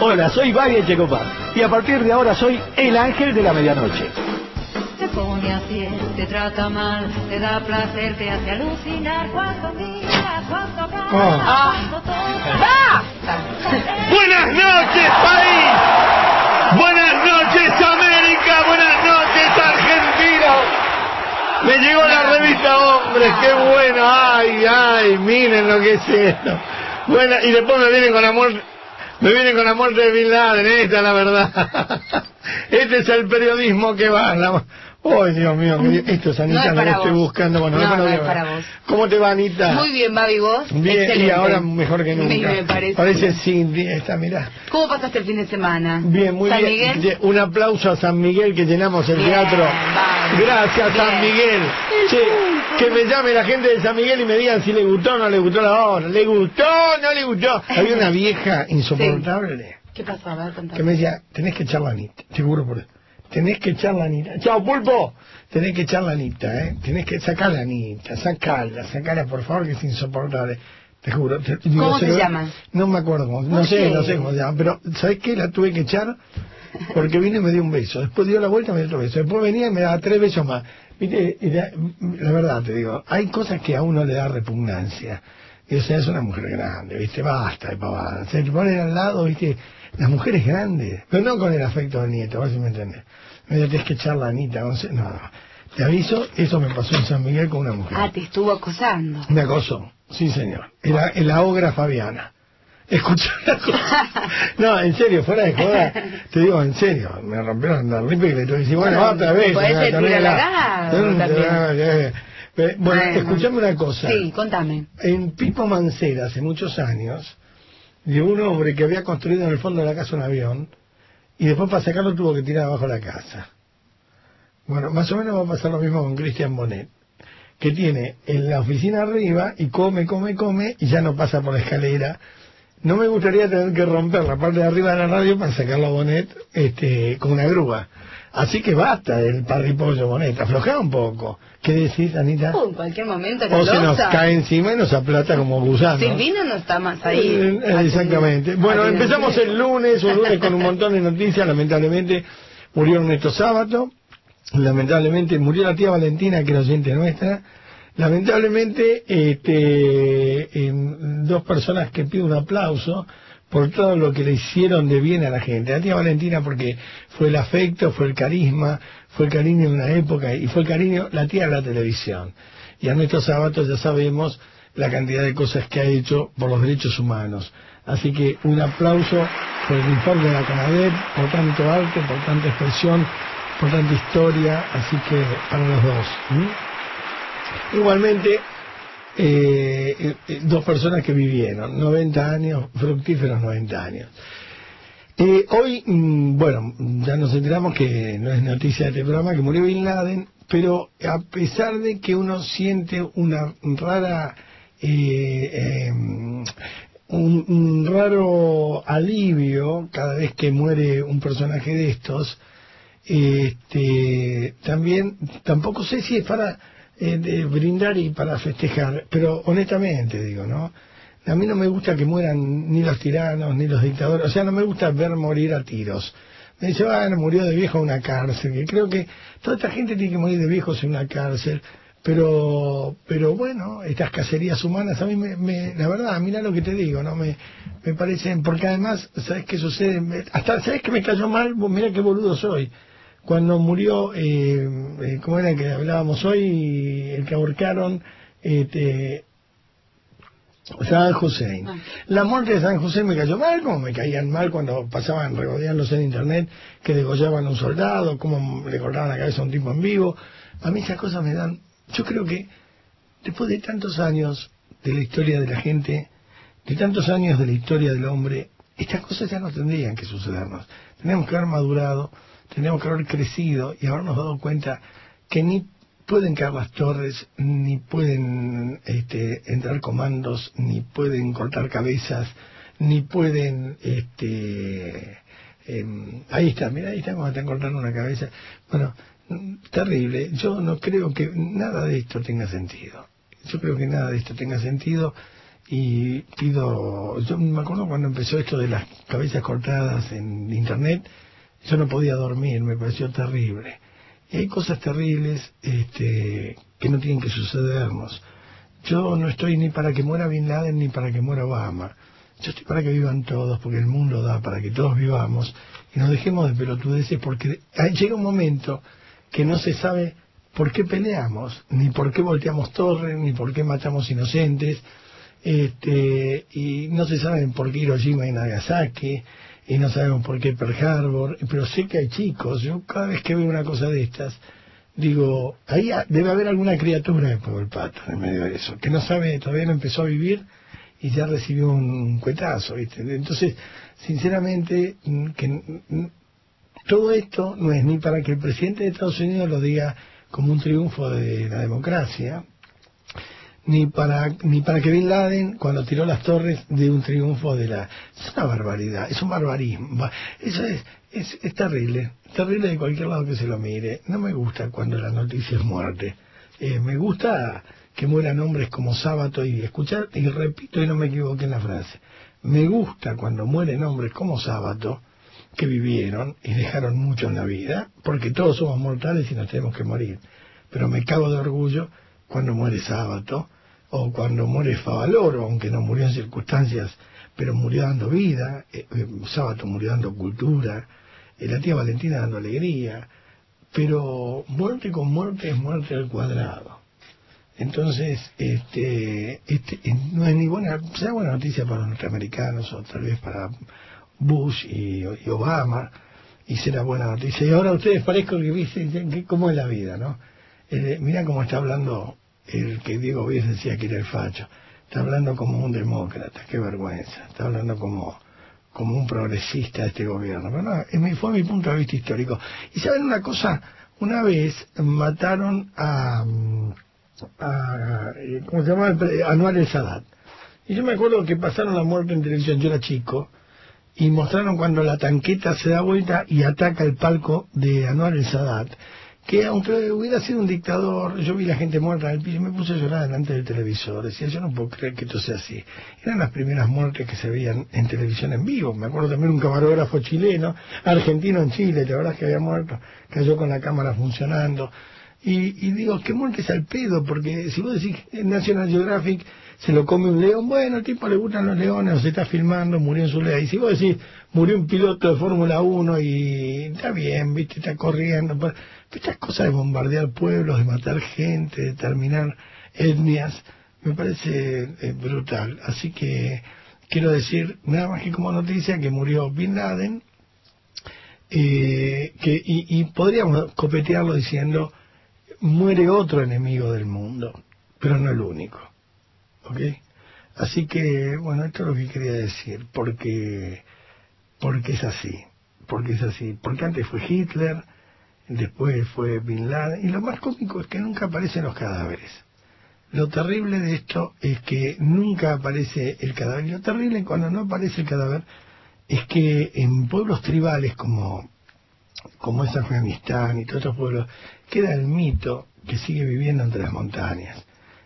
Hola, soy Valle Checopar y a partir de ahora soy el ángel de la medianoche. Te pone así, te trata mal, te da placer, te hace alucinar cuando mira, cuando canta, Ah. cuando toca. ¡Basta! Buenas noches, país. Buenas noches, América. Buenas noches, Argentina. Me llegó la revista Hombres, qué bueno. Ay, ay, miren lo que es esto. Bueno, y después me vienen con la muerte, me vienen con la muerte de Bin Laden, esta es la verdad. Este es el periodismo que va. Ay, Dios mío, que- esto es Anita, No es que estoy buscando. Bueno, No, no es a para vos. ¿Cómo te va, Anita? Muy bien, Babi, vos. Bien, Excelente. y ahora mejor que nunca. Me parece. Cindy esta, mirá. ¿Cómo pasaste el fin de semana? Bien, muy ¿San bien. Miguel? Un aplauso a San Miguel que llenamos el Bien, teatro. vamos. Gracias, San. Miguel. Che, que me llame la gente de San Miguel y me digan si le gustó o no le gustó la obra. ¿Le gustó o no le gustó? Había una vieja insoportable ¿Qué pasó? A ver, contame. que me decía, tenés que echar la anita, te juro por eso. Tenés que echar la anita. Chao, pulpo. Tenés que echar la anita, ¿eh? Tenés que sacar la anita, sacarla, sacarla, por favor, que es insoportable. Te juro. te- digo, ¿Cómo se lo- llama? No me acuerdo. No ¿Por sé, no sé cómo se llama. Pero, ¿sabés qué? La tuve que echar porque vino y me dio un beso. Después dio la vuelta y me dio otro beso. Después venía y me daba tres besos más. Viste, y la, la verdad te digo, hay cosas que a uno le da repugnancia. Y o sea, es una mujer grande, ¿viste? Basta de pavadas. Se ponen al lado, ¿viste? Las mujeres grandes, pero no con el afecto del nieto, a ver si me entendés. Me tenés que echar la anita, no sé, no, no. Te aviso, eso me pasó en San Miguel con una mujer. Ah, te estuvo acosando. Me acosó, sí señor. Era en la obra Fabiana. Escucha una cosa. No, en serio, fuera de joda. Te digo, en serio. Me rompieron la ripa y le tuve que decir, bueno, Bueno, otra vez. puede ser la- también. eh. Bueno, escuchame una cosa. Sí, contame. En Pipo Mancera, hace muchos años, de un hombre que había construido en el fondo de la casa un avión y después para sacarlo tuvo que tirar abajo la casa. Bueno, más o menos va a pasar lo mismo con Cristian Bonet, que tiene en la oficina arriba y come, come, come y ya no pasa por la escalera. No me gustaría tener que romper la parte de arriba de la radio para sacarlo a Bonet este, con una grúa. Así que basta del parripollo Bonet, aflojá un poco. ¿Qué decís, Anita? Uh, en cualquier momento la O se nos cae encima y nos aplata como gusano. Silvina no está más ahí. Eh, Exactamente. Bueno, empezamos el lunes, un lunes con un montón de noticias. Lamentablemente murió Ernesto Sábato. Lamentablemente murió la tía Valentina, que era oyente nuestra. Lamentablemente, este, em, dos personas que pido un aplauso por todo lo que le hicieron de bien a la gente. La tía Valentina porque fue el afecto, fue el carisma, fue el cariño en una época y fue el cariño, la tía de la televisión. Y a nuestros sábados ya sabemos la cantidad de cosas que ha hecho por los derechos humanos. Así que un aplauso por el informe de la CONADEP, por tanto arte, por tanta expresión, por tanta historia, así que para los dos. Igualmente, eh, eh, dos personas que vivieron, 90 años, fructíferos 90 años. Eh, hoy, mm, bueno, ya nos enteramos que no es noticia de este programa que murió Bin Laden, pero a pesar de que uno siente una rara, eh, eh, un, un raro alivio cada vez que muere un personaje de estos, este, también, tampoco sé si es para eh, de brindar y para festejar, pero honestamente digo, ¿no? A mí no me gusta que mueran ni los tiranos ni los dictadores, o sea, no me gusta ver morir a tiros. Me dice, bueno, murió de viejo en una cárcel, que creo que toda esta gente tiene que morir de viejos en una cárcel, pero pero bueno, estas cacerías humanas a mí me, la verdad, mira lo que te digo, no me me parecen, porque además, ¿sabes qué sucede? Me- hasta, ¿sabes que me cayó mal? Mira qué boludo soy. Cuando murió, eh, eh, ¿cómo era que hablábamos hoy? El que ahorcaron, este, San Hussein. Ah. La muerte de San Hussein me cayó mal, como me caían mal cuando pasaban regodeándose en internet que degollaban a un soldado, como le cortaban la cabeza a un tipo en vivo. A mí esas cosas me dan. Yo creo que después de tantos años de la historia de la gente, de tantos años de la historia del hombre, estas cosas ya no tendrían que sucedernos. Tenemos que haber madurado, tenemos que haber crecido y habernos dado cuenta que ni pueden caer las torres, ni pueden este, entrar comandos, ni pueden cortar cabezas, ni pueden, este, em, ahí está, mira, ahí está como están cortando una cabeza. Bueno, terrible. Yo no creo que nada de esto tenga sentido. Yo creo que nada de esto tenga sentido y pido, yo me acuerdo cuando empezó esto de las cabezas cortadas en internet, yo no podía dormir, me pareció terrible. Y hay cosas terribles este, que no tienen que sucedernos. Yo no estoy ni para que muera Bin Laden ni para que muera Obama. Yo estoy para que vivan todos, porque el mundo da para que todos vivamos y nos dejemos de pelotudeces, porque llega un momento que no se sabe por qué peleamos, ni por qué volteamos torres, ni por qué matamos inocentes, este, y no se sabe por qué Hiroshima y Nagasaki, y no sabemos por qué Pearl Harbor, pero sé que hay chicos, yo cada vez que veo una cosa de estas, digo, ahí debe haber alguna criatura de el Pato en medio de eso, que no sabe, todavía no empezó a vivir y ya recibió un cuetazo, ¿viste? Entonces, sinceramente, mm, que todo esto no es ni para que el presidente de Estados Unidos lo diga como un triunfo de la democracia, ni para ni para que Bin Laden cuando tiró las torres de un triunfo de la es una barbaridad es un barbarismo. Eso es es, es terrible terrible de cualquier lado que se lo mire. No me gusta cuando la noticia es muerte. Eh, me gusta que mueran hombres como Sábato y escuchar y repito y no me equivoqué en la frase me gusta cuando mueren hombres como Sábato que vivieron y dejaron mucho en la vida porque todos somos mortales y nos tenemos que morir. Pero me cago de orgullo cuando muere Sábato o cuando muere Favaloro, aunque no murió en circunstancias, pero murió dando vida, eh, eh, murió dando cultura, eh, la tía Valentina dando alegría, pero muerte con muerte es muerte al cuadrado. Entonces, este, este no es ni buena, será buena noticia para los norteamericanos o tal vez para Bush y, Obama, y será buena noticia. Y ahora ustedes parezco que dicen cómo es la vida, ¿no? mira cómo está hablando el que Diego Víez decía que era el facho. Está hablando como un demócrata, qué vergüenza. Está hablando como, como un progresista de este gobierno. Pero no, fue mi punto de vista histórico. Y saben una cosa, una vez mataron a, a ¿cómo se llama? Anual El Sadat. Y yo me acuerdo que pasaron la muerte en televisión, yo era chico, y mostraron cuando la tanqueta se da vuelta y ataca el palco de Anual El Sadat que aunque hubiera sido un dictador, yo vi la gente muerta en el piso y me puse a llorar delante del televisor. Decía, yo no puedo creer que esto sea así. Eran las primeras muertes que se veían en televisión en vivo. Me acuerdo también un camarógrafo chileno, argentino en Chile, la verdad es que había muerto, cayó con la cámara funcionando. Y, digo, qué muerte es al pedo, porque si vos decís National Geographic se lo come un león, bueno, el tipo le gustan los leones, o se está filmando, murió en su ley. Y si vos decís, murió un piloto de Fórmula 1 y está bien, viste, está corriendo, pero estas cosas de bombardear pueblos, de matar gente, de terminar etnias, me parece eh, brutal. Así que quiero decir, nada más que como noticia, que murió Bin Laden, eh, y, y podríamos copetearlo diciendo, muere otro enemigo del mundo, pero no el único. ¿Ok? Así que, bueno, esto es lo que quería decir, porque, porque es así, porque es así, porque antes fue Hitler, después fue Bin Laden, y lo más cómico es que nunca aparecen los cadáveres. Lo terrible de esto es que nunca aparece el cadáver, y lo terrible cuando no aparece el cadáver es que en pueblos tribales como, como es Afganistán y todos otros pueblos, queda el mito que sigue viviendo entre las montañas.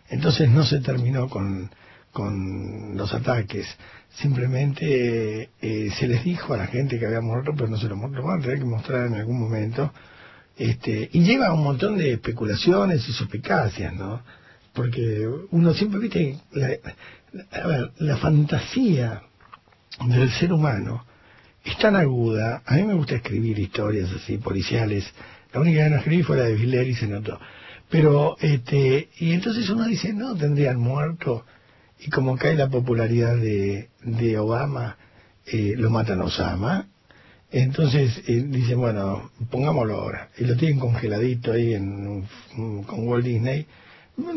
Entonces no se terminó con, con los ataques, simplemente eh, se les dijo a la gente que había muerto, pero no se lo van a tener que mostrar en algún momento, este, y lleva un montón de especulaciones y suspicacias, ¿no? Porque uno siempre, viste, la, a ver, la fantasía del ser humano es tan aguda, a mí me gusta escribir historias así, policiales, la única que no escribí fue la de Viller y se notó, pero, este, y entonces uno dice, no, tendrían muerto. Y como cae la popularidad de, de Obama, eh, lo matan a Osama. Entonces eh, dicen, bueno, pongámoslo ahora. Y lo tienen congeladito ahí en, con Walt Disney.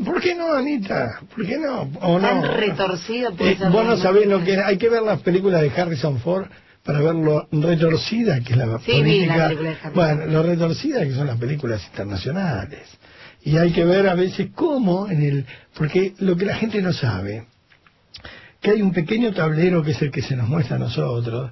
¿Por qué no, Anita? ¿Por qué no? ¿O Tan no? retorcido puede Eh, vos no sabés lo que hay que ver las películas de Harrison Ford para ver lo retorcida que es la Sí, vi la bueno, lo retorcida que son las películas internacionales. Y hay que ver a veces cómo en el... Porque lo que la gente no sabe, que hay un pequeño tablero que es el que se nos muestra a nosotros,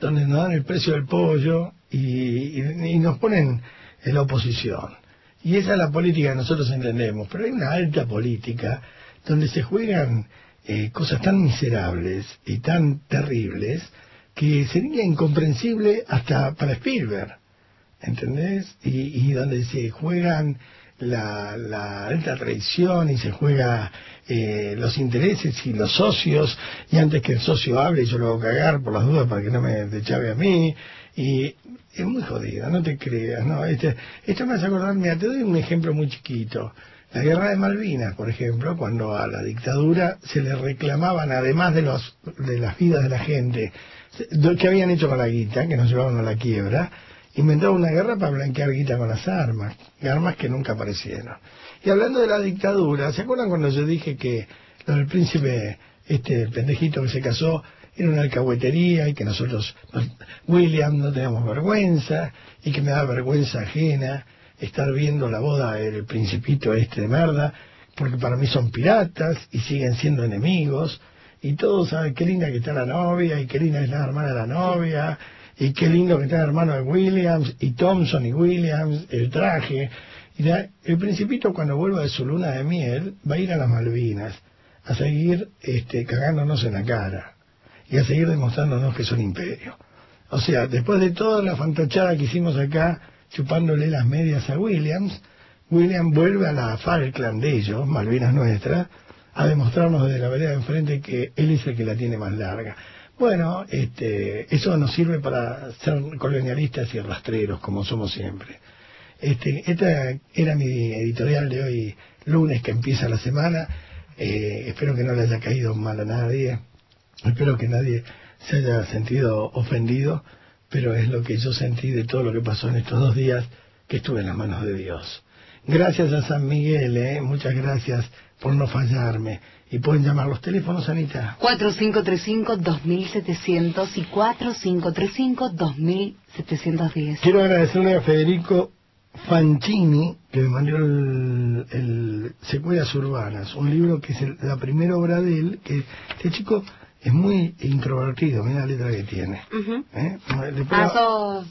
donde nos dan el precio del pollo y, nos ponen en la oposición. Y esa es la política que nosotros entendemos. Pero hay una alta política donde se juegan eh, cosas tan miserables y tan terribles que sería incomprensible hasta para Spielberg, ¿entendés? Y, y donde se juegan la, la alta traición y se juega eh, los intereses y los socios y antes que el socio hable yo lo hago cagar por las dudas para que no me deschave a mí y es muy jodido, no te creas, ¿no? Este, esto me hace acordar, mira, te doy un ejemplo muy chiquito. La guerra de Malvinas, por ejemplo, cuando a la dictadura se le reclamaban, además de, los, de las vidas de la gente, que habían hecho con la guita, que nos llevaban a la quiebra, inventaron una guerra para blanquear guita con las armas, armas que nunca aparecieron. Y hablando de la dictadura, ¿se acuerdan cuando yo dije que lo del príncipe, este pendejito que se casó, era una alcahuetería y que nosotros, nos- William, no teníamos vergüenza y que me da vergüenza ajena estar viendo la boda del principito este de merda, porque para mí son piratas y siguen siendo enemigos, y todos saben qué linda que está la novia, y qué linda es la hermana de la novia, y qué lindo que está el hermano de Williams, y Thompson y Williams, el traje. Y el principito cuando vuelva de su luna de miel va a ir a las Malvinas a seguir este, cagándonos en la cara y a seguir demostrándonos que son imperio. O sea, después de toda la fantochada que hicimos acá, chupándole las medias a Williams, William vuelve a la Falkland de ellos, Malvinas nuestra, a demostrarnos desde la vereda de enfrente que él es el que la tiene más larga. Bueno, este, eso nos sirve para ser colonialistas y rastreros, como somos siempre. Este, esta era mi editorial de hoy, lunes que empieza la semana. Eh, espero que no le haya caído mal a nadie. Espero que nadie se haya sentido ofendido, pero es lo que yo sentí de todo lo que pasó en estos dos días que estuve en las manos de Dios. Gracias a San Miguel, ¿eh? muchas gracias por no fallarme. Y pueden llamar los teléfonos, Anita. 4535-2700 y 4535-2710. Quiero agradecerle a Federico Fancini, que me mandó el, el Secuelas Urbanas, un libro que es el- la primera obra de él, que este chico es muy introvertido, mira la letra que tiene. Ujú. ¿eh? Después, Ah, sos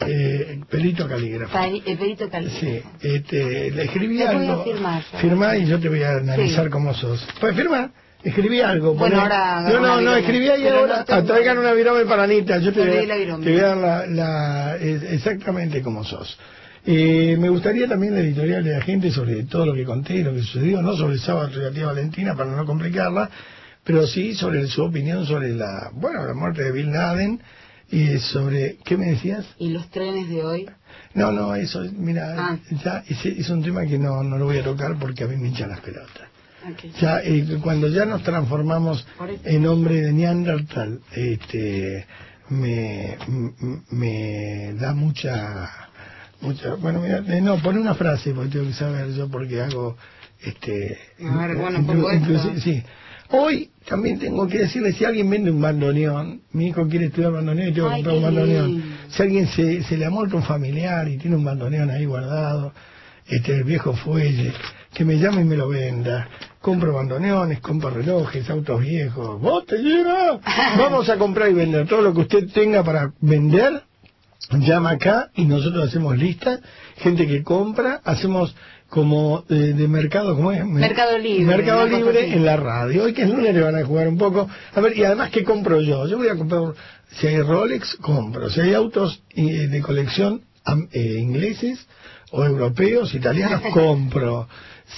eh, pelito calígrafo. pari- eh, perito Cali. Sí, este, le escribí a algo. firmar. Firmá y yo te voy a analizar Sí. cómo sos. Pues firma, escribí algo. Bueno, poné- ahora No, no, no, escribí ahí ahora. no tengo- Ah, traigan una virome para Anita. Yo te voy, la a, te voy a dar la, la- exactamente como sos. Eh, me gustaría también la editorial de la gente sobre todo lo que conté y lo que sucedió, no sobre el sábado de la tía Valentina para no complicarla, pero sí sobre su opinión sobre la, bueno, la muerte de Bill Naden y sobre, ¿qué me decías? ¿Y los trenes de hoy? No, no, eso, mira, Ah. ya ese es un tema que no, no lo voy a tocar porque a mí me hinchan las pelotas. Ya, eh, cuando ya nos transformamos en hombre de Neandertal, este, me, me da mucha, mucha, bueno, mira, eh, no, pone una frase porque tengo que saber yo porque hago, este, A ver, bueno, inclu- pongo esto. inclusi- sí. Hoy también tengo que decirle, si alguien vende un bandoneón, mi hijo quiere estudiar bandoneón y tengo que comprar un bandoneón. Si alguien se, se le amolca un familiar y tiene un bandoneón ahí guardado, este el viejo fuelle, que me llame y me lo venda. Compro bandoneones, compro relojes, autos viejos. ¿Vos te llevas? Vamos a comprar y vender todo lo que usted tenga para vender. Llama acá y nosotros hacemos lista. Gente que compra, hacemos como de, de mercado, ¿cómo es? Mercado Libre, Mercado Libre en la radio. Hoy que es lunes le van a jugar un poco. A ver, y además, ¿qué compro yo? Yo voy a comprar, si hay Rolex, compro. Si hay autos eh, de colección eh, ingleses o europeos, italianos, compro.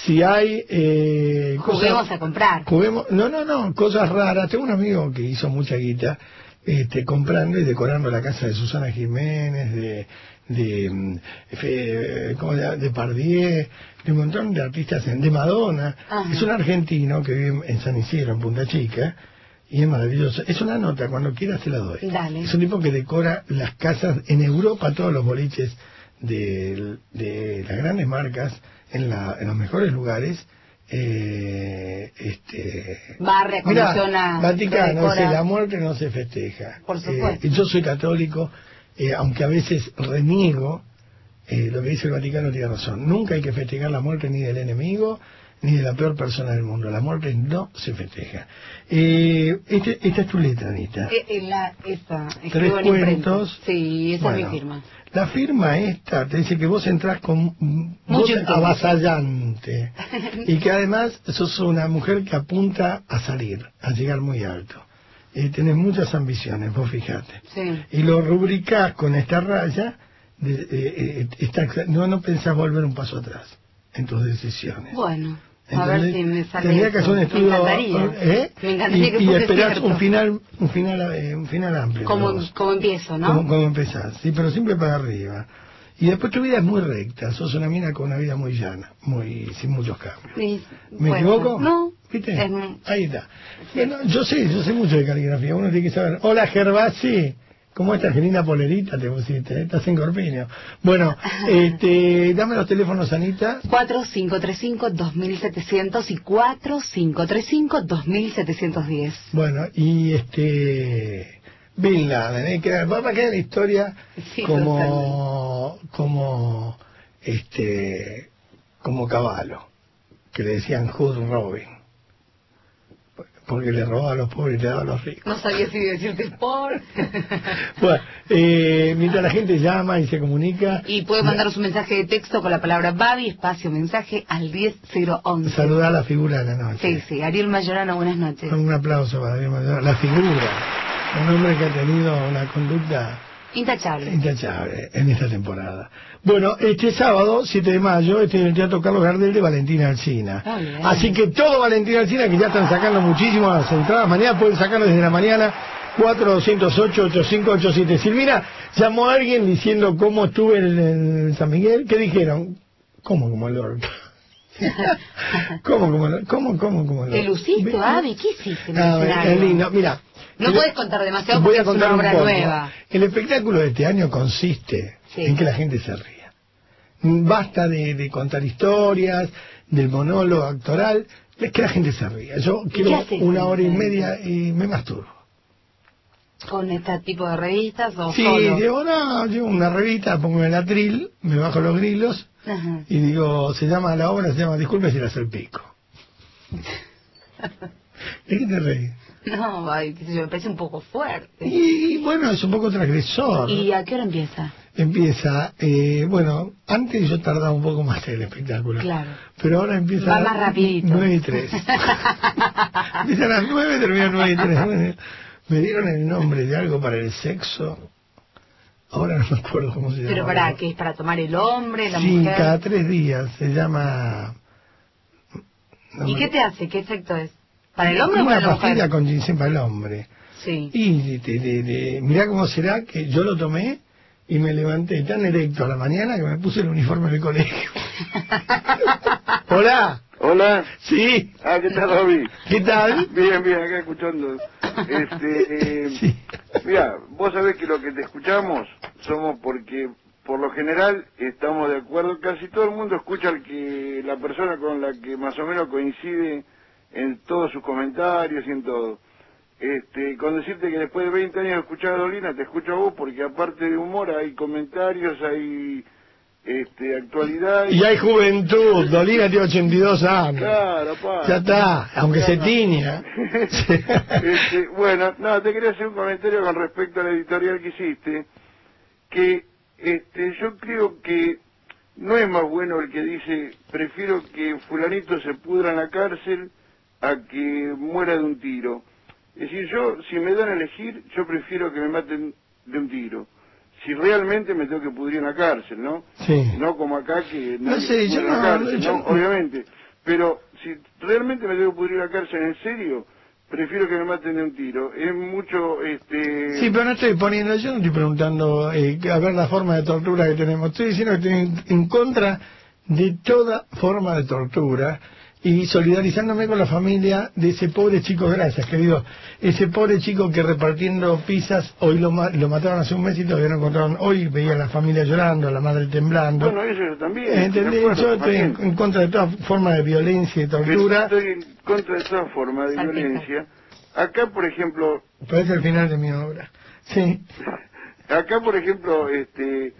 Si hay... Eh, Juguemos a comprar. Juguemos, no, no, no, cosas raras. Tengo un amigo que hizo mucha guita este, comprando y decorando la casa de Susana Jiménez, de, de, mm, Fe- ¿cómo se llama? de Pardier, de un montón de artistas, de Madonna. Ajá. Es un argentino que vive en San Isidro, en Punta Chica, y es maravilloso. Es una nota, cuando quiera se la doy. Dale. Es un tipo que decora las casas en Europa, todos los boliches de, de las grandes marcas, en, la, en los mejores lugares. Eh, este, Barre, Vaticano, la muerte no se festeja. Por supuesto. Eh, yo soy católico, eh, aunque a veces reniego, eh, lo que dice el Vaticano tiene razón. Nunca hay que festejar la muerte ni del enemigo, ni de la peor persona del mundo. La muerte no se festeja. Eh, este- esta es tu letra, Anita. Eh, eh, la, esa, Tres cuentos. Sí, esa es mi firma. La firma esta te dice que vos entrás con voz avasallante y que además sos una mujer que apunta a salir, a llegar muy alto. Eh, tenés muchas ambiciones, vos fijate. Sí. Y lo rubricás con esta raya, de, eh, eh, está no, no pensás volver un paso atrás en tus decisiones. Bueno, a ver si me sale Tendría que hacer un Me estudio encantaría. ¿eh? Me encantaría y, que y cierto. un final un final eh, un final amplio Como, como empiezo, ¿no? Como, como empezás, sí, pero siempre para arriba. Y después tu vida es muy recta, sos una mina con una vida muy llana, muy sin muchos cambios. Sí, ¿Me bueno, equivoco? No. ¿Viste? Es Ahí está. Bueno, yo sé, yo sé mucho de caligrafía, uno tiene que saber. Hola Gervasi, ¿cómo estás? Qué linda polerita te pusiste, ¿eh? estás en Corpiño. Bueno, este, dame los teléfonos, Anita. 4535-2700 y 4535-2710. Bueno, y este Bin Laden, ¿eh? que va a quedar la historia Sí, como como este como caballo, que le decían Hood Robin, porque le robaba a los pobres y le daba a los ricos. No sabía si decirte por. Bueno, eh, mientras la gente llama y se comunica, y puede mandaros un mensaje de texto con la palabra Babi, espacio mensaje al 10011. saludar a la figura de la noche. Sí, sí. Ariel Mayorano, buenas noches. Un aplauso para Ariel Mayor. La figura, un hombre que ha tenido una conducta Intachable. Intachable en esta temporada. Bueno, este sábado, 7 de mayo, este en el Teatro Carlos Gardel de Valentina Alcina. Bien. Así que todo Valentina Alcina, que ya están sacando muchísimas entradas, mañana pueden sacarlo desde la mañana, 4208-8587. Silvina, llamó a alguien diciendo cómo estuve en, en San Miguel. ¿Qué dijeron? ¿Cómo como el orto? ¿Cómo como el ¿Cómo, cómo como el ¿Te orto? luciste, Ve- Babi? ¿Qué hiciste Ah, es lindo, mira. No Te- puedes contar demasiado Voy porque es una un obra nueva. El espectáculo de este año consiste Sí. en que la gente se ría. Basta de, de contar historias, del monólogo actoral, es que la gente se ría. Yo quiero una hora y media y me masturbo. ¿Con este tipo de revistas o Sí, solo? llevo, no, llevo una revista, pongo el atril, me bajo los grilos Ajá. y digo, se llama la obra, se llama Disculpe si la salpico. ¿De qué te reís? No, yo, me parece un poco fuerte. Y, y bueno, es un poco transgresor. ¿Y a qué hora empieza? Empieza, eh, bueno, antes yo tardaba un poco más en el espectáculo. Claro. Pero ahora empieza Va más rapidito. 9 y 3. empieza a las 9 termina 9 y 3. Me dieron el nombre de algo para el sexo. Ahora no me acuerdo cómo se llama. ¿Pero para qué? ¿Es para tomar el hombre, la Sí, mujer? cada tres días. Se llama... no ¿Y me- qué te hace? ¿Qué efecto es? ¿Para el hombre o Una para la pastilla mujer? con ginseng para el hombre. Sí. Y de, de- de- mirá cómo será que yo lo tomé y me levanté tan erecto a la mañana que me puse el uniforme del colegio. Hola, Hola. sí, Ah, ¿qué tal, Roby? ¿qué tal? Bien, bien, acá escuchando. Este, eh, Sí. mira, vos sabés que lo que te escuchamos somos porque, por lo general, estamos de acuerdo. Casi todo el mundo escucha al que la persona con la que más o menos coincide en todos sus comentarios y en todo. Este, con decirte que después de 20 años de escuchar a Dolina, te escucho a vos porque aparte de humor hay comentarios, hay este, actualidad. Y hay juventud, Dolina tiene 82 años. Claro, pa. Ya está, aunque se tiña. Este, bueno, no, te quería hacer un comentario con respecto a la editorial que hiciste, que este, yo creo que no es más bueno el que dice, prefiero que fulanito se pudra en la cárcel a que muera de un tiro. Es decir, yo, si me dan a elegir, yo prefiero que me maten de un tiro. Si realmente me tengo que pudrir en la cárcel, ¿no? Sí. No como acá que No sé, yo no, cárcel, yo ¿no? no- Obviamente. Pero si realmente me tengo que pudrir en la cárcel en serio, prefiero que me maten de un tiro. Es mucho, este... Sí, pero no estoy poniendo, yo no estoy preguntando eh, a ver la forma de tortura que tenemos. Estoy diciendo que estoy en, en contra de toda forma de tortura y solidarizándome con la familia de ese pobre chico, gracias querido, ese pobre chico que repartiendo pizzas, hoy lo, ma- lo mataron hace un mes y todavía no encontraron, hoy veía a la familia llorando, a la madre temblando. Bueno, eso yo también. ¿Entendés? acuerdo, Yo estoy en, contra de toda forma de violencia y tortura. Estoy en contra de todas formas de violencia. Acá, por ejemplo, Pero es el final de mi obra. Sí. acá, por ejemplo, este,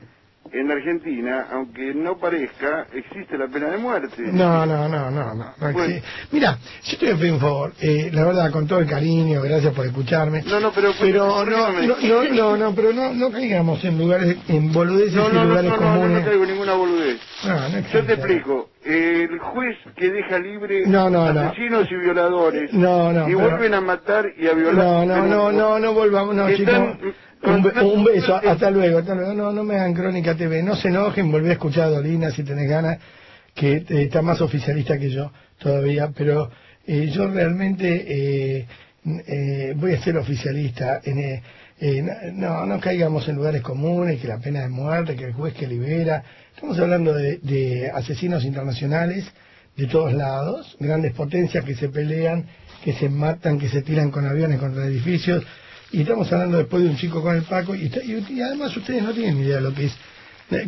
en Argentina, aunque no parezca, existe la pena de muerte. No, no, no, no, no. no Bueno. Mira, yo te voy a pedir un favor, eh, la verdad, con todo el cariño, gracias por escucharme. No, no, pero- pero ¿por qué no, no no, no, no, no, pero no, no caigamos en lugares, en boludeces No, y no, no, lugares no, no, no, comunes. no traigo ninguna boludez. No, no Yo te explico. El juez que deja libre No, no, no. asesinos y violadores No, no, y pero- vuelven a matar y a violar. No, no, no, no, no volvamos, no, Están- chicos. Un, un beso, hasta luego, hasta luego. No, no me hagan crónica TV. No se enojen, volví a escuchar a Dolina si tenés ganas, que eh, está más oficialista que yo todavía, pero eh, yo realmente eh, eh, voy a ser oficialista. En, eh, eh, no, no caigamos en lugares comunes, que la pena de muerte, que el juez que libera. Estamos hablando de, de asesinos internacionales de todos lados, grandes potencias que se pelean, que se matan, que se tiran con aviones contra edificios. Y estamos hablando después de un chico con el Paco, y, además ustedes no tienen idea de lo que es.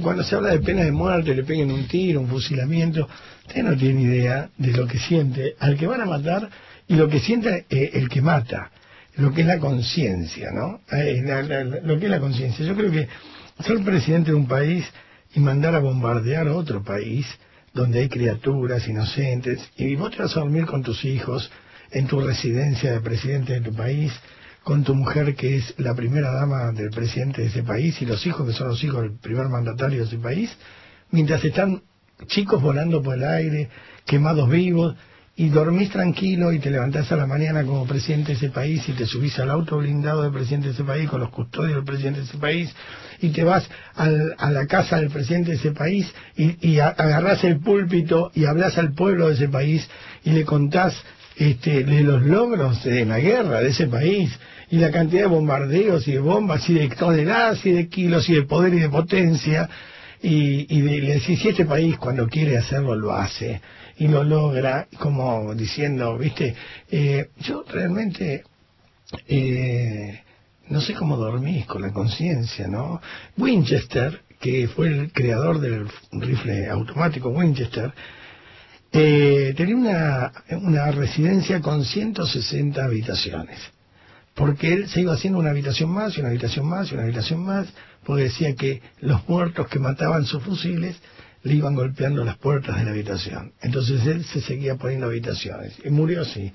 Cuando se habla de pena de muerte, le peguen un tiro, un fusilamiento, ustedes no tienen idea de lo que siente al que van a matar y lo que siente eh, el que mata, lo que es la conciencia, ¿no? Eh, lo que es la conciencia. Yo creo que ser presidente de un país y mandar a bombardear a otro país donde hay criaturas inocentes y vos te vas a dormir con tus hijos en tu residencia de presidente de tu país con tu mujer que es la primera dama del presidente de ese país y los hijos que son los hijos del primer mandatario de ese país, mientras están chicos volando por el aire, quemados vivos, y dormís tranquilo y te levantás a la mañana como presidente de ese país y te subís al auto blindado del presidente de ese país con los custodios del presidente de ese país y te vas al- a la casa del presidente de ese país y, y a- agarrás el púlpito y hablas al pueblo de ese país y le contás este, de los logros de la guerra de ese país y la cantidad de bombardeos y de bombas y de toneladas y de kilos y de poder y de potencia y, de- le decís si este país cuando quiere hacerlo lo hace y lo logra como diciendo viste eh, yo realmente eh, no sé cómo dormís con la conciencia no Winchester que fue el creador del rifle automático Winchester eh, tenía una, una residencia con 160 habitaciones porque él se iba haciendo una habitación más y una habitación más y una habitación más, porque decía que los muertos que mataban sus fusiles le iban golpeando las puertas de la habitación. Entonces él se seguía poniendo habitaciones y murió así.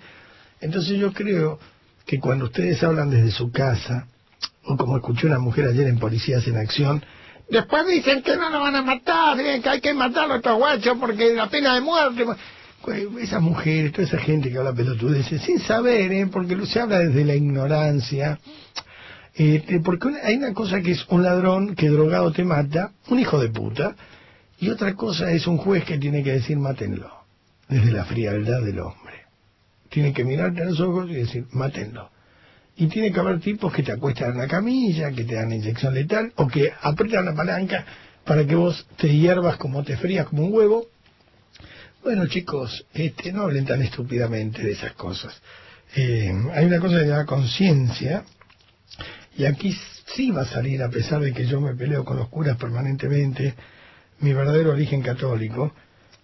Entonces yo creo que cuando ustedes hablan desde su casa, o como escuché una mujer ayer en Policías en Acción, después dicen que no lo van a matar, eh, que hay que matarlo a estos guachos porque la pena de muerte... Esas mujeres, toda esa gente que habla pelotudeces, sin saber, ¿eh? porque se habla desde la ignorancia. Eh, porque hay una cosa que es un ladrón que drogado te mata, un hijo de puta, y otra cosa es un juez que tiene que decir mátenlo, desde la frialdad del hombre. Tiene que mirarte a los ojos y decir mátenlo. Y tiene que haber tipos que te acuestan en la camilla, que te dan inyección letal, o que aprietan la palanca para que vos te hierbas como te frías como un huevo. Bueno, chicos, este, no hablen tan estúpidamente de esas cosas. Eh, hay una cosa que se llama conciencia, y aquí sí va a salir, a pesar de que yo me peleo con los curas permanentemente, mi verdadero origen católico,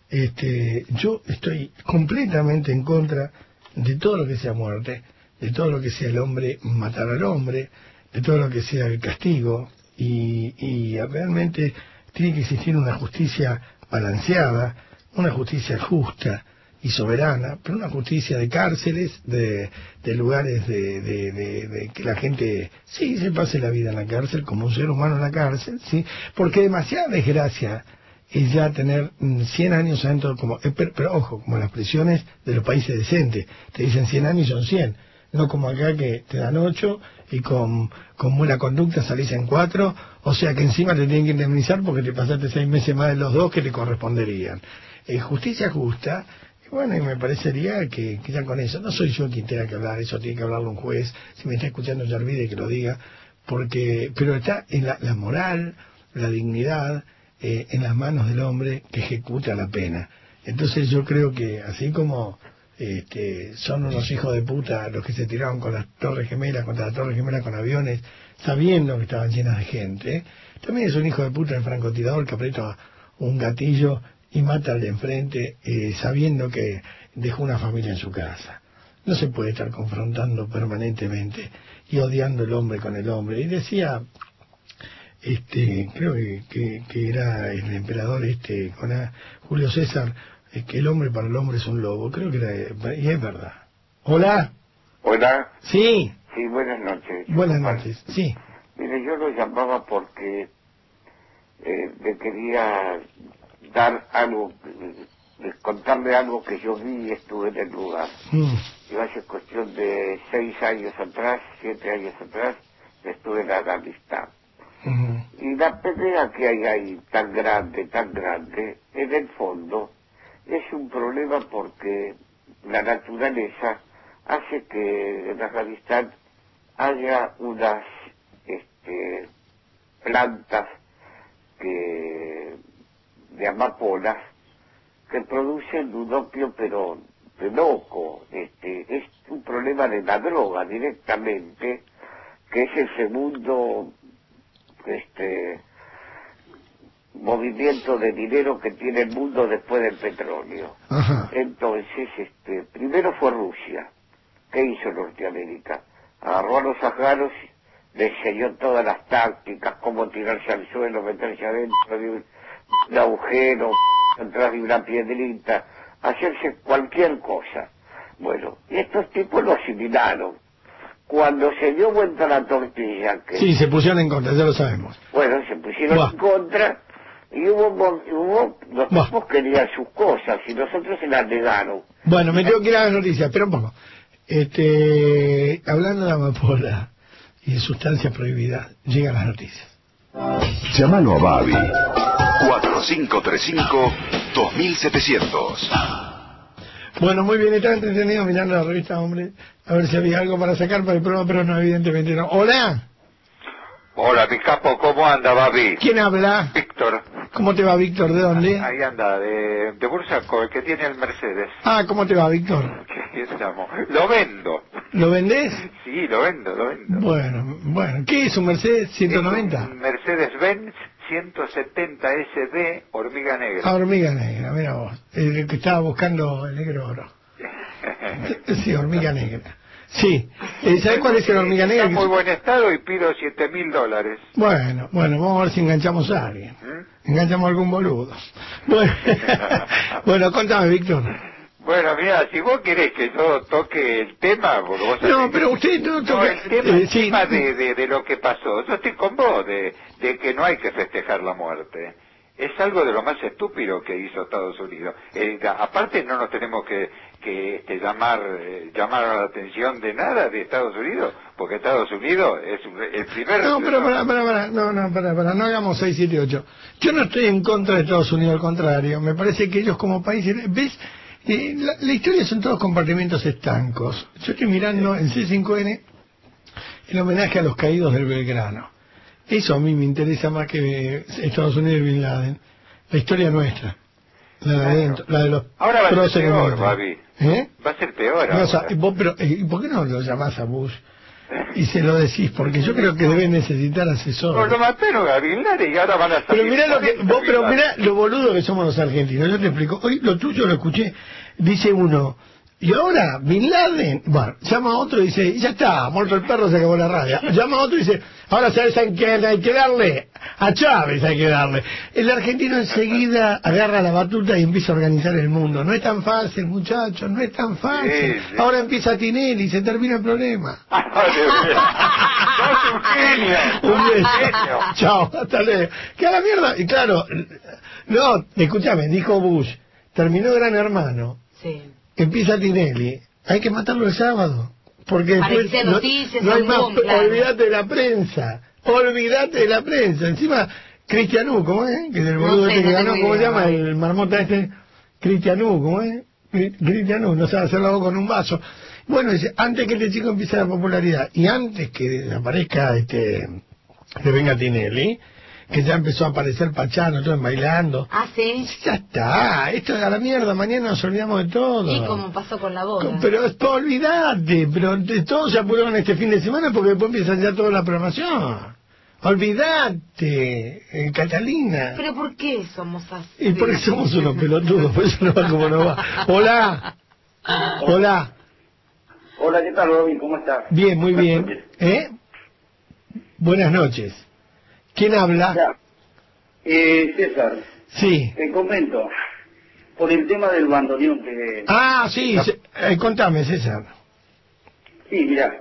este, yo estoy completamente en contra de todo lo que sea muerte, de todo lo que sea el hombre matar al hombre, de todo lo que sea el castigo, y, y realmente tiene que existir una justicia balanceada, una justicia justa y soberana, pero una justicia de cárceles, de, lugares de, de- de- que la gente sí se pase la vida en la cárcel como un ser humano en la cárcel, sí, porque demasiada desgracia es ya tener mm, 100 años adentro, como, eh, pero, pero ojo, como las prisiones de los países decentes, te dicen 100 años y son 100, no como acá que te dan 8 y con, con buena conducta salís en 4, o sea que encima te tienen que indemnizar porque te pasaste 6 meses más de los dos que te corresponderían. Eh, justicia justa, y bueno, y me parecería que, que ya con eso, no soy yo quien tenga que hablar, eso tiene que hablarlo un juez, si me está escuchando Yarvide que lo diga, porque, pero está en la, la moral, la dignidad, eh, en las manos del hombre que ejecuta la pena. Entonces yo creo que así como este, son unos hijos de puta los que se tiraron con las torres gemelas, contra las torres gemelas con aviones, sabiendo que estaban llenas de gente, también es un hijo de puta el francotirador que aprieta un gatillo y mata al de enfrente eh, sabiendo que dejó una familia en su casa. No se puede estar confrontando permanentemente y odiando el hombre con el hombre. Y decía este, creo que, que, que era el emperador este, con a- Julio César, eh, que el hombre para el hombre es un lobo, creo que era, y es verdad. Hola, Hola, sí, sí, buenas noches. buenas noches, sí. Mire, yo lo llamaba porque eh, le quería dar algo, contarle algo que yo vi y estuve en el lugar. Mm, Yo hace cuestión de seis años atrás, siete años atrás, estuve en Afganistán. ujú. Y la pelea que hay ahí, tan grande, tan grande, en el fondo, es un problema porque la naturaleza hace que en Afganistán haya unas este, plantas que, de amapolas que producen un opio pero de loco. Este, es un problema de la droga directamente, que es el segundo este movimiento de dinero que tiene el mundo después del petróleo. Ajá. Entonces, este, primero fue Rusia. ¿Qué hizo Norteamérica? Agarró a los afganos, les enseñó todas las tácticas, cómo tirarse al suelo, meterse adentro de un, un agujero, atrás de una piedrita, hacerse cualquier cosa. Bueno, y estos tipos lo asimilaron. Cuando se dio vuelta la tortilla, que Sí, se pusieron en contra, ya lo sabemos. bueno, se pusieron Buah. en contra y hubo, hubo los Buah. tipos querían sus cosas y nosotros se las negaron. Bueno, me tengo que ir a las noticias, espera un poco. Este, hablando de amapola y de sustancias prohibidas, llegan las noticias. Llámalo a Babi. 4535-2700. Bueno, muy bien, estaba entretenido mirando la revista Hombre, a ver si había algo para sacar para el programa, pero no, evidentemente no. Hola, Hola, mi capo, ¿cómo anda, Babi? ¿quién habla? Víctor. ¿Cómo te va, Víctor? ¿De dónde? Ahí anda, de, de Bursaco, el que tiene el Mercedes. Ah, ¿cómo te va, Víctor? ¿Qué estamos? Lo vendo. ¿Lo vendés? Sí, lo vendo, lo vendo. Bueno, bueno, ¿qué es un Mercedes Es 190? un Mercedes-Benz 170 SD hormiga negra. Ah, hormiga negra, mira vos, el que estaba buscando el negro oro. Sí, hormiga negra. Sí, Eh, ¿sabes cuál es el hormiga negra? Está muy buen estado y pido 7 mil dólares. Bueno, bueno, vamos a ver si enganchamos a alguien. ¿Mm? Enganchamos a algún boludo. Bueno, bueno contame, Víctor. Bueno, mira, si vos querés que yo toque el tema, porque vos No, pero usted no No, toca... el tema, eh, el sí, tema de, de, de lo que pasó. Yo estoy con vos, de, de que no hay que festejar la muerte. Es algo de lo más estúpido que hizo Estados Unidos. Eh, aparte no nos tenemos que, que este, llamar eh, llamar la atención de nada de Estados Unidos, porque Estados Unidos es el primer... No, pero para, para, para, no, no, para, para, no hagamos 6, 7, 8. Yo no estoy en contra de Estados Unidos, al contrario. Me parece que ellos como país, ¿ves? Eh, la, la historia son todos compartimentos estancos. Yo estoy mirando en C5N el homenaje a los caídos del Belgrano. Eso a mí me interesa más que Estados Unidos y Bin Laden. La historia nuestra. La de Claro. adentro, la de los Ahora va a ser peor. ¿Eh? Va a ser peor No, o sea, ahora. vos, pero, eh, ¿Por qué no lo llamás a Bush y se lo decís? Porque yo creo que debe necesitar asesores. lo mataron a Bin Laden y ahora van a Pero salir mirá lo que, 40 vos, pero mirá lo boludo que somos los argentinos. Yo te explico. Hoy lo tuyo lo escuché. Dice uno, y ahora Bin Laden, bueno, llama a otro y dice, ya está, muerto el perro, se acabó la radio. Llama a otro y dice, ahora sabes a quién hay que darle, a Chávez hay que darle. El argentino enseguida agarra la batuta y empieza a organizar el mundo. No es tan fácil, muchachos, no es tan fácil. Sí, sí. Ahora empieza Tinelli y se termina el problema. Dios mío. Sos un genio. Un beso. genio. Chao, hasta luego. Que a la mierda. Y claro, no, escúchame, dijo Bush, terminó Gran Hermano, Sí. empieza Tinelli, hay que matarlo el sábado. Porque después que no, noticias, no hay más, claro. olvídate de la prensa, olvídate de la prensa. Encima, Cristianú, ¿cómo es? Que del No boludo sé, este que no ganó, tengo ¿cómo se llama? El marmota este, Cristianú, ¿cómo es? Cri- Cristianú, no sabe hacerlo con un vaso. Bueno, dice, antes que este chico empiece la popularidad y antes que desaparezca este, que venga Tinelli, que ya empezó a aparecer Pachano, todo bailando. Ah, sí. Ya está, esto es a la mierda, mañana nos olvidamos de todo. Y como pasó con la boda. Pero es olvidate, pero todos se apuraron este fin de semana porque después empieza ya toda la programación. Olvidate, eh, Catalina. Pero ¿por qué somos así? Y porque somos unos pelotudos, por eso no va como no va. Hola. Hola. Hola, ¿qué tal, Robin? ¿Cómo estás? Bien, muy bien. ¿Eh? Buenas noches. ¿Quién habla? Ya. Eh, César, Sí. te comento. Por el tema del bandoneón que... Ah, sí, se- eh, contame, César. Sí, mira.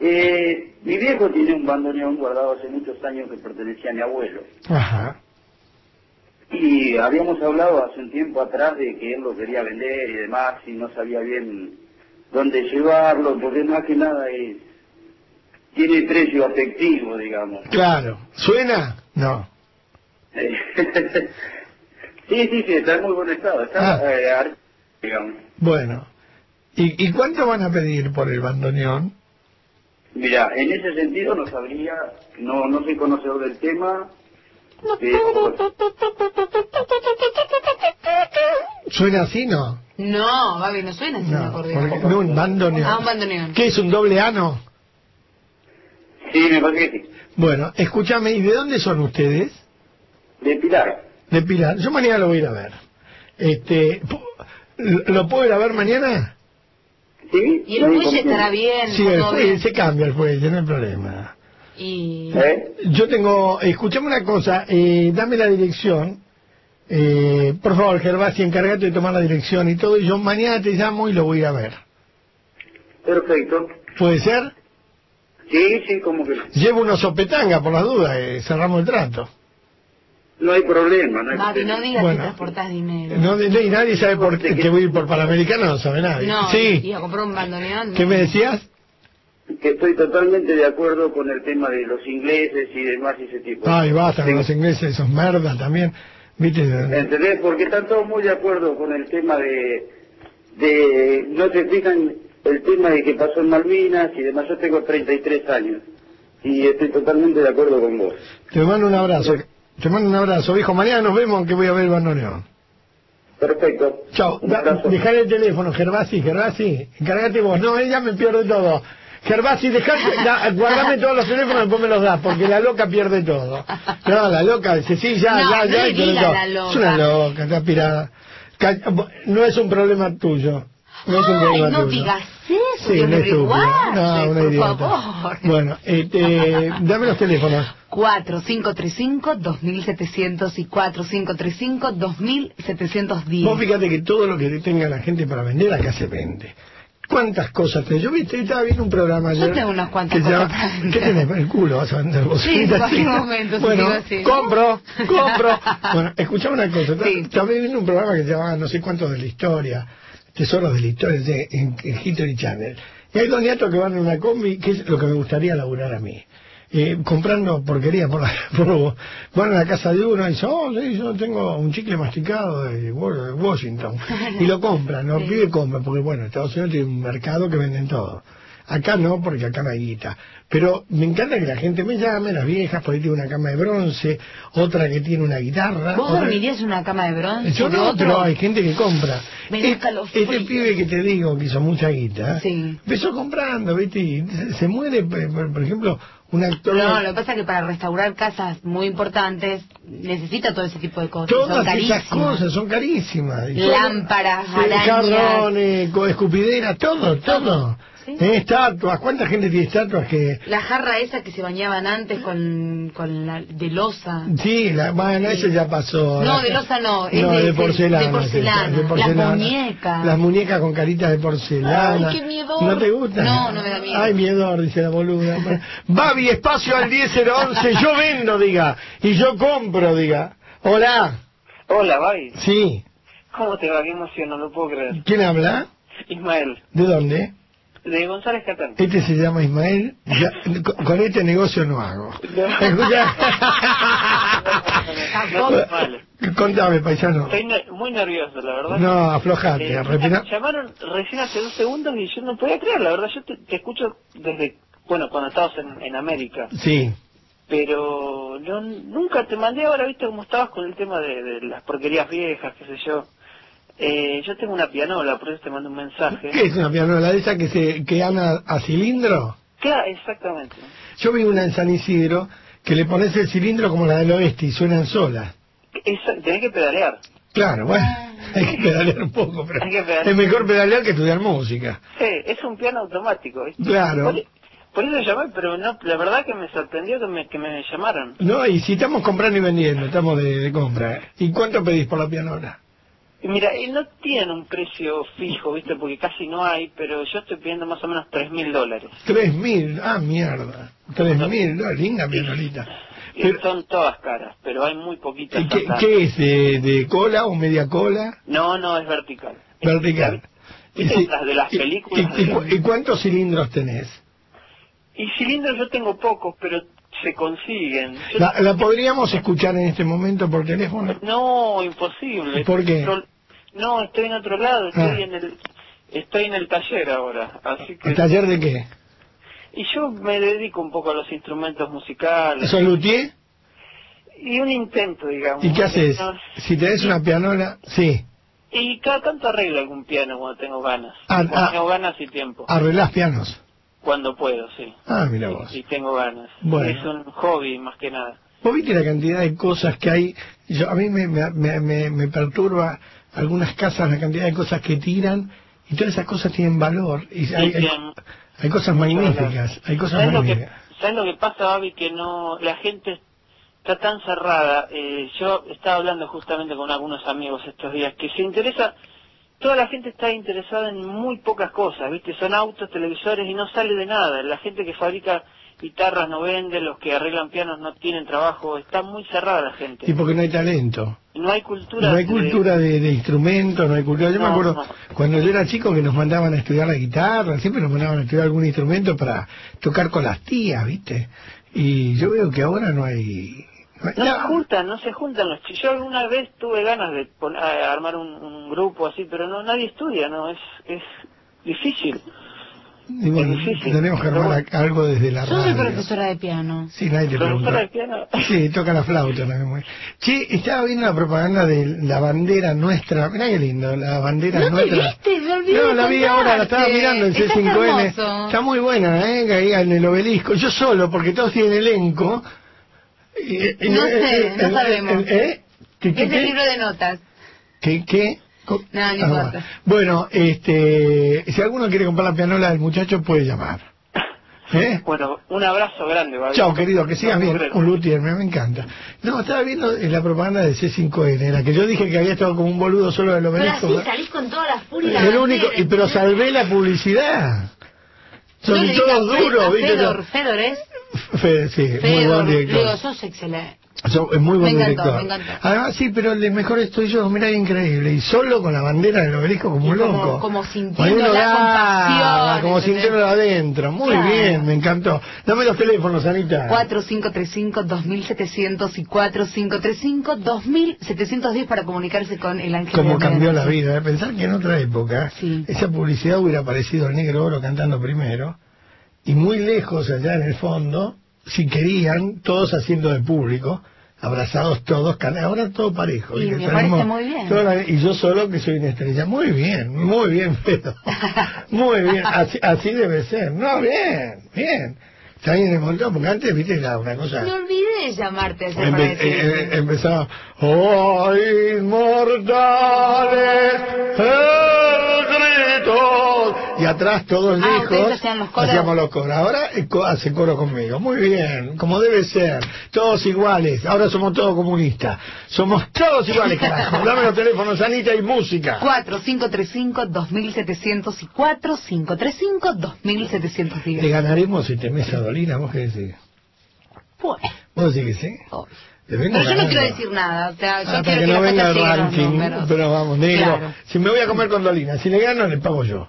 Eh, mi viejo tiene un bandoneón guardado hace muchos años que pertenecía a mi abuelo. Ajá. Y habíamos hablado hace un tiempo atrás de que él lo quería vender y demás y no sabía bien dónde llevarlo, porque más que nada es, tiene precio afectivo, digamos. Claro. ¿Suena? No. Sí, sí, sí, está en muy buen estado. Está, Ah. eh, digamos. Bueno. ¿Y, ¿Y cuánto van a pedir por el bandoneón? Mira, en ese sentido no sabría, no, no soy conocedor del tema, pero ¿Suena así, no? No, Babi, no suena así un No, acordeón. porque- no, un bandoneón. Ah, un bandoneón. ¿Qué es un doble ano? Sí, me parece que sí. Bueno, escúchame, ¿y de dónde son ustedes? De Pilar. De Pilar. Yo mañana lo voy a ir a ver. Este, ¿Lo puedo ir a ver mañana? ¿Sí? Y el No fuelle estará bien, Sí, el todo fuelle, bien. se cambia el fuelle, no hay problema. Y... ¿Eh? Yo tengo, escuchame una cosa, eh, dame la dirección. Eh, por favor, Gervasi, encárgate de tomar la dirección y todo, y yo mañana te llamo y lo voy a ir a ver. Perfecto. ¿Puede ser? Sí, sí, como que no. Llevo unos sopetanga por las dudas, eh, cerramos el trato. No hay problema, no hay Babi, problema. no digas Bueno. que transportás dinero. No, de- y nadie sabe por qué que voy a ir por Panamericano, no sabe nadie. No, sí. y a comprar un bandoneón. ¿Qué no. me decías? Que estoy totalmente de acuerdo con el tema de los ingleses y demás y ese tipo. de Ay, cosas. basta con los ingleses, esos merda también. ¿Viste? ¿Entendés? Porque están todos muy de acuerdo con el tema de, de, no se fijan el tema de que pasó en Malvinas y demás. Yo tengo 33 años y estoy totalmente de acuerdo con vos. Te mando un abrazo. Te mando un abrazo, viejo. Mañana nos vemos aunque voy a ver el bandoneón. Perfecto. Chao. Dejale el teléfono, Gervasi, Gervasi. Encárgate vos. No, ella me pierde todo. Gervasi, dejate, da- guardame todos los teléfonos y después me los das, porque la loca pierde todo. No, la loca dice, sí, ya, No, ya, no ya. y la loca. Es una loca, está pirada. No es un problema tuyo. No es un Ay, problema no tuyo. digas Sí, Dios una estúpida. No, una por idiota. favor. Bueno, este, dame los teléfonos. 4535-2700 y 4535-2710. Vos fíjate que todo lo que tenga la gente para vender acá se vende. ¿Cuántas cosas tenés? Yo viste, estaba viendo un programa Yo ayer. tengo unas cuantas que llama- cosas vender. ¿Qué tenés? El culo vas a vender vos. Sí, en cualquier momento, si Bueno, digo así. compro, compro. Bueno, escuchame una cosa. Sí. Estaba viendo un programa que se llamaba no sé cuántos de la historia, Tesoros de la Historia, de- en, en History Channel. Y hay dos nietos que van en una combi, que es lo que me gustaría laburar a mí. Eh, comprando porquería por la, por, van a la casa de uno y dicen, oh, sí, yo tengo un chicle masticado de, Wa- de Washington. Y lo compran, los pibes compran, porque bueno, Estados Unidos tiene un mercado que venden todo. Acá no, porque acá no hay guita. Pero me encanta que la gente me llame, las viejas, por ahí tiene una cama de bronce, otra que tiene una guitarra. ¿Vos otra- dormirías en una cama de bronce? yo no, otro? pero hay gente que compra. Me da Es- escalofrío. este pibe que te digo que hizo mucha guita, Sí. empezó comprando, ¿viste? Y se, muere, por, ejemplo, un actor. No, lo que pasa es que para restaurar casas muy importantes necesita todo ese tipo de cosas. Son Todas carísimas. esas cosas son carísimas. Lámparas, arañas. jarrones, co- escupideras, todo, todo. Sí. Estatuas, ¿cuánta gente tiene estatuas que... La jarra esa que se bañaban antes con, con la de losa. Sí, la, bueno, eso ya pasó. No, La- de losa no, es no, de- de, porcelana. de porcelana. sí, de porcelana. Las muñecas. Las muñecas con caritas de porcelana. Ay, qué miedor. ¿No te gusta? No, no me da miedo. Ay, miedor, dice la boluda. Babi, espacio al 10011, yo vendo, diga. Y yo compro, diga. Hola. Hola, Babi. Sí. ¿Cómo te va? Qué emoción, no lo puedo creer. ¿Quién habla? Ismael, ¿De dónde? De González Catán. Este se llama Ismael. Ya, con, con este negocio no hago. Contame, paisano. Estoy ne- muy nervioso, la verdad. No, aflojate, Eh, me llamaron recién hace dos segundos y yo no podía creer, la verdad. Yo te, te escucho desde, bueno, cuando estabas en, en América. Sí. Pero yo nunca te mandé ahora, viste cómo estabas con el tema de, de las porquerías viejas, qué sé yo. Eh, yo tengo una pianola, por eso te mando un mensaje. ¿Qué es una pianola de esa que se que anda a cilindro? Claro, exactamente. Yo vi una en San Isidro que le pones el cilindro como la del oeste y suenan solas. Esa- tenés que pedalear. Claro, bueno, hay que pedalear un poco, pero pedalear. es mejor pedalear que estudiar música. Sí, es un piano automático, ¿viste? Claro. Por, Por eso llamé, pero no, la verdad que me sorprendió que me, que me llamaran. No, y si estamos comprando y vendiendo, estamos de, de compra. ¿Y cuánto pedís por la pianola? Y mira, y no tienen un precio fijo, ¿viste? Porque casi no hay, pero yo estoy pidiendo más o menos tres mil dólares. Tres mil, ah, mierda. Tres mil, no, linda pianolita. Y Pero- son todas caras, pero hay muy poquitas. ¿Y ¿Qué, es? De, de cola o media cola? No, no, es vertical. Es Vertical. ¿Viste Sí. las de las ¿Y- películas? ¿Y, y cu- y cuántos cilindros tenés? Y cilindros yo tengo pocos, pero se consiguen. Yo- La, la podríamos escuchar en este momento por teléfono? No, imposible. ¿Por qué? Yo- No, estoy en otro lado, estoy Ah. en el estoy en el taller ahora, así que ¿El taller de qué? y yo me dedico un poco a los instrumentos musicales ¿Sos luthier? y un intento, digamos. ¿Y qué haces? No, Si tenés una pianola, sí, Y cada tanto arreglo algún piano cuando tengo ganas. Ah, cuando ah. tengo ganas y tiempo. arreglás pianos. Cuando puedo, sí. Ah, mira vos. Y tengo ganas. Bueno. Es un hobby más que nada. Vos viste la cantidad de cosas que hay. Yo, a mí me, me, me- me perturba algunas casas, la cantidad de cosas que tiran, y todas esas cosas tienen valor. Y hay, hay, cosas magníficas, hay cosas ¿Sabes lo, que, magníficas. ¿Sabes lo que pasa, Babi? Que no, la gente está tan cerrada. Eh, yo estaba hablando justamente con algunos amigos estos días que se interesa, toda la gente está interesada en muy pocas cosas, ¿viste? Son autos, televisores y no sale de nada. La gente que fabrica guitarras no vende, los que arreglan pianos no tienen trabajo, está muy cerrada la gente. Y porque no hay talento. No hay cultura. No hay cultura de, de instrumentos, no hay cultura. Yo me No, acuerdo no. cuando yo era chico que nos mandaban a estudiar la guitarra, siempre nos mandaban a estudiar algún instrumento para tocar con las tías, ¿viste? Y yo veo que ahora no hay. no se juntan, no se juntan los chicos. Yo alguna vez tuve ganas de pon- a- armar un, un grupo así, pero no nadie estudia, no es es difícil. Y bueno, tenemos que armar a- algo desde la Yo soy radio. profesora de piano. Sí, nadie te Profesora de pregunta. piano. Sí, toca la flauta también. muy- Che, estaba viendo la propaganda de la bandera nuestra. Mirá qué lindo, la bandera ¿No te nuestra. viste? Me olvidé No, la vi ahora, la estaba contarte. mirando en Está C5N. hermoso. Está muy buena, ¿eh? Ahí en el obelisco. Yo solo, porque todos tienen elenco. Y- y- No eh, sé, eh, no eh, sabemos. ¿Eh? ¿Qué, qué, Es el libro de notas. ¿Qué? qué? No, Ah, importa. Bueno, este, si alguno quiere comprar la pianola del muchacho, puede llamar. ¿Eh? Bueno, un abrazo grande, Babi. Chao, querido, que sigas No, bien. Un luthier, me, me encanta. No, estaba viendo en la propaganda de C5N, la que yo dije que había estado como un boludo solo del Pero obelisco. así ¿no? salís con toda la furia. y la El único, y, pero salvé la publicidad. Son todos duros, ¿viste? Fedor, Fedor es. Fede, sí, muy buen digo, director. sos excelente. So- es muy buen Me encantó, director. me encantó. Además, sí, pero el mejor estoy yo, mira, increíble. Y solo con la bandera del obelisco como un como- loco. como sintiendo la garra, compasión, Como sintiéndolo adentro. Muy Claro. bien, me encantó. Dame los teléfonos, Anita. 4535-2700 y 4535-2710 para comunicarse con el ángel la cambió la vida. ¿eh? Pensar que en otra época Sí. esa publicidad hubiera aparecido el negro oro cantando primero y muy lejos allá en el fondo, si querían, todos haciendo de público, abrazados todos, ahora todo parejo. Y ¿viste? me Tenemos parece muy bien. toda la- y yo solo que soy una estrella. Muy bien, muy bien, Pedro. Muy bien, así, así debe ser. No, bien, bien. Está bien el montón, porque antes, viste, era una cosa... Me olvidé de llamarte Empe- eh, eh, empezaba oh inmortales grito y atrás todos Ah, lejos hacíamos los coros ahora co- hace coro conmigo muy bien como debe ser todos iguales ahora somos todos comunistas somos todos iguales carajo dame los teléfonos Anita y música 4535-2700 y 4535-2710. te ganaremos si te a Dolina vos qué decís Bueno, vos decís que sí vengo Pero yo no ganando. quiero decir nada. O sea, yo Hasta quiero que que, no venga el ranking, pero vamos, negro. Claro. Si me voy a comer con Dolina, si le gano, le pago yo.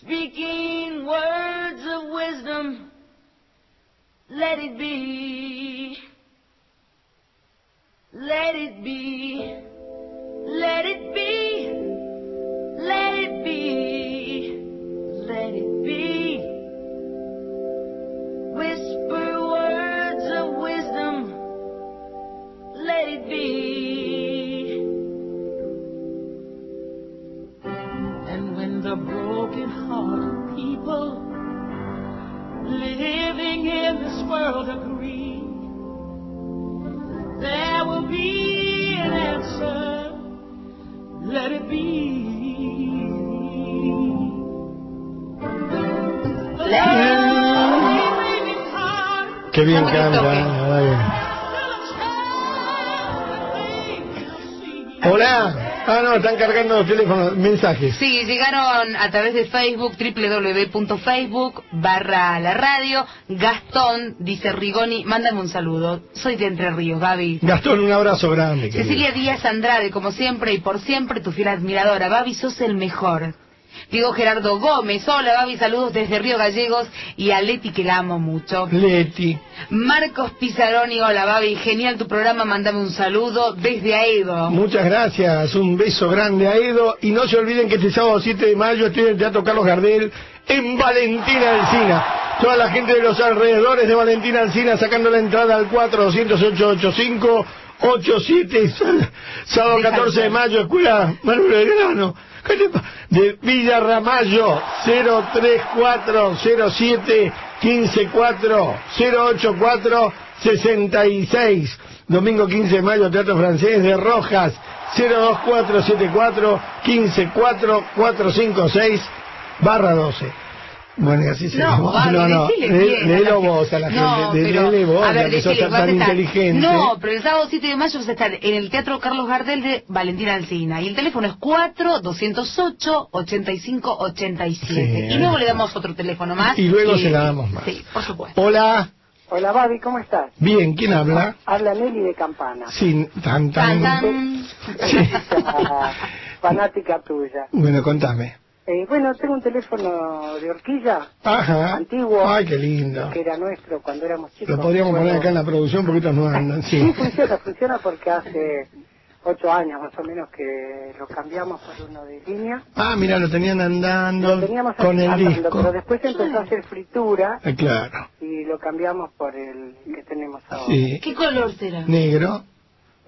speaking words of wisdom. Let it be. Let it be. Let it be. Let it be. Let it be. Whisper words of wisdom. let it be. And when the broken people living in this world agree, there will be an answer. Let it be. Qué bien canta. Hola. Ah, no, están cargando los teléfonos, mensajes. Sí, llegaron a través de Facebook, www.facebook barra la radio. Gastón dice Rigoni, mándame un saludo. Soy de Entre Ríos, Gaby. Gastón, un abrazo grande. querido. Cecilia Díaz Andrade, como siempre y por siempre, tu fiel admiradora. Babi, sos el mejor. Diego Gerardo Gómez, hola Babi, saludos desde Río Gallegos y a Leti que la amo mucho. Leti. Marcos Pizaroni, hola Babi, genial tu programa, mandame un saludo desde Aedo. Muchas gracias, un beso grande a Edo y no se olviden que este sábado 7 de mayo estoy en el Teatro Carlos Gardel en Valentina Alcina. Toda la gente de los alrededores de Valentina Alcina sacando la entrada al 400-885 87 sábado 14 de mayo Escuela Manuel Belgrano ¿Qué te pa- de Villa Ramallo 03407 154 084 66 domingo 15 de mayo Teatro Francés de Rojas 02474 154 456 barra 12 bueno y así se No, Babi, no, no, a léelo vos a la gente. No, gente, pero, vos, a ver, que sos tan inteligente. No, pero el sábado 7 de mayo vas a estar en el Teatro Carlos Gardel de Valentina Alcina. Y el teléfono es 4-208-8587. Sí. Y luego le damos otro teléfono más. Y luego que- se la damos más. Sí, por supuesto. Hola, Hola, Babi, ¿cómo estás? bien, ¿quién habla? Habla Nelly de Campana. Sí, tan, tan. Tan, tan. Ah, fanática tuya. Bueno, contame. Eh, bueno, tengo un teléfono de horquilla Ajá. antiguo Ay, qué lindo. que era nuestro cuando éramos chicos. Lo podríamos poner acá en la producción porque estos no andan. Sí, Sí. funciona, funciona porque hace ocho años más o menos que lo cambiamos por uno de línea. Ah, mira, lo tenían andando Lo teníamos con el andando, disco. pero después empezó a hacer fritura Eh, claro. y lo cambiamos por el que tenemos ahora. Sí. ¿Qué color será? Negro.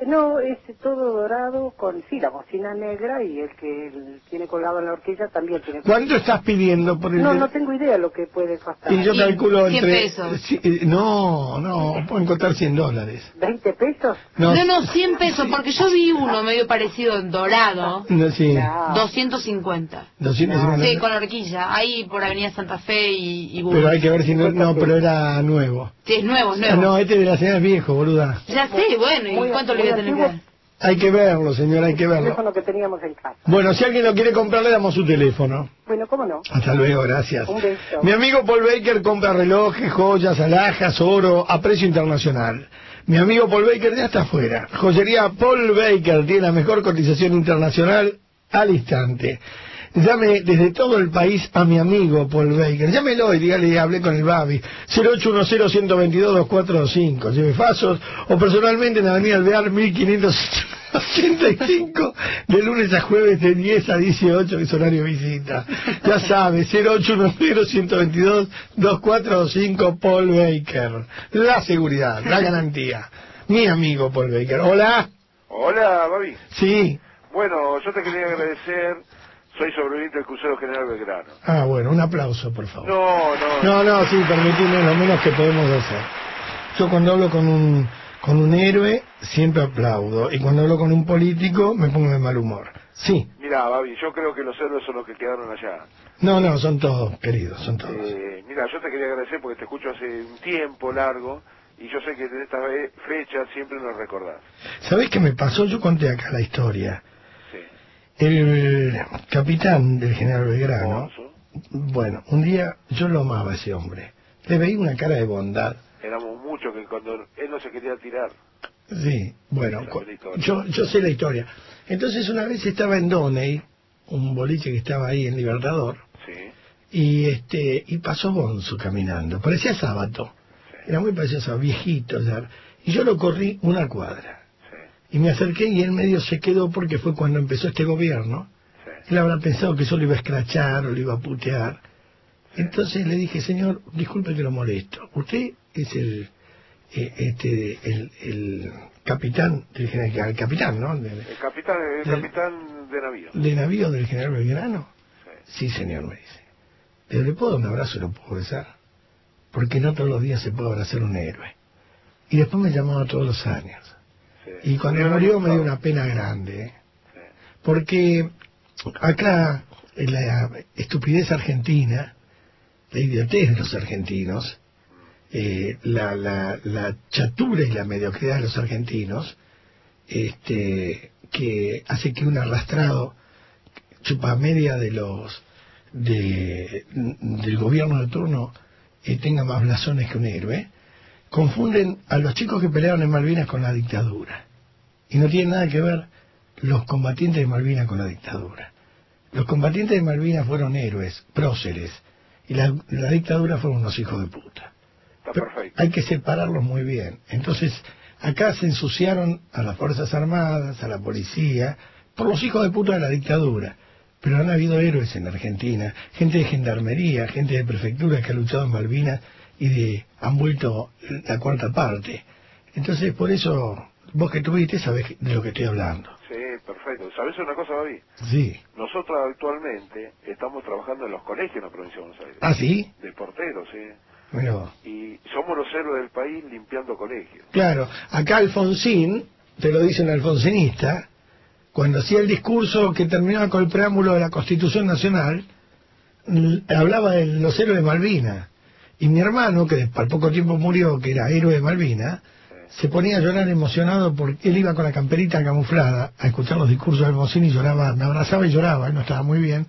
No, es todo dorado con, sí, la bocina negra y el que el- tiene colgado en la horquilla también tiene ¿Cuánto estás pidiendo por el No, no tengo idea lo que puede costar. Y yo calculo 100 entre... pesos. Sí, eh, no, no, pueden costar 100 dólares. ¿20 pesos? No, No, no, 100 pesos, porque yo vi uno medio parecido en dorado. no, sí. Ah, 250. 250. Sí, con horquilla. Ahí por Avenida Santa Fe y, y Burgos. Pero hay que ver si no, no, pero era nuevo. Sí, es nuevo, es Ah, nuevo. no, este de la señora es viejo, boluda. Ya sé, bueno, Muy- ¿y cuánto le voy a tener que antiguo. dar? Hay que verlo, señor, hay que el verlo. teléfono que teníamos en casa. Bueno, si alguien lo quiere comprar, le damos su teléfono. Bueno, ¿cómo no? Hasta luego, gracias. Un beso. Mi amigo Paul Baker compra relojes, joyas, alhajas, oro a precio internacional. Mi amigo Paul Baker ya está afuera. Joyería Paul Baker tiene la mejor cotización internacional al instante. Llame desde todo el país a mi amigo Paul Baker. Llámelo y dígale, hablé con el Babi. 0810-122-245. Lleve Fasos o personalmente en la Avenida Alvear 1585 de lunes a jueves de 10 a 18 que es horario de visita. Ya sabe, 0810-122-245 Paul Baker. La seguridad, la garantía. Mi amigo Paul Baker. Hola. Hola, Babi. Sí. Bueno, yo te quería agradecer. Soy sobreviviente del crucero General Belgrano. Ah, bueno, un aplauso, por favor. No, no. No, no, sí, permitime lo menos que podemos hacer. Yo cuando hablo con un, con un héroe, siempre aplaudo. Y cuando hablo con un político, me pongo de mal humor. Sí. Mira, Babi, yo creo que los héroes son los que quedaron allá. No, no, son todos, queridos, son todos. Eh, mira, yo te quería agradecer porque te escucho hace un tiempo largo y yo sé que en esta fecha siempre nos recordás. ¿Sabés qué me pasó? Yo conté acá la historia. El capitán del general Belgrano, bueno, un día yo lo amaba a ese hombre. Le veía una cara de bondad. Éramos muchos que cuando él no se quería tirar. Sí, bueno, yo, yo sé la historia. Entonces una vez estaba en Doney, un boliche que estaba ahí en Libertador, Sí. y este y pasó Bonzo caminando. Parecía sábado. Era muy sábado, viejito ya. Y yo lo corrí una cuadra. Sí. Y me acerqué y él medio se quedó porque fue cuando empezó este gobierno. Sí. Él habrá pensado que yo lo iba a escrachar o lo iba a putear. Entonces le dije, señor, disculpe que lo molesto. Usted es el, eh, este, el, el capitán, del general, el capitán, ¿no? De, El capitán, el Del- capitán de navío. de navío del general Belgrano. Sí, señor, me dice. Pero le puedo dar un abrazo y lo puedo besar. Porque no todos los días se puede abrazar un héroe. Y después me llamaba todos los años. Y cuando murió me dio una pena grande. ¿eh? Porque acá, en la estupidez argentina, la idiotez de los argentinos, eh, la, la, la chatura y la mediocridad de los argentinos, este, que hace que un arrastrado chupa media de los de, del gobierno de turno eh, tenga más blasones que un héroe, confunden a los chicos que pelearon en Malvinas con la dictadura. Y no tiene nada que ver los combatientes de Malvinas con la dictadura. Los combatientes de Malvinas fueron héroes, próceres, y la, la dictadura fueron unos hijos de puta. Pero hay que separarlos muy bien. Entonces, acá se ensuciaron a las Fuerzas Armadas, a la policía, por los hijos de puta de la dictadura. Pero han habido héroes en Argentina, gente de gendarmería, gente de prefectura que ha luchado en Malvinas y de, han vuelto la cuarta parte. Entonces, por eso, vos que tuviste sabés de lo que estoy hablando. Sí, perfecto. ¿Sabes una cosa, David? Sí. Nosotros actualmente estamos trabajando en los colegios en la provincia de Buenos Aires. ¿Ah, sí? De porteros, sí. Vos. Y somos los héroes del país limpiando colegios. Claro, acá Alfonsín, te lo dice un alfonsinista, cuando hacía el discurso que terminaba con el preámbulo de la Constitución Nacional, hablaba de los héroes de Malvinas. Y mi hermano, que al poco tiempo murió, que era héroe de Malvinas, se ponía a llorar emocionado porque él iba con la camperita camuflada a escuchar los discursos de Alfonsín y lloraba, me abrazaba y lloraba, él no estaba muy bien.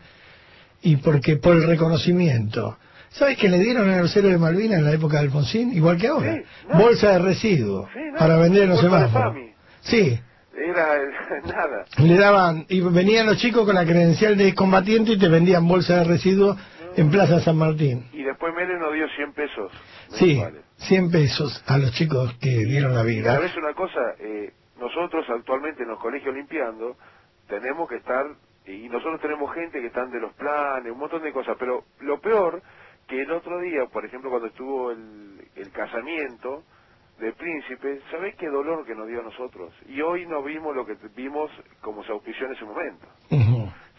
Y porque por el reconocimiento. ¿Sabes que le dieron a los héroes de Malvinas en la época de Alfonsín? Igual que ahora. Sí, nada. Bolsa de residuos Sí, para vender en los semáforos. Sí, Era el- nada. le daban, y venían los chicos con la credencial de combatiente y te vendían bolsa de residuos en Plaza San Martín. Y después Menem nos dio 100 pesos. Sí, mensuales. 100 pesos a los chicos que dieron la vida. ¿Sabes una cosa? Eh, nosotros actualmente en los colegios limpiando tenemos que estar, y nosotros tenemos gente que están de los planes, un montón de cosas, pero lo peor que el otro día, por ejemplo, cuando estuvo el, el casamiento del príncipe, ¿sabés qué dolor que nos dio a nosotros? Y hoy no vimos lo que vimos como se auspició en ese momento.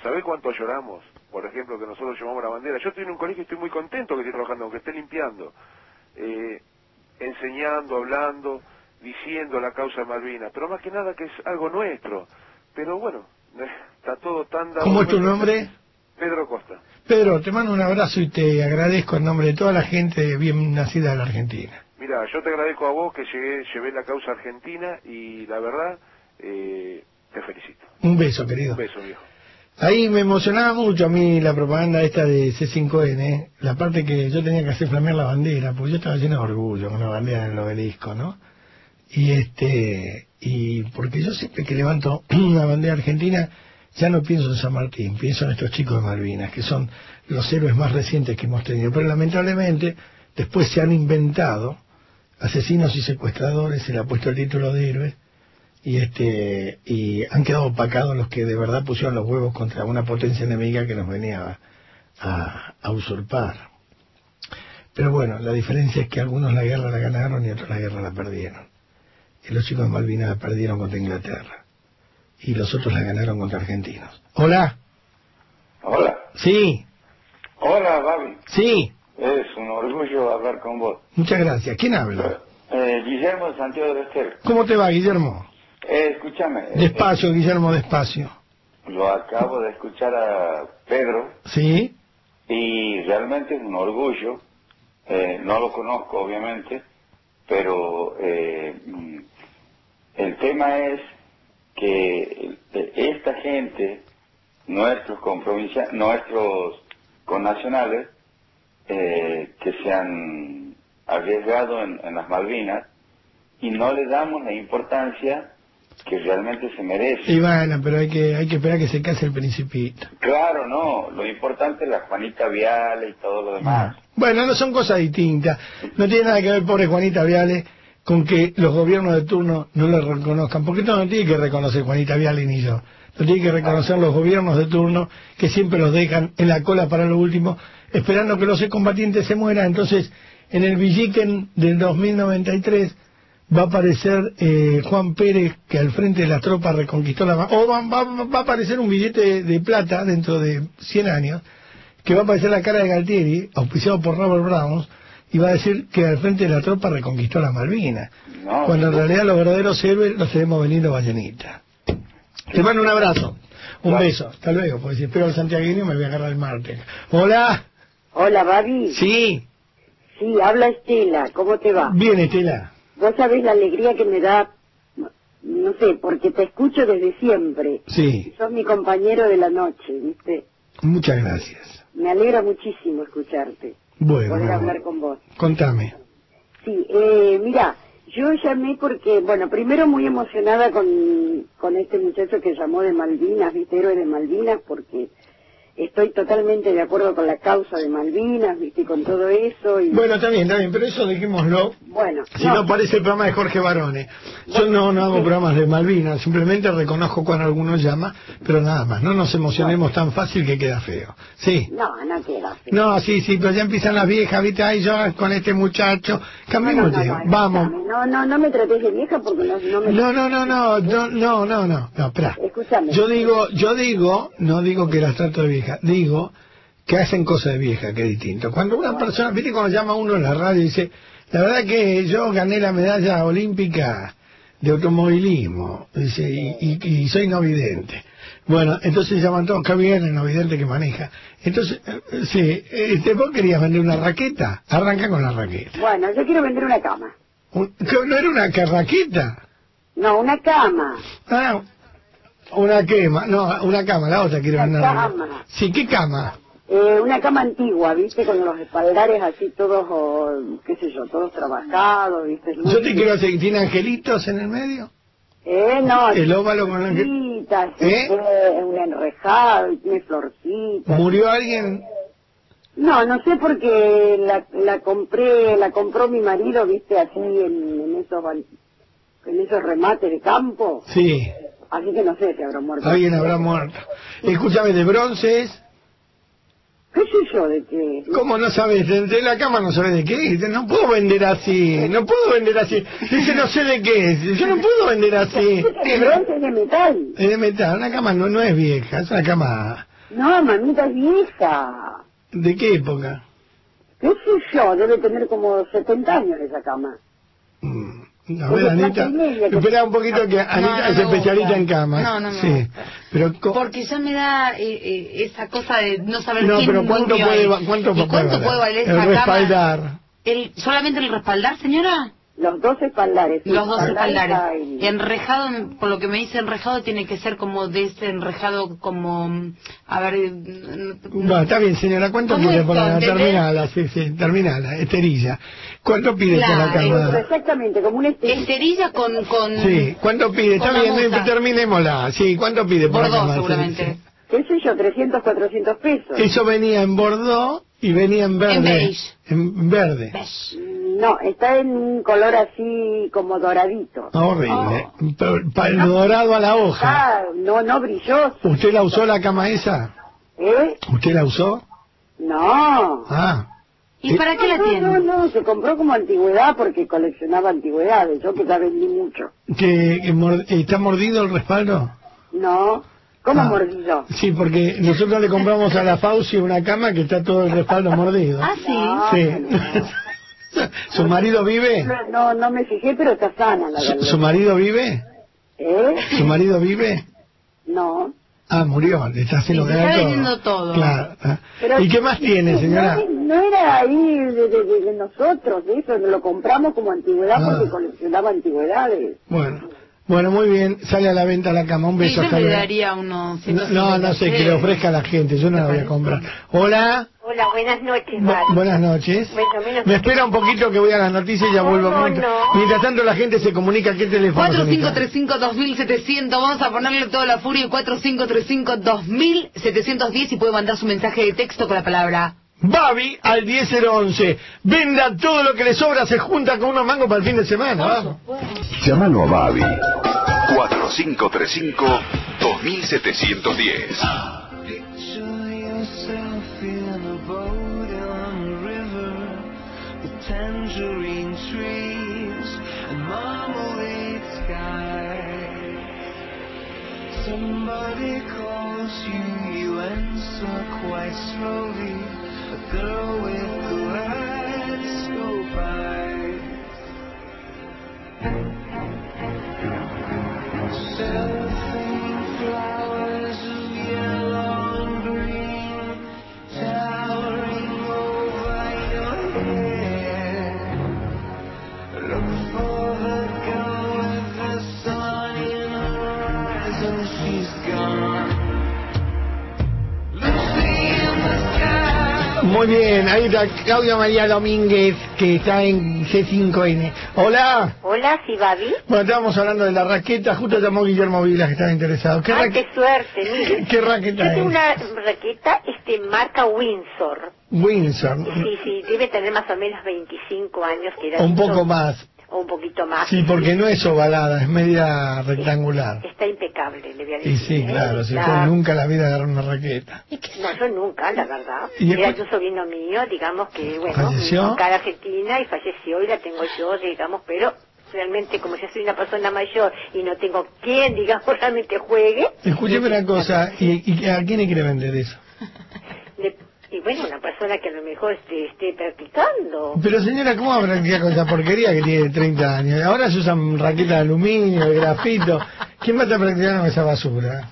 ¿Sabés cuánto lloramos? Por ejemplo, que nosotros llevamos la bandera. Yo estoy en un colegio y estoy muy contento que esté trabajando, aunque esté limpiando, eh, enseñando, hablando, diciendo la causa de Malvinas, pero más que nada que es algo nuestro. Pero bueno, está todo tan dado. ¿Cómo es tu nombre? Pedro Costa. Pedro, te mando un abrazo y te agradezco en nombre de toda la gente bien nacida de la Argentina. Mira, yo te agradezco a vos que llegué, llevé la causa argentina y la verdad, eh, te felicito. Un beso, querido. Un beso, viejo. Ahí me emocionaba mucho a mí la propaganda esta de C5N, la parte que yo tenía que hacer flamear la bandera, porque yo estaba lleno de orgullo con la bandera en el obelisco, ¿no? Y este, y porque yo siempre que levanto una bandera argentina, ya no pienso en San Martín, pienso en estos chicos de Malvinas, que son los héroes más recientes que hemos tenido. Pero lamentablemente, después se han inventado asesinos y secuestradores, se le ha puesto el título de héroes, y este y han quedado opacados los que de verdad pusieron los huevos contra una potencia enemiga que nos venía a, usurpar. Pero bueno, la diferencia es que algunos la guerra la ganaron y otros la guerra la perdieron. Y los chicos de Malvinas la perdieron contra Inglaterra. Y los otros la ganaron contra argentinos. Hola. Hola. Sí, Hola, Babi. sí. Es un orgullo hablar con vos. Muchas gracias. ¿Quién habla? Eh, Guillermo de Santiago del Estero. ¿Cómo te va, Guillermo? Eh, escúchame. eh, Despacio, Guillermo, despacio. lo acabo de escuchar a Pedro ¿Sí? y realmente es un orgullo. Eh, no lo conozco, obviamente, pero eh, mm, el tema es que eh, esta gente, nuestros nuestros connacionales, eh, que se han arriesgado en, en las Malvinas y no le damos la importancia que realmente se merece. Y bueno, pero hay que, hay que esperar que se case el principito. Claro, no, lo importante es la Juanita Viale y todo lo demás. Bueno, no son cosas distintas. No tiene nada que ver, pobre Juanita Viale, con que los gobiernos de turno no lo reconozcan. Porque esto no tiene que reconocer Juanita Viale ni yo. Lo tiene que reconocer los gobiernos de turno que siempre los dejan en la cola para lo último, esperando que los combatientes se mueran. Entonces, en el Villiquen del 2093 va a aparecer eh, Juan Pérez que al frente de la tropa reconquistó la... O va, va- va a aparecer un billete de, de plata dentro de 100 años, que va a aparecer la cara de Galtieri, auspiciado por Robert Brown, y va a decir que al frente de la tropa reconquistó la Malvinas. No, cuando en realidad los verdaderos héroes los tenemos venido ballenita. Te mando un abrazo, un Bueno. beso, hasta luego, porque si espero al santiagueño me voy a agarrar el martes. Hola, Hola, Babi. sí, Sí, habla Estela. ¿Cómo te va? bien Estela. Vos sabés la alegría que me da, no sé, porque te escucho desde siempre. Sí, Sos mi compañero de la noche, ¿viste? muchas gracias. Me alegra muchísimo escucharte, Bueno, poder hablar con vos. contame. Sí, eh, mira, yo llamé porque, bueno, primero muy emocionada con, con este muchacho que llamó de Malvinas, ¿viste? Héroe de Malvinas, porque estoy totalmente de acuerdo con la causa de Malvinas, ¿viste? Con todo eso. Y, Bueno, está bien, pero eso dejémoslo. bueno, Si no, parece el programa de Jorge Barone. Yo no, no hago programas de Malvinas, simplemente reconozco cuando alguno llama, pero nada más. No nos emocionemos tan fácil que queda feo. Sí. no, no queda. No, sí, sí, pero ya empiezan las viejas, ¿viste? Ay, yo con este muchacho. Cambiemos. Vamos. No, no, no me trates de vieja porque no, no me... No, no, no, no, no, no, no, no, no, espera. Escúchame. Yo digo, yo digo, no digo que las trato de vieja, digo que hacen cosas de vieja, que es distinto. Cuando una persona, viste cuando llama uno en la radio y dice, la verdad que yo gané la medalla olímpica de automovilismo, dice, y, y- y soy no vidente. Bueno, entonces llaman todos, qué bien el no vidente que maneja. Entonces, eh, sí, este, vos querías vender una raqueta, arranca con la raqueta. Bueno, yo quiero vender una cama. Un- ¿qué, ¿No era una carraqueta? No, una cama. Ah, una quema, no, una cama, la otra quiero Una cama. Sí, ¿qué cama? Eh, una cama antigua, ¿viste? Con los espaldares así todos, oh, qué sé yo, todos trabajados, ¿viste? Yo te quiero hacer, ¿tiene angelitos en el medio? Eh, no, El óvalo con florcitas, ¿Eh? eh, un enrejado, y tiene florcitas. ¿Murió alguien? No, no sé porque la, la compré, la compró mi marido, ¿viste? Así en, en esos en esos remates de campo. Sí, Así que no sé si habrá muerto. alguien habrá muerto. Escúchame, ¿de bronces? ¿Qué sé yo de qué? ¿Cómo no sabes? De, de la cama no sabes de qué. Dice, No puedo vender así, no puedo vender así. Dice, no sé de qué es. Yo no puedo vender así. De bronce es de metal. Es de metal, una cama no, no es vieja, es una cama... No, mamita es vieja. ¿De qué época? ¿Qué sé yo? Debe tener como 70 años esa cama. A ver, Anita, espera un poquito que Anita no es me especialista en camas. No, no me sí. Pero Porque ya me da eh, eh, esa cosa de no saber No, quién pero ¿cuánto puede, cuánto ¿Y puede cuánto puede valer esa El cama? respaldar. El, ¿Solamente el respaldar, señora? Los dos espaldares. sí, Los dos espaldares espaldares. hay. Y enrejado, por lo que me dice enrejado, tiene que ser como de ese enrejado como... A ver... eh, No, está bien, señora. ¿Cuánto ¿Cómo pide por la terminala? Sí, sí, terminala, esterilla. ¿Cuánto pide por la cama? Exactamente, como un esterilla. Esterilla con... con Sí, ¿cuánto pide? con Está bien, terminémosla. Sí, ¿cuánto pide por la Bordeaux, cama? Sí, seguramente. sí. ¿Qué sé yo? 300, 400 pesos. Eso venía en Bordeaux y venía en verde. En beige. En verde. No, está en un color así como doradito. Ah, Horrible. Pero, pa- dorado a la hoja. Ah, no, no brilloso. ¿Usted la usó la cama esa? ¿Eh? ¿Usted la usó? No. Ah. ¿Y para qué la No, tiene? no, no, se compró como antigüedad porque coleccionaba antigüedades. Yo que ya vendí mucho. ¿Que, que mor- ¿Está mordido el respaldo? No. ¿Cómo Ah. mordí yo? Sí, porque nosotros le compramos a la Fauci una cama que está todo el respaldo mordido. Ah, sí. Sí. ¿Su marido vive? No, no, me fijé, pero está sana la ¿Su, verdad. su marido vive? ¿Eh? ¿Su marido vive? No. Ah, murió, le está haciendo Sí, está todo. todo. Claro. ah. Pero- ¿Y qué más tiene, señora? No, no era ahí de, de- de- nosotros, de eso, lo compramos como antigüedad Ah. porque coleccionaba antigüedades. Bueno, bueno, muy bien. Sale a la venta la cama. Un Sí, beso. yo hasta le daría unos... No, no, no sé, que le ofrezca a la gente. Yo no la voy a comprar. Hola. Hola, buenas noches, Bu- buenas noches. Bueno, menos Me espera un poquito que voy a las noticias y ya No, vuelvo. no, Mientras, no. mientras tanto la gente se comunica. ¿Qué teléfono? se necesita? 4535-2700, vamos a ponerle toda la furia, 4535-2710 y puede mandar su mensaje de texto con la palabra Babi al 10011. Venda todo lo que le sobra, se junta con unos mangos para el fin de semana. Llámalo a Babi. 4535-2710. Somebody calls you, you answer quite slowly. A girl ahí está Claudia María Domínguez, que está en C5N. Hola. Hola, sí, Babi. Bueno, estábamos hablando de la raqueta, justo llamó Guillermo Vilas, que estaba interesado. ¿Qué, Ah, raque- qué suerte, mire. qué raqueta Yo tengo es? una raqueta este, marca Windsor. Windsor. Sí, sí, debe tener más o menos 25 años. Que era Un poco más. O un poquito más. Sí, porque no es ovalada, es media rectangular. Está impecable, le voy a Y decir. sí, ¿eh? claro, si usted nunca en la vida agarró una raqueta. No, yo nunca, la verdad. ¿Y Era después- de un sobrino mío, digamos que, bueno, ¿Falleció? acá en Argentina y falleció y la tengo yo, digamos, pero realmente como yo soy una persona mayor y no tengo quien, digamos, realmente juegue, Escúcheme una cosa, ¿y, y a quién le quiere vender eso? le- y bueno, una persona que a lo mejor esté, esté practicando. Pero señora, ¿cómo va a practicar con esa porquería que tiene 30 años? Ahora se usan raquetas de aluminio, de grafito. ¿Quién va a estar practicando con esa basura?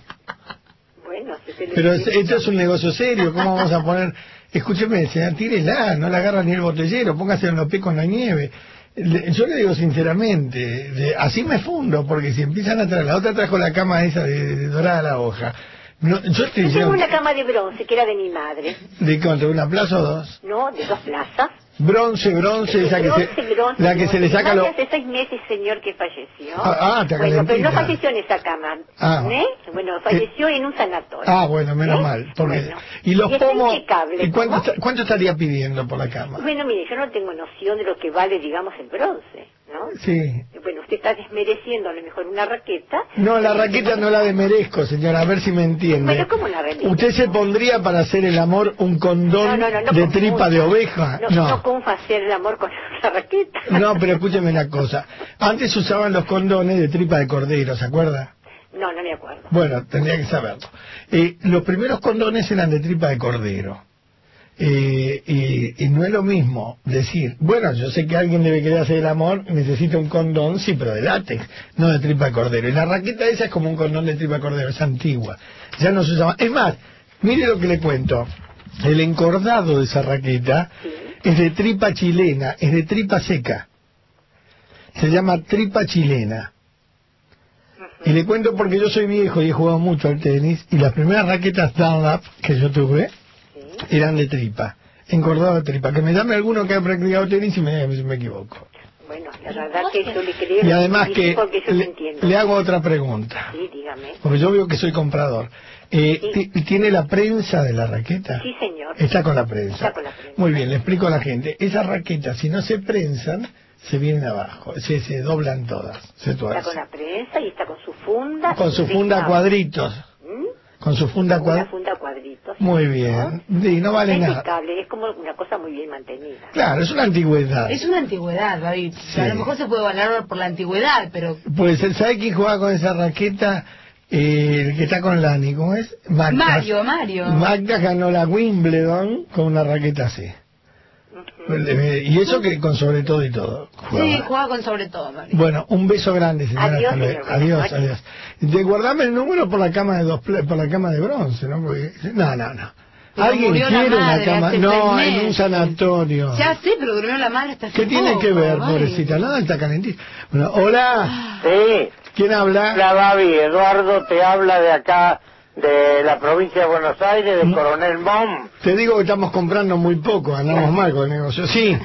Bueno, si se Pero es- esto es un negocio serio, ¿cómo vamos a poner? Escúcheme, señora, tírela, no la agarra ni el botellero, póngase en los pies con la nieve. Le- Yo le digo sinceramente, de- así me fundo, porque si empiezan a traer, la otra trajo la cama esa de, de dorada la hoja. No, yo estoy Yo tengo una cama de bronce que era de mi madre, ¿de contra una plaza o dos? ¿no? De dos plazas. Bronce, bronce, esa que bronce, se, bronce, la que se le bronce. saca Mi lo... madre hace seis meses, señor, que falleció. Ah, ah, está Bueno, pero no falleció en esa cama. Ah. ¿eh? Bueno, falleció en un sanatorio. Ah, bueno, menos ¿Eh? mal. Porque... Bueno. Y los Y pomos, ¿y cuánto, está- cuánto estaría pidiendo por la cama? Bueno, mire, yo no tengo noción de lo que vale, digamos, el bronce, ¿no? Sí. Bueno, usted está desmereciendo a lo mejor una raqueta. No, la raqueta no la demerezco, señora, a ver si me entiende. Bueno, ¿cómo la? ¿Usted se pondría para hacer el amor un condón No, no, no, no de tripa de oveja? No, no, cómo hacer el amor con la raqueta. No, pero escúcheme una cosa. Antes usaban los condones de tripa de cordero, ¿se acuerda? No, no me acuerdo. Bueno, tendría que saberlo. Eh, los primeros condones eran de tripa de cordero. Eh, y, no es lo mismo decir, bueno, yo sé que alguien debe querer hacer el amor, necesita un condón, sí, pero de látex, no de tripa de cordero. Y la raqueta esa es como un condón de tripa de cordero, es antigua. Ya no se usaba. Es más, mire lo que le cuento. El encordado de esa raqueta es de tripa chilena, es de tripa seca. Se llama tripa chilena. Y le cuento porque yo soy viejo y he jugado mucho al tenis y las primeras raquetas Dunlap que yo tuve eran de tripa, encordado de tripa. Que me llame alguno que ha practicado tenis y me, me equivoco. Bueno, la verdad que yo le creo. Y además que le, le hago otra pregunta, Sí, dígame. porque yo veo que soy comprador. Eh, ti- ¿Tiene la prensa de la raqueta? Sí, señor. Está con la prensa. Está con la prensa. Muy bien, le explico a la gente. Esas raquetas, si no se prensan, se vienen abajo, se, se doblan todas, se Está tuercen. con la prensa y está con su funda. Con su funda Fija- cuadritos. ¿Mm? Con su funda cuadritos. funda Muy bien. Sí, no vale es nada. impecable, es como una cosa muy bien mantenida. Claro, es una antigüedad. Es una antigüedad, David. Sí. A lo mejor se puede valorar por la antigüedad, pero Pues, ¿sabe quién juega con esa raqueta? Eh, el que está con Lani, ¿cómo es? Magda. Mario, Mario. Magda ganó la Wimbledon con una raqueta así. Eh, Y eso que con sobre todo y todo. jugaba. sí, juega con sobre todo, Mario. Bueno, un beso grande, señora. Adiós, señor. Adiós, adiós. De guardarme el número por la cama de dos por la cama de bronce, ¿no? Porque- no, no, no. ¿Alguien quiere una cama? No, en un sanatorio. Ya sé, pero durmió la madre hasta ¿Qué tiene poco, que ver, pobrecita? Nada, está calentita. Bueno, hola. Sí. ¿Quién habla? La Babi, Eduardo te habla de acá, de la provincia de Buenos Aires, de Coronel Mom. Te digo que estamos comprando muy poco, andamos mal con el negocio. Sí.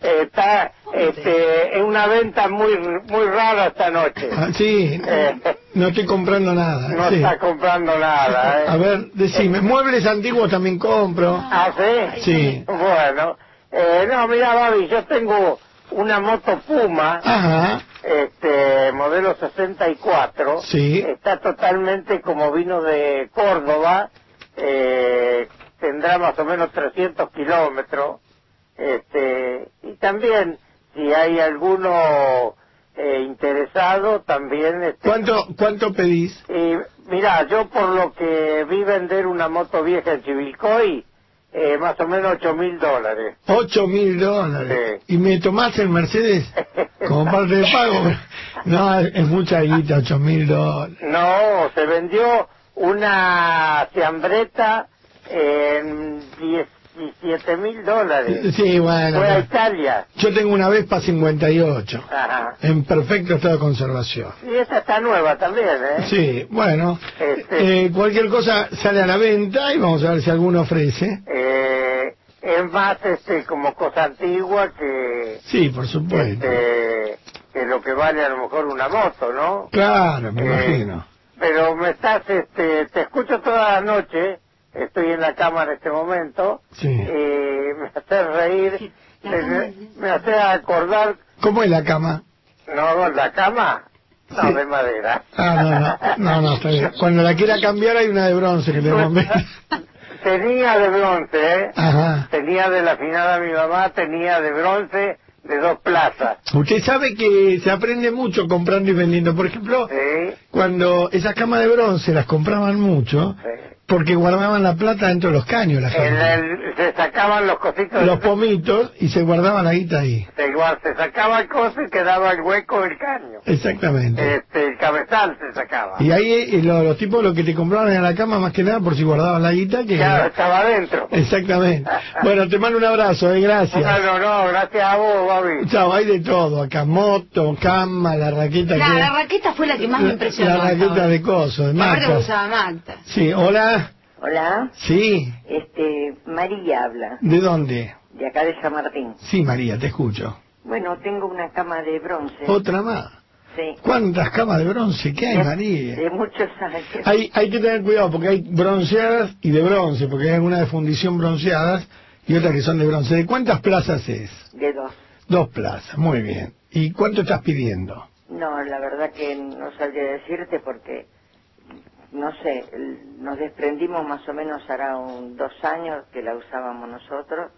Eh, está este, en una venta muy muy rara esta noche. Ah, sí, Eh, no estoy comprando nada. no sí. está comprando nada. ¿eh? A ver, decime, muebles antiguos también compro. ¿Ah, sí? Sí. Bueno, eh, no, mira, Babi, yo tengo una moto Puma, Ajá. Este, modelo 64. Sí. Está totalmente como vino de Córdoba, eh, tendrá más o menos 300 kilómetros. Este, y también, si hay alguno eh, interesado, también... Este, ¿Cuánto, cuánto pedís? y Mira, yo por lo que vi vender una moto vieja en Chivilcoy, eh, más o menos ocho mil dólares. Ocho mil dólares. ¿Y me tomaste el Mercedes como parte de pago? No, es mucha guita, ocho mil dólares. No, se vendió una ciambreta en 17 mil dólares. Sí, bueno. Fue a Italia. Yo tengo una Vespa 58, Ajá. en perfecto estado de conservación. Y esta está nueva también, ¿eh? Sí, bueno, Este, eh, cualquier cosa sale a la venta y vamos a ver si alguno ofrece. eh, es más este como cosa antigua que, Sí, por supuesto. este, que lo que vale a lo mejor una moto, ¿no? Claro, me Eh, imagino. Pero me estás, este, te escucho toda la noche, estoy en la cama en este momento, Sí. eh, me hace reír, me, me hace acordar, ¿Cómo es la cama? no, la cama, no, de madera. Ah, no, no, no, no, está bien. Cuando la quiera cambiar hay una de bronce que le metido. Tenía de bronce, ¿eh? Ajá. Tenía de la finada mi mamá, tenía de bronce de dos plazas. Usted sabe que se aprende mucho comprando y vendiendo. Por ejemplo, cuando esas camas de bronce las compraban mucho, porque guardaban la plata dentro de los caños, la En gente. el- se sacaban los cositos, los pomitos, y se guardaba la guita ahí. se, igual, se sacaba el coso y quedaba el hueco del caño. Exactamente. Este, el cabezal se sacaba. Y ahí eh, lo- los tipos lo que te compraban en la cama más que nada por si guardaban la guita que... Claro, estaba adentro. Exactamente. Bueno, te mando un abrazo, eh, gracias. No, no, no, gracias a vos, Bobby. Chao, hay de todo acá, moto, cama, la raqueta La, que... la raqueta fue la que más me impresionó. la raqueta de coso, de Y aparte marcas. usaba Magda. Sí, hola. Hola, Sí, este, María habla, ¿de dónde? de acá de San Martín. Sí, María, te escucho. Bueno, tengo una cama de bronce. Otra más. Sí. ¿Cuántas camas de bronce que hay, De- María? De muchos años. Hay, hay que tener cuidado porque hay bronceadas y de bronce, porque hay algunas de fundición bronceadas y otras que son de bronce. ¿De cuántas plazas es? De dos. Dos plazas, muy bien. ¿Y cuánto estás pidiendo? No, la verdad que no sabría decirte porque, no sé, nos desprendimos más o menos hará un, dos años que la usábamos nosotros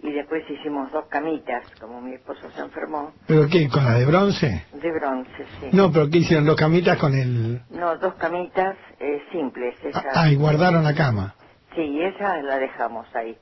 y después hicimos dos camitas, como mi esposo se enfermó, ¿Pero qué? ¿Con la de bronce? de bronce, sí. No, pero ¿qué hicieron? ¿Dos camitas con el...? No, dos camitas eh, simples, esas. Ah, y guardaron la cama. Sí, esa la dejamos ahí,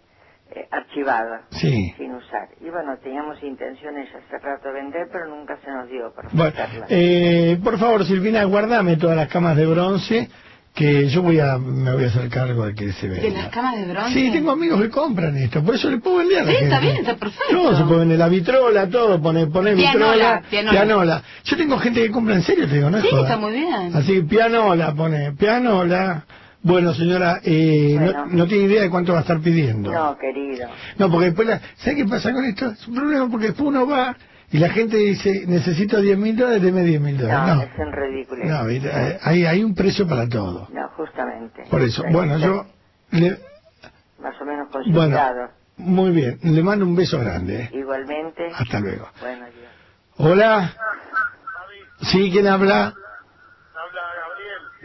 eh, archivada, Sí. sin usar. Y bueno, teníamos intenciones hace rato de vender, pero nunca se nos dio para Bueno, sacarla. eh, por favor, Silvina, guardame todas las camas de bronce, que yo voy a, me voy a hacer cargo de que se ¿De venda. las camas de bronce? Sí, tengo amigos que compran esto, por eso le puedo vender Sí, gente. está bien, está perfecto. No, se puede vender la vitrola, todo, poner pone Pianola, vitrola, pianola. Yo tengo gente que compra en serio, te digo, no es Sí, joda. está muy bien. Así pianola, pone pianola. Bueno, señora, eh, Bueno. No, no tiene idea de cuánto va a estar pidiendo. No, querido. No, porque después, la, ¿sabe qué pasa con esto? Es un problema porque después uno va y la gente dice, necesito 10 mil dólares, deme 10 mil No, dólares. es un ridículo. No, no, hay, hay un precio para todo. No, justamente. Por eso, bueno, yo, le- Más o menos bueno, consultado. muy bien, le mando un beso grande. eh. Igualmente. Hasta luego. Bueno, adiós. Hola. Sí, ¿quién habla?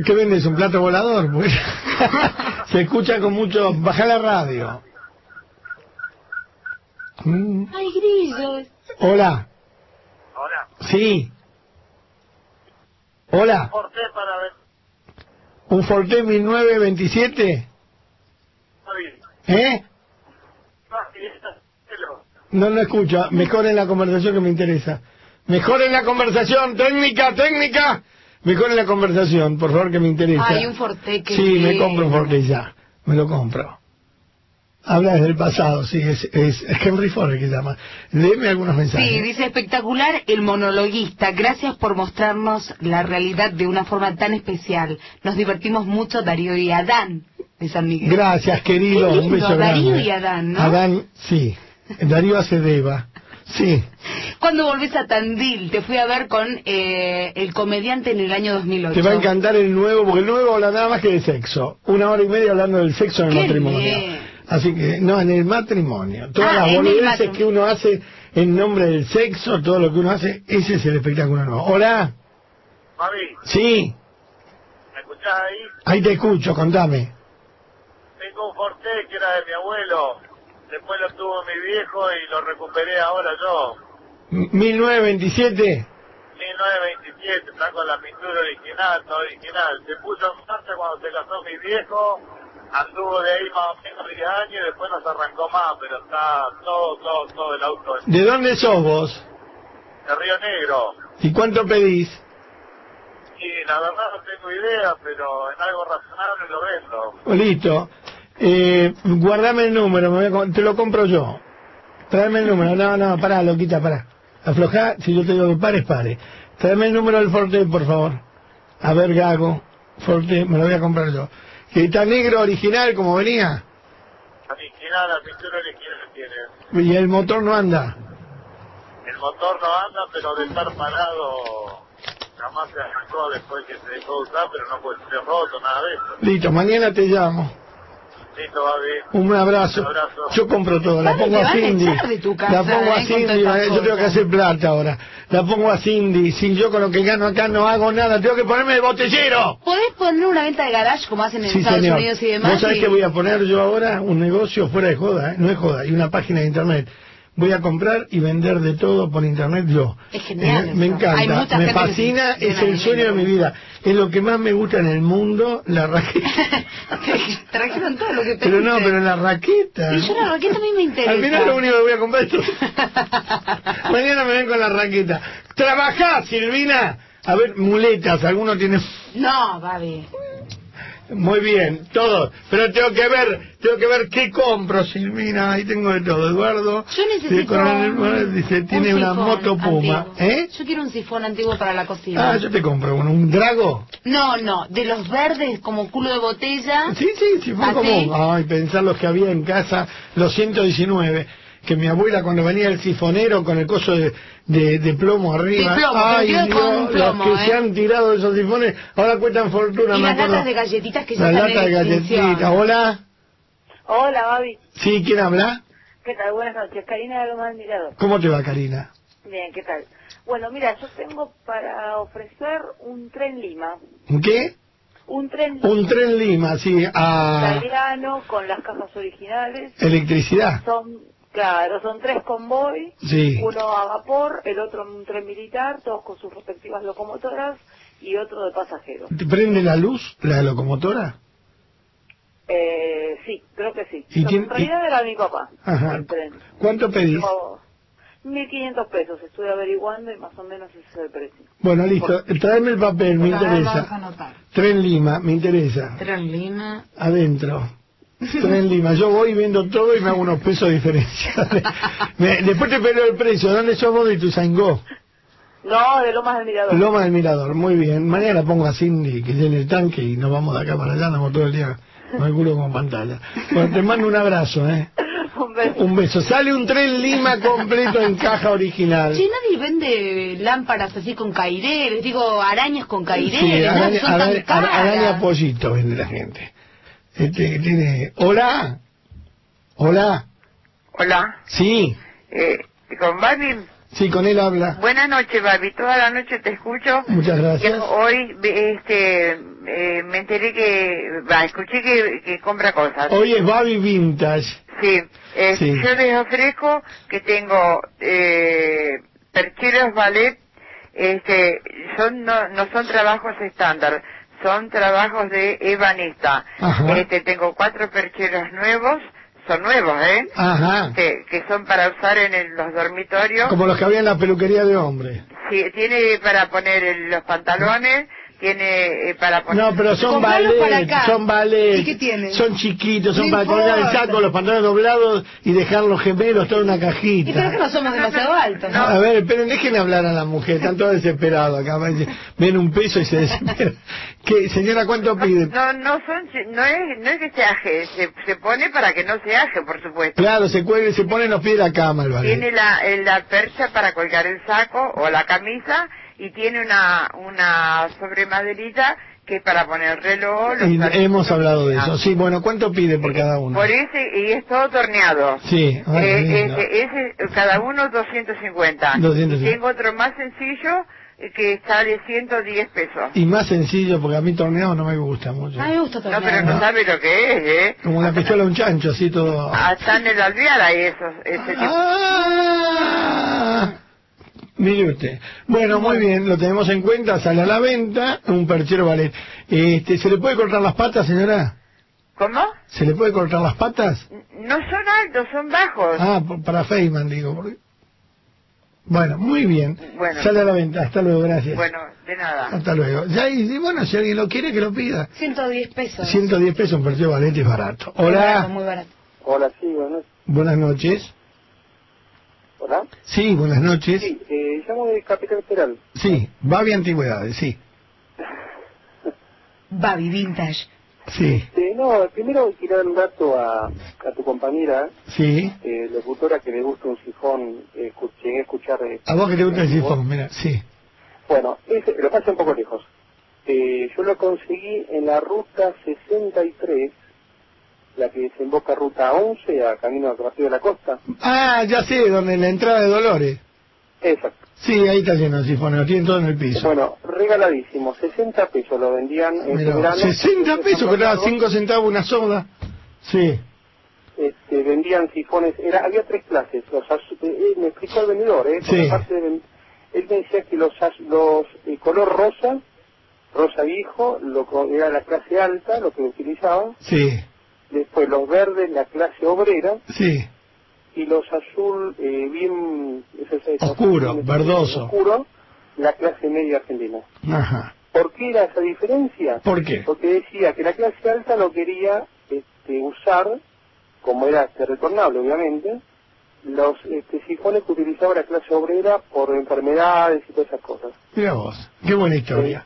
¿Qué vendes? ¿Un plato volador? Pues, se escucha con mucho... Baja la radio. Mm, Ay, grillos. Hola. Hola. Sí. Hola. Corté para ver. ¿Un Forte 1927? ¿Eh? No lo escucho. Mejor en la conversación que me interesa. Mejor en la conversación. Técnica, técnica. Mejor en la conversación, por favor, que me interesa. Hay un Forte que Sí, me compro un Forte ya. Me lo compro. Habla desde el pasado, sí, es, Henry Ford el que llama. Léeme algunos mensajes. Sí, dice espectacular el monologuista. Gracias por mostrarnos la realidad de una forma tan especial. Nos divertimos mucho Darío y Adán de San Miguel. Gracias, querido. Un beso Darío grande. y Adán, ¿no? Adán, sí. Darío Acedeva. Sí. Cuando volvés a Tandil, te fui a ver con eh, el comediante en el año 2008. Te va a encantar el nuevo, porque el nuevo habla nada más que de sexo. Una hora y media hablando del sexo en el matrimonio. bien. Así que, no, en el matrimonio. Todas Ah, las en el boludeces que uno hace en nombre del sexo, todo lo que uno hace, ese es el espectáculo nuevo. Hola. Mami, Sí, ¿me escuchás ahí? ahí te escucho, contame. Tengo un Forte que era de mi abuelo. Después lo tuvo mi viejo y lo recuperé ahora yo. M- 1927. 1927, está con la pintura original, todo original. Se puso en marcha cuando se casó mi viejo, anduvo de ahí más o menos 10 años y después no se arrancó más, pero está todo, todo, todo el auto ¿De dónde sos vos? de Río Negro. ¿Y cuánto pedís? Y la verdad no tengo idea, pero en algo razonable lo vendo. Oh, Listo. Eh, guardame el número, me voy a te lo compro yo. Tráeme el número. No, no, pará, loquita, pará. Aflojá, si yo te digo que pares, pare. Tráeme el número del Forte, por favor. A ver, Gago. Forte, me lo voy a comprar yo. Que está negro original, como venía. Original, la pintura original tiene. Y el motor no anda. El motor no anda, pero de estar parado jamás se arrancó después que se dejó de usar, pero no puede ser roto, nada de eso. Listo, mañana te llamo. Listo, Babi. Un abrazo. Un abrazo. Yo compro todo, la pongo a a Cindy. La pongo a eh, Cindy, eh, yo tengo que hacer plata ahora. La pongo a Cindy. Si yo con lo que gano acá no hago nada, tengo que ponerme de botellero. ¿Podés poner una venta de garage como hacen en Sí, Estados señor. Unidos y demás? ¿Vos sabés y- que voy a poner yo ahora? Un negocio fuera de joda, ¿eh? no es joda, y una página de internet. Voy a comprar y vender de todo por internet yo. Es genial Eh, me encanta, me fascina, es el sueño de mi vida. Es lo que más me gusta en el mundo, la raqueta. Trajeron todo lo que pero no, pediste. pero la raqueta. Y yo la raqueta a mí me interesa. Al final lo único que voy a comprar es. Mañana me ven con la raqueta. ¡Trabajá, Silvina! A ver, muletas, alguno tiene... No, Babi. Muy bien, todos. Pero tengo que ver, tengo que ver qué compro, Silvina. Ahí tengo de todo. Eduardo. Yo necesito Coronel un- dice, tiene un una sifón moto Puma. antiguo. ¿Eh? Yo quiero un sifón antiguo para la cocina. Ah, yo te compro uno. ¿Un drago? No, no, de los verdes como culo de botella. Sí, sí, ¿Así? común. Ay, pensar los que había en casa, los 119. Que mi abuela cuando venía el sifonero con el coso de, de, de plomo arriba. De plomo, Ay, Dios, con plomo, los que ¿eh? se han tirado de esos sifones ahora cuestan fortuna. Y las acuerdo. latas de galletitas que ya Las están latas de galletitas. Hola. Hola, Babi. Sí, ¿quién habla? ¿Qué tal? Buenas noches. Karina de Loma del Mirador. ¿Cómo te va, Karina? Bien, ¿qué tal? Bueno, mira, yo tengo para ofrecer un tren Lima. ¿Un qué? Un tren Lima. Un tren Lima, sí, a italiano con las cajas originales. electricidad. Son, claro, son tres convoy. Sí. Uno a vapor, el otro en un tren militar, todos con sus respectivas locomotoras y otro de pasajeros. ¿Te prende la luz, la locomotora? Eh, sí, creo que sí. ¿Y en realidad era mi papá. Ajá. El tren. ¿Cuánto pedís? Tengo 1.500 pesos, estuve averiguando y más o menos ese es el precio. Bueno, listo. Tráeme el papel, me Por interesa. Tren Lima, me interesa. Tren Lima. Adentro. Tren Lima. Yo voy viendo todo y me hago unos pesos diferenciales. Me- después te peleo el precio. ¿Dónde sos vos de Ituzaingó? No, de Lomas del Mirador. Loma del Mirador. Muy bien. Mañana pongo a Cindy que llene el tanque y nos vamos de acá para allá. Andamos todo el día con el culo con pantalla. Bueno, te mando un abrazo, ¿eh? Un beso. Un beso. Sale un tren Lima completo en caja original. Che, nadie vende lámparas así con caireles, digo, arañas con Sí, caireles, ¿no? araña, son tan araña- caras. araña pollito vende la gente. Este, tiene... Hola. Hola. Hola, Sí. eh, con Babi. Sí, con él habla. Buenas noches, Babi. Toda la noche te escucho. Muchas gracias. Yo hoy este, eh, me enteré que, va, escuché que, que compra cosas. Hoy es Babi Vintage. Sí, eh, Sí. yo les ofrezco que tengo eh, percheros ballet, este, son no, no son trabajos estándar, son trabajos de. Ajá. Este, tengo cuatro percheros nuevos, son nuevos, ¿eh? Ajá. Este, que son para usar en el- los dormitorios. Como los que había en la peluquería de hombre. Sí, tiene para poner el- los pantalones, tiene eh, para poner... No, pero son acá. son ballet. ¿Y qué tiene? Son chiquitos, son No para colgar el saco, los pantalones doblados y dejar los gemelos, toda una Y pero que cajita. no somos demasiado altos, ¿no? A ver, esperen, dejen hablar a la mujer, están todos desesperados acá. Ven un peso y se desesperan. ¿Qué, señora, cuánto pide? No, no son, no es, no es que se aje, se, se pone para que no se aje, por supuesto. Claro, se cuelga, se pone en los pies de la cama el ballet. Tiene la, eh, la percha para colgar el saco o la camisa y tiene una, una sobremaderita que es para poner el reloj. los Y hemos hablado de eso. Sí, bueno, ¿cuánto pide por cada uno? Por ese, y es todo torneado. Sí, ay, qué Eh, lindo. ese, ese, cada uno 250. 250. Y tengo otro más sencillo eh, que sale 110 pesos. Y más sencillo, porque a mí torneado no me gusta mucho. A mí me gusta No, pero no No. sabe lo que es, ¿eh? Como la pistola de un chancho, así todo. Hasta en el alvear hay esos, ese tipo. Ah. Mire usted. Bueno, muy bien, lo tenemos en cuenta, sale a la venta, un perchero ballet. Este, ¿Se le puede cortar las patas, señora? ¿Cómo? ¿Se le puede cortar las patas? No son altos, son bajos. Ah, para Feynman, digo. porque- Bueno, muy bien. Bueno. Sale a la venta, hasta luego, gracias. Bueno, de nada. Hasta luego. Ya, y, bueno, si alguien lo quiere, que lo pida. 110 pesos. 110 pesos un perchero ballet es barato. Muy barato, Hola, Muy barato. Hola, sí, buenas. buenas noches. Hola. Sí, buenas noches. Sí, eh, llamo de Capital Federal. Sí, Babi Antigüedades, sí. Babi Vintage. Sí, Eh, no, primero quiero dar un dato a, a tu compañera, sí. eh, locutora, que le gusta un sifón. Eh, llegué a escuchar. eh, A vos que te gusta el sifón, mira, sí. Bueno, lo pasé un poco lejos. Eh, yo lo conseguí en la ruta 63, la que desemboca ruta 11 a camino Partido de la Costa. Ah, ya sé, donde la entrada de Dolores. Exacto. Sí, ahí está lleno de sifones, lo tienen todo en el piso. Bueno, regaladísimo, 60 pesos lo vendían en Mirá, verano. 60 pesos, que daba 5 centavos una soda. Sí. este, vendían sifones, era, había tres clases, los eh, eh, me explicó el vendedor, ¿eh? Sí. parte de él me decía que los, los eh, color rosa, rosa viejo, lo, era la clase alta, lo que utilizaban, Sí, después los verdes, la clase obrera, sí. y los azul eh, bien esos Oscuro, verdoso. oscuro, la clase media argentina. Ajá. ¿Por qué era esa diferencia? ¿Por qué? Porque decía que la clase alta lo quería este, usar, como era este, retornable obviamente, los este, sifones que utilizaba la clase obrera por enfermedades y todas esas cosas. Mira vos, qué buena historia.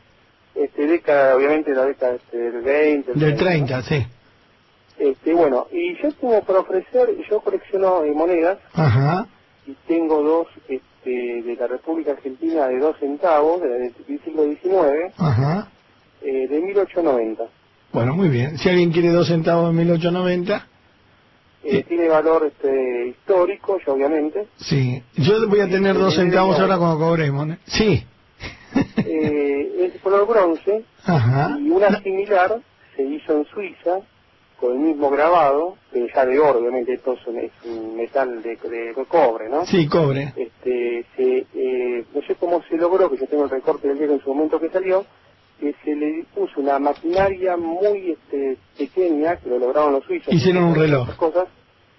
Este, década, obviamente la década este, del 20, el Del 30. 30, sí. Este, bueno, y yo tengo para ofrecer, yo colecciono eh, monedas Ajá. y tengo dos este, de la República Argentina de dos centavos, de del siglo XIX, Ajá. eh, de 1890. Bueno, muy bien. Si alguien quiere dos centavos en 1890, Eh, tiene valor este, histórico, yo obviamente. sí. Yo voy a tener dos centavos ahora cuando cobremos. ¿no? Sí. Eh, es color bronce Ajá. y una similar se hizo en Suiza con el mismo grabado, que ya de oro, obviamente esto es un, es un metal de, de- de cobre, ¿no? Sí, cobre. Este, se, eh, no sé cómo se logró, que yo tengo el recorte del día en su momento que salió, que se le puso una maquinaria muy este, pequeña, que lo lograron los suizos. Hicieron un reloj. Cosas,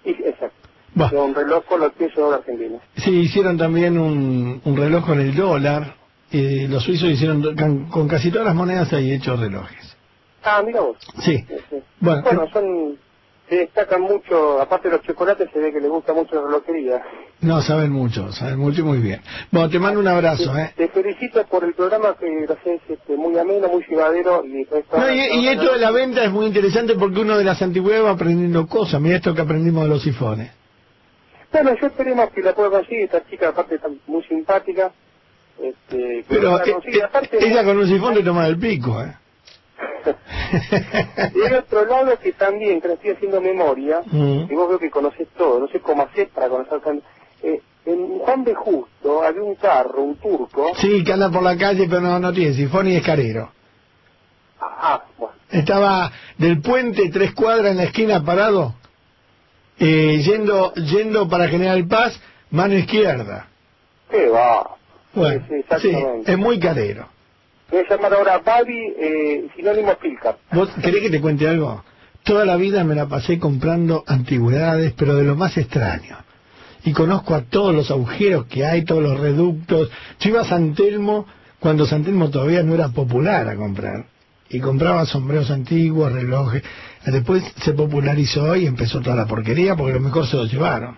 y, exacto. Bah. Un reloj con los pesos de oro argentino. Sí, hicieron también un, un reloj con el dólar. Eh, los suizos hicieron con, con casi todas las monedas hay hechos relojes. Ah, mira vos. Sí. Bueno, Bueno, son, se destacan mucho, aparte de los chocolates, se ve que les gusta mucho la relojería. no, saben mucho, saben mucho y muy bien. Bueno, te mando un abrazo, ¿eh? Te felicito por el programa que lo haces este, muy ameno, muy llevadero y No, y, y esto de la venta es muy interesante porque uno de las antigüedades va aprendiendo cosas. Mira esto que aprendimos de los sifones. Bueno, yo esperemos que la pueda conseguir, esta chica aparte está muy simpática. Este, Pero eh, consiga. eh, aparte, ella con un sifón te toma del pico, ¿eh? Y hay otro lado que también, que estoy haciendo memoria, Mm. y vos veo que conocés todo, no sé cómo hacer para conocer tan... Eh, en Juan de Justo había un carro, un turco, Sí, que anda por la calle pero no, no tiene sifón y es carero. ah, bueno, Estaba del puente tres cuadras en la esquina parado, eh, yendo yendo para General Paz, mano izquierda. qué va. Bueno, Sí, sí, sí, exactamente. es muy carero. Voy a llamar ahora a Babi, eh, sinónimo Pilcar. ¿Vos querés que te cuente algo? Toda la vida me la pasé comprando antigüedades, pero de lo más extraño. Y conozco a todos los agujeros que hay, todos los reductos. Yo iba a San Telmo cuando San Telmo todavía no era popular a comprar. Y compraba sombreros antiguos, relojes. Después se popularizó y empezó toda la porquería porque lo mejor se lo llevaron.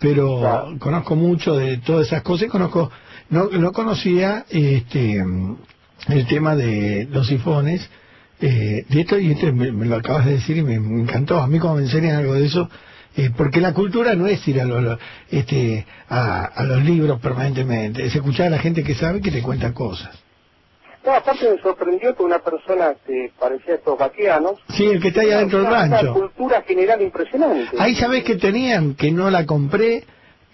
Pero conozco mucho de todas esas cosas y conozco, no, no conocía este el tema de los sifones. Eh, de esto y esto me, me lo acabas de decir y me, me encantó. A mí cuando me enseñan algo de eso, eh, porque la cultura no es ir a, lo- lo- este, a, a los libros permanentemente, es escuchar a la gente que sabe que te cuenta cosas. No, aparte me sorprendió que una persona que parecía estos vaqueanos... Sí, el que está ahí adentro del una, una rancho. cultura general impresionante. Ahí sabés que tenían, que no la compré,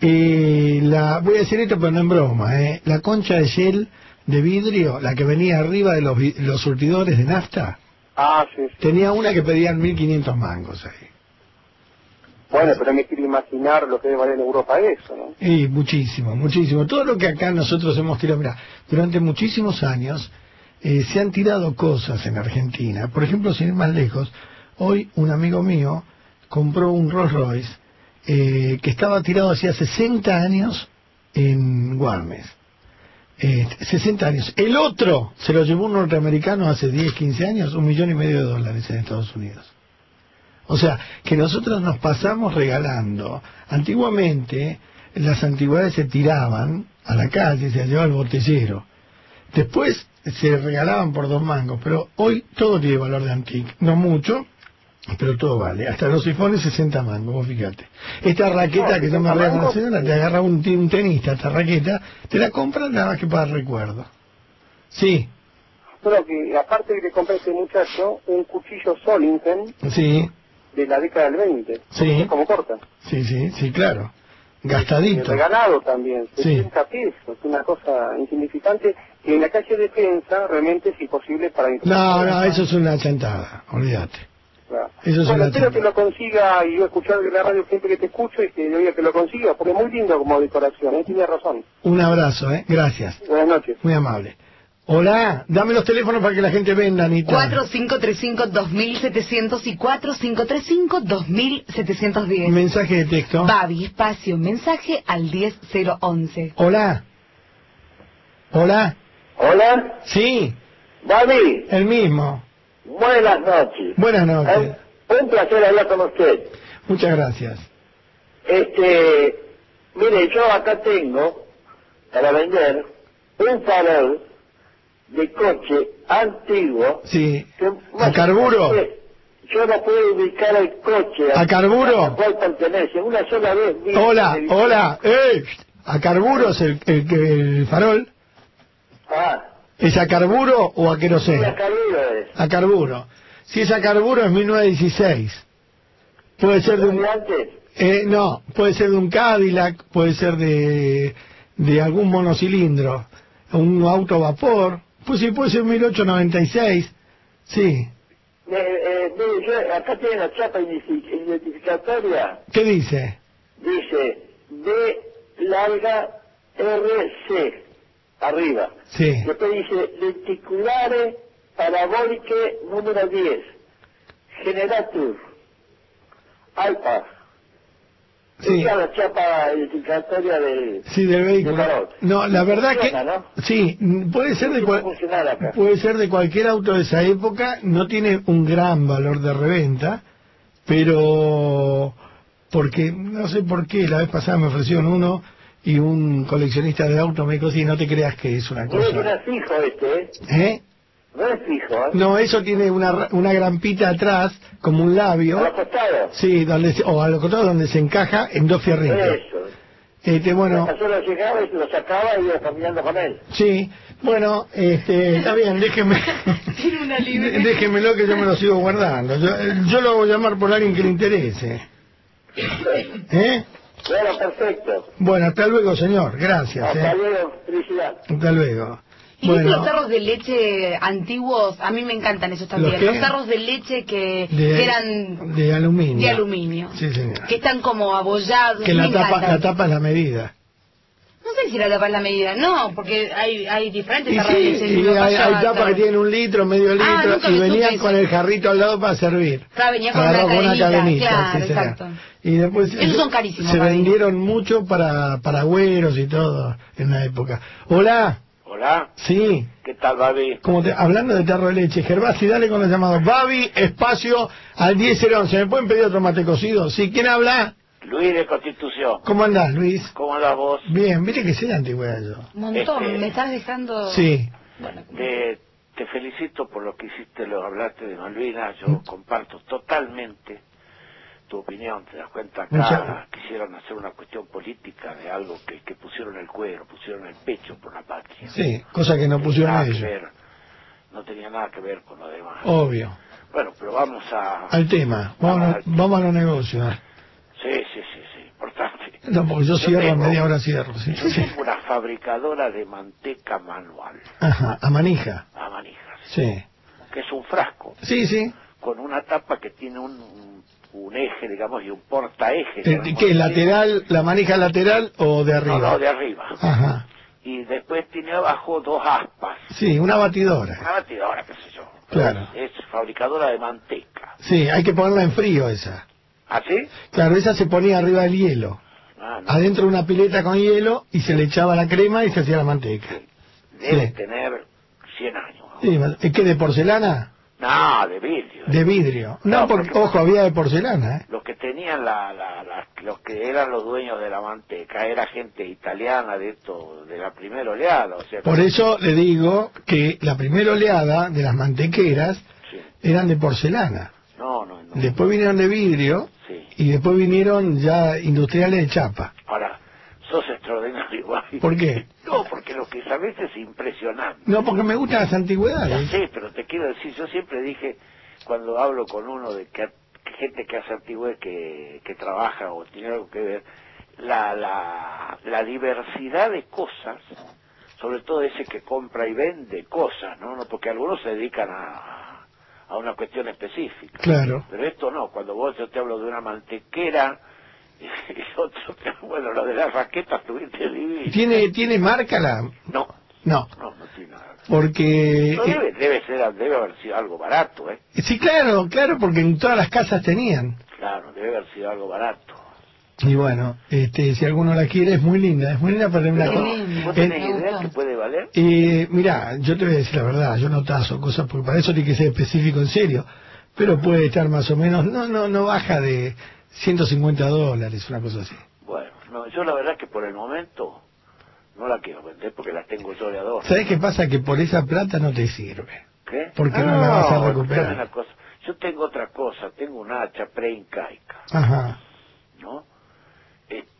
eh, la, voy a decir esto pero no en broma, eh, la concha de Shell de vidrio, la que venía arriba de los, los surtidores de nafta, Ah, sí, sí. tenía una que pedían 1500 mangos ahí. Bueno, pero me quiero imaginar lo que debe valer en Europa eso, ¿no? Y muchísimo, muchísimo. Todo lo que acá nosotros hemos tirado, mira, durante muchísimos años eh, se han tirado cosas en Argentina. Por ejemplo, sin ir más lejos, hoy un amigo mío compró un Rolls Royce eh, que estaba tirado hacía 60 años en Guarmes. Eh, 60 años. El otro se lo llevó un norteamericano hace 10, 15 años, un millón y medio de dólares en Estados Unidos. O sea, que nosotros nos pasamos regalando. Antiguamente, las antigüedades se tiraban a la calle, se llevaba el botellero. Después se regalaban por dos mangos, pero hoy todo tiene valor de antique. No mucho, pero todo vale. Hasta los sifones 60 mangos, vos fíjate. Esta raqueta que yo me regala la señora, te agarra un, un tenista, esta raqueta, te la compran nada más que para recuerdo. Sí, Solo que, aparte de que compré a este muchacho un cuchillo Solingen sí, de la década del 20. Sí. Como corta. sí, sí, sí, claro. Y Gastadito. regalado también, Sí. 60 pesos, una cosa insignificante que en la calle Defensa realmente es imposible para No, no, eso es una chantada, olvídate. Claro. Eso es bueno, espero que lo consiga y escuchado en la radio siempre que te escucho y que diga que lo consiga, porque es muy lindo como decoración, ¿eh? tiene razón. Un abrazo, ¿eh? Gracias. Buenas noches. Muy amable. Hola, dame los teléfonos para que la gente venda, Anita. 4535-2700 y 4535-2710. Mensaje de texto. Babi, espacio, mensaje al 10011. Hola. Hola. Hola. Sí. Babi, El mismo. Buenas noches. Buenas noches. Un placer hablar con usted. Muchas gracias. Este, mire, yo acá tengo para vender un farol de coche antiguo. Sí. que ¿A carburo? Yo no puedo ubicar el coche. ¿A carburo? ¿A cuál pertenece? Una sola vez. Hola, hola. ¡Eh! ¿A carburo es el, el, el farol? Ah, ¿Es a carburo o a queroseno? carburo es. A carburo. Si es a carburo es 1916. Puede ser de un... Eh, no, puede ser de un Cadillac, puede ser de, de algún monocilindro, un auto a vapor, pues sí, puede ser 1896, sí. Eh, eh, mire, yo, acá tiene la chapa identifi- identificatoria. ¿Qué dice? dice B larga RC arriba. Sí. Después dice lenticulare parabólique número 10. Generatur. Alfa. Sí. Esa es la chapa identificatoria del, Sí, del vehículo. del. No, la verdad que ¿no? sí, puede ser de cual- puede ser de cualquier auto de esa época, no tiene un gran valor de reventa, pero porque no sé por qué la vez pasada me ofrecieron uno y un coleccionista de autos me dijo, sí, no te creas que es una es, no cosa. es fijo este, ¿eh? ¿Eh? No es fijo, ¿eh? No, eso tiene una, ra- una grampita atrás, como un labio. A los costados. Sí, donde se- o a los costados donde se encaja en dos fierritos. Eso. Este, bueno, llegaba y lo sacaba y iba caminando con él. sí, bueno, este, está bien, déjeme, déjemelo que yo me lo sigo guardando. Yo, yo lo voy a llamar por alguien que le interese. ¿Eh? Bueno, perfecto. Bueno, hasta luego, señor. Gracias. Hasta ¿eh? luego. Felicidad. Hasta luego. ¿Y viste Bueno, los tarros de leche antiguos? A mí me encantan esos también. ¿Los? Los tarros de leche que, de, que eran de aluminio. de aluminio. Sí, señor. Que están como abollados. Que la tapa, la tapa es la medida. No sé si la tapa es la medida. No, porque hay, hay diferentes Y sí, y hay, hay tapas que tienen un litro, medio litro, Ah, y venían con eso. el jarrito al lado para servir. Claro, venía con una con una cadenita, cadenita, claro, sí, señor. exacto. Y después Esos se- son carísimos, se Fabi. vendieron mucho para, para güeros y todo en la época. Hola, Hola, sí, ¿qué tal, Babi? como te, hablando de tarro de leche, Gervasi, dale con los llamados. Babi, espacio al 1011. ¿Me pueden pedir otro mate cocido? Sí, ¿quién habla? Luis de Constitución. ¿Cómo andás, Luis? ¿Cómo andás vos? Bien, viste que soy antigüedad yo. Un montón, Este- me estás dejando... Sí, Te, te felicito por lo que hiciste, lo hablaste de Malvinas. Yo comparto totalmente tu opinión. Te das cuenta acá Muchas- quisieron hacer una cuestión política de algo que, que pusieron el cuero, pusieron el pecho por la patria. sí, cosa que no pusieron Nada que ellos. ver, no tenía nada que ver con lo demás. Obvio. Bueno, pero vamos a... Al tema, vamos, a- vamos a los negocios. Sí, sí, sí, sí, importante. No, porque yo Yo cierro tengo- media hora, cierro. Sí, Yo sí. tengo una fabricadora de manteca manual, Ajá, a manija. a manijas, Sí. que es un frasco Sí, sí. con una tapa que tiene un, eje, digamos, y un portaeje. Eh, ¿Qué, lateral, la manija lateral o de arriba? No, no, de arriba. Ajá. Y después tiene abajo dos aspas. Sí, una batidora. Una batidora, qué sé yo. Claro. Es fabricadora de manteca. Sí, hay que ponerla en frío esa. ¿Ah, sí? Claro, esa se ponía arriba del hielo. Ah, no. Adentro de una pileta con hielo y se le echaba la crema y se hacía la manteca. Debe sí. tener 100 años. Sí, ¿Es que de porcelana? No, de vidrio. De vidrio. No, porque, ojo, había de porcelana, ¿eh? Los que tenían la, la, la- los que eran los dueños de la manteca era gente italiana de esto, de la primera oleada, o sea. Por eso le digo que la primera oleada de las mantequeras eran de porcelana. No, no, no. Después vinieron de vidrio Sí. y después vinieron ya industriales de chapa. Ahora, sos extraordinario, Guay. ¿Por qué? No, porque lo que sabes es impresionante. No, porque me gustan las antigüedades. sé, pero te quiero decir, yo siempre dije, cuando hablo con uno de que, gente que hace antigüedad, que, que trabaja o tiene algo que ver, la, la, la diversidad de cosas, sobre todo ese que compra y vende cosas, ¿no? no porque algunos se dedican a, a una cuestión específica. Claro. Pero esto no, cuando vos yo te hablo de una mantequera, y otro, te- bueno, lo de las raquetas tuviste divino. ¿Tiene, ¿Tiene marca la...? No, No, no, no tiene nada. porque... No, debe, debe ser, debe haber sido algo barato, ¿eh? Sí, claro, claro, porque en todas las casas tenían. Claro, debe haber sido algo barato. Y bueno, este, si alguno la quiere, es muy linda, es muy linda para tener una cosa. ¿Vos En- tenés idea que puede valer? Eh, mira, yo te voy a decir la verdad, yo no tazo cosas porque para eso tiene que ser específico en serio, pero puede estar más o menos, no, no, no baja de 150 dólares, una cosa así. Bueno, no, yo la verdad que por el momento no la quiero vender porque la tengo yo de adorno. ¿Sabes qué pasa? Que por esa plata no te sirve. ¿Qué? Porque no la vas a recuperar. escuchame una cosa. Yo tengo otra cosa, tengo una hacha preincaica, Ajá. ¿no?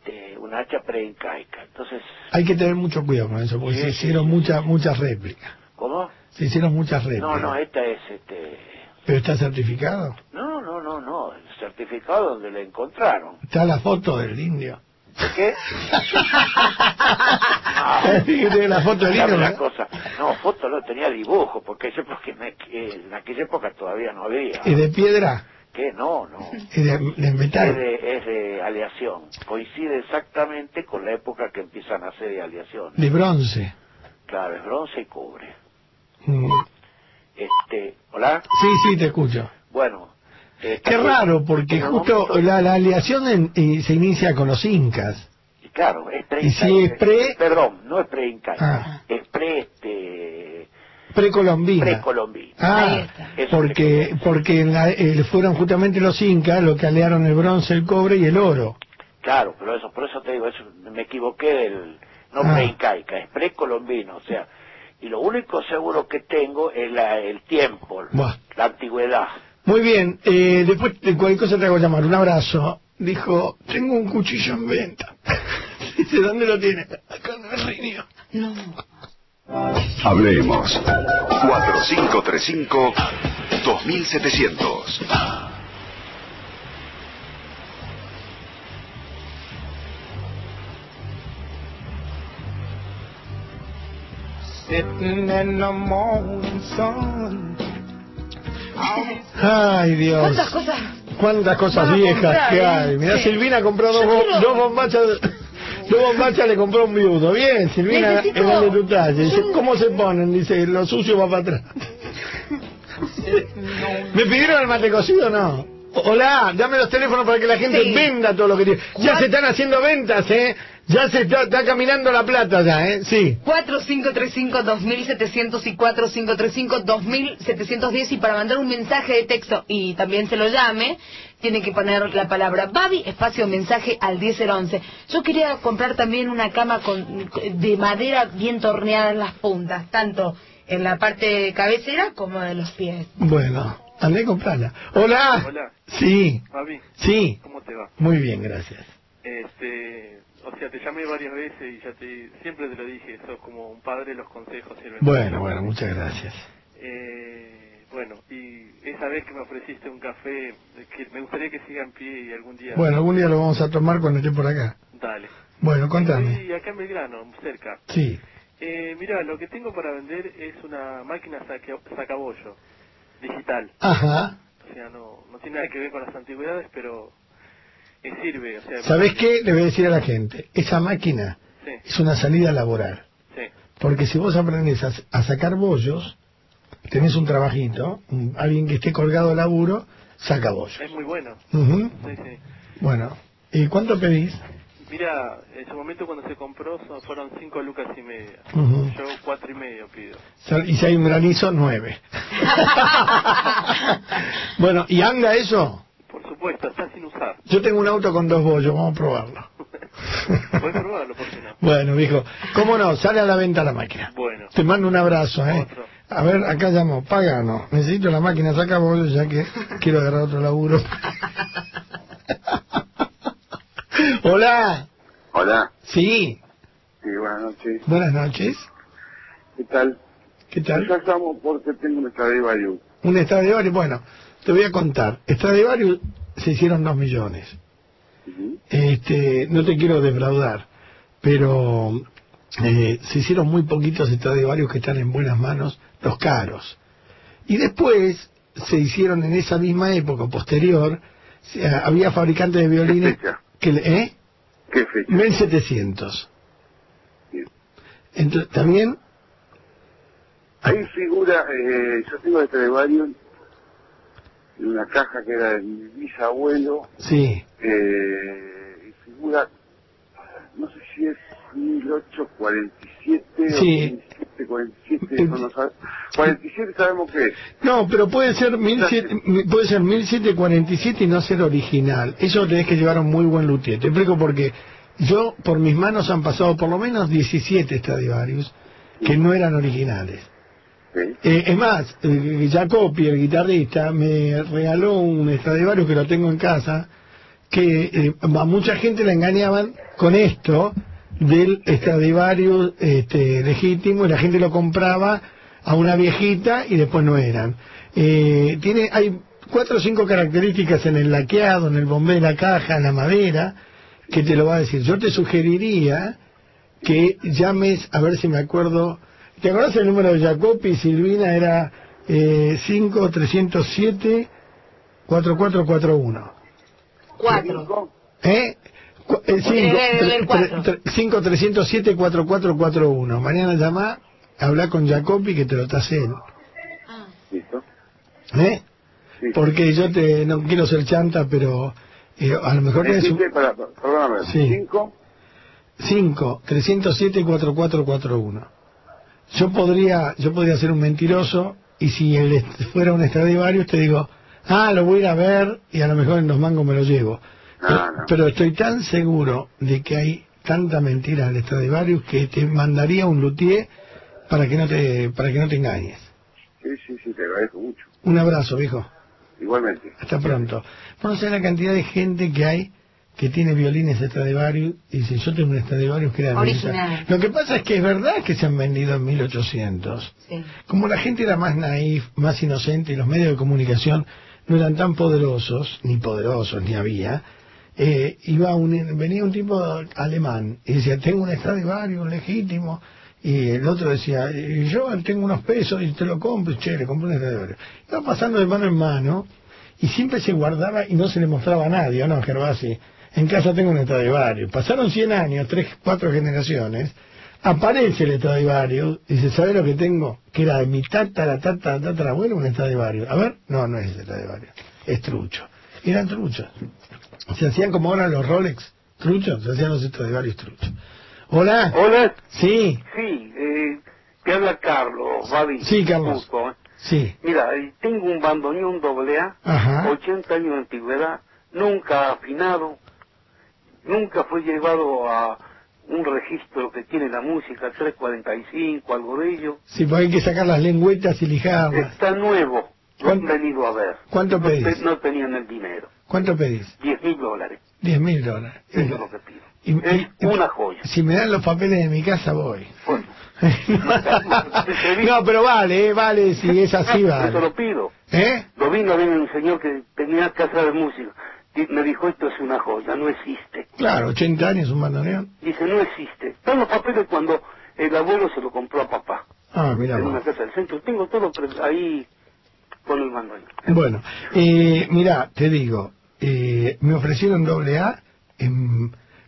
Este, una hacha preincaica. Entonces, Hay que tener mucho cuidado con eso, porque Sí, se sí, hicieron muchas muchas réplicas. ¿cómo? Se hicieron muchas No, réplicas. no, esta es este... Pero está certificado. No, no, no, no, el certificado donde la encontraron. Está la foto del indio. ¿De qué? Tiene la foto del indio. ¿no? cosa. No, foto no tenía dibujo, porque, yo- porque me- en aquella época todavía no había. ¿Es de piedra? ¿Qué? No, no. ¿Es de, de Es metal? de, es de aleación. Coincide exactamente con la época que empiezan a hacer de aleación. De bronce. Claro, es bronce y cobre. Mm. Este, ¿hola? Sí, sí, te escucho. Bueno. eh, Qué raro, porque un justo momento- la, la aleación en- eh, se inicia con los incas. y claro, es pre y si es pre- Perdón, no es pre-incaica. Ah. Es pre, este, Precolombina. precolombino. Ah, porque porque en la- eh, fueron justamente los incas los que alearon el bronce, el cobre y el oro. Claro, pero eso, por eso te digo, eso, me equivoqué del, no Ah. preincaica, es precolombino, o sea, y lo único seguro que tengo es la, el tiempo, Buah. la antigüedad. Muy bien, eh, después de cualquier cosa te hago llamar. Un abrazo. Dijo, tengo un cuchillo en venta. Dice, ¿dónde lo tiene? Acá en el riñón. No. Hablemos. 4535-2700. Sitting in the morning sun. Ay, Dios. ¿Cuántas cosas? Cuántas cosas viejas comprar, que eh? hay. Mirá, Sí. Silvina compró dos, bo- dos bombachas. Dos bombachas le compró un viudo. Bien, Silvina, Necesito- es de tu talla. Dice, ¿cómo se ponen? Dice, lo sucio va para atrás. ¿Me pidieron el mate cocido o no? Hola, dame los teléfonos para que la gente Sí. venda todo lo que tiene. Ya se están haciendo ventas, ¿eh? Ya se está, está caminando la plata ya, ¿eh? Sí. 4535-2700 y 4535-2710 y para mandar un mensaje de texto y también se lo llame, tiene que poner la palabra Babi, espacio mensaje al 10011. Yo quería comprar también una cama con de madera bien torneada en las puntas, tanto en la parte cabecera como de los pies. Bueno, andé a comprarla. Hola. Hola. Sí. Fabi, Sí. ¿cómo te va? Muy bien, gracias. Este, o sea, te llamé varias veces y ya te, siempre te lo dije, sos como un padre, los consejos sirven. Bueno, bueno, muchas gracias. Eh, bueno, y esa vez que me ofreciste un café, que me gustaría que siga en pie y algún día... Bueno, algún día lo vamos a tomar cuando esté por acá. Dale. Bueno, contame. Y acá en Belgrano, cerca. Sí. Eh, mira, lo que tengo para vender es una máquina saque- sacabollo, digital. Ajá. O sea, no, no tiene nada que ver con las antigüedades, pero eh, sirve. O sea, ¿Sabés qué? Le voy a decir a la gente. Esa máquina Sí. es una salida laboral. Sí. Porque si vos aprendés a, a sacar bollos, tenés un trabajito, un- alguien que esté colgado de laburo, saca bollos. Es muy bueno. Ujú. Sí, sí. Bueno, ¿y cuánto pedís? Mira, en su momento cuando se compró son- fueron cinco lucas y media. Yo cuatro y medio pido. Y si hay un granizo, nueve. bueno, ¿y anda eso? Por supuesto, está sin usar. Yo tengo un auto con dos bollos, vamos a probarlo. Puedes probarlo, ¿por qué no? Bueno, viejo, ¿cómo no? Sale a la venta la máquina. Bueno. Te mando un abrazo, ¿eh? A ver, acá llamo, no. Necesito la máquina, saca bollos ya que quiero agarrar otro laburo. Hola. Hola. Sí. Sí, buenas noches. Buenas noches. ¿Qué tal? ¿Qué tal? Yo llamo porque tengo un Stradivarius. Un Stradivarius, bueno, te voy a contar. Stradivarius se hicieron dos millones. Este, no te quiero defraudar, pero eh, se hicieron muy poquitos Stradivarius que están en buenas manos, los caros. Y después se hicieron en esa misma época, posterior, se- había fabricantes de violines que le- ¿eh? ¿Qué fecha? 1700. Entonces, también Ahí figura, eh, yo tengo de Stradivarius en una caja que era de mi bisabuelo, sí, eh, figura, no sé si es 1847 Sí. o 1747, eso no sabe- 47 sabemos que es. No, pero puede ser 17, puede ser 1747 y no ser original. Eso tenés que llevar a un muy buen luthier. Te explico porque yo, por mis manos han pasado por lo menos 17 Stradivarius que no eran originales. Eh, es más, Jacopi, el guitarrista, me regaló un Stradivarius que lo tengo en casa, que eh, a mucha gente la engañaban con esto del Stradivarius este, legítimo y la gente lo compraba a una viejita y después no eran. Eh, tiene, hay cuatro o cinco características en el laqueado, en el bombé de la caja, en la madera, que te lo va a decir. Yo te sugeriría que llames, a ver si me acuerdo, ¿te acordás el número de Jacopi? Silvina era eh, 5307 4441. Cuatro. ¿Eh? Cu- eh, cinco, El- el- el tre- cuatro. tre- tre- 5307 4441. Mañana llama, habla con Jacopi que te lo tase él. ¿Listo? ¿Eh? Porque yo te no quiero ser chanta, pero eh, a lo mejor es un... Para, perdóname, Sí. 5, 5 307 4441. Yo podría yo podría ser un mentiroso y si él fuera un Stradivarius te digo, ah, lo voy a ir a ver y a lo mejor en los mangos me lo llevo. Pero, pero estoy tan seguro de que hay tanta mentira al Stradivarius que te mandaría un luthier para que no te para que no te engañes. sí, sí, sí, te agradezco mucho. Un abrazo, viejo. Igualmente. Hasta pronto. No sabés la cantidad de gente que hay que tiene violines Stradivarius y dice, yo tengo un Stradivarius que era Original. Mensa". Lo que pasa es que es verdad que se han vendido en 1800. Sí. Como la gente era más naif, más inocente y los medios de comunicación no eran tan poderosos, ni poderosos, ni había, eh, iba un, venía un tipo alemán y decía, tengo un Stradivarius legítimo, y el otro decía, "Y yo tengo unos pesos y te lo compro, y, che, le compré un Stradivarius. Iba pasando de mano en mano y siempre se guardaba y no se le mostraba a nadie, ¿o no, Gervasi? En casa tengo un Stradivarius. Pasaron 100 años, tres, cuatro generaciones, aparece el Stradivarius, y dice, ¿sabes lo que tengo? Que era de mi tatara, tatara, tatara, abuelo, un Stradivarius. A ver, no, no es Stradivarius, es trucho. Eran truchos. Se hacían como ahora los Rolex, truchos, se hacían los Stradivarius truchos. Hola. Hola. Sí, Sí, eh, te habla Carlos, Babi. Sí, Carlos. Justo, ¿eh? sí. Mira, eh, tengo un bandoneón doble A, Ajá. 80 años de antigüedad, nunca afinado, nunca fue llevado a un registro que tiene la música, 345, algo de ello. Sí, pues hay que sacar las lengüetas y lijarlas. Está nuevo, lo han venido a ver. ¿Cuánto pedís? no tenían el dinero, ¿Cuánto pedís? 10 mil dólares, 10 mil dólares. eso es lo que pido. Y- Es y- una joya. Si me dan los papeles de mi casa, voy. no, pero vale, eh, vale, si es así, Eso vale. lo pido. ¿Eh? Lo vino a ver un señor que tenía casa de música. Me dijo, esto es una joya, no existe. Claro, 80 años, un bandoneón. Dice, no existe. Están los papeles cuando el abuelo se lo compró a papá. Ah, mira en una casa del centro. Tengo todo ahí con el. Bueno, eh, mira, te digo, eh, me ofrecieron doble A,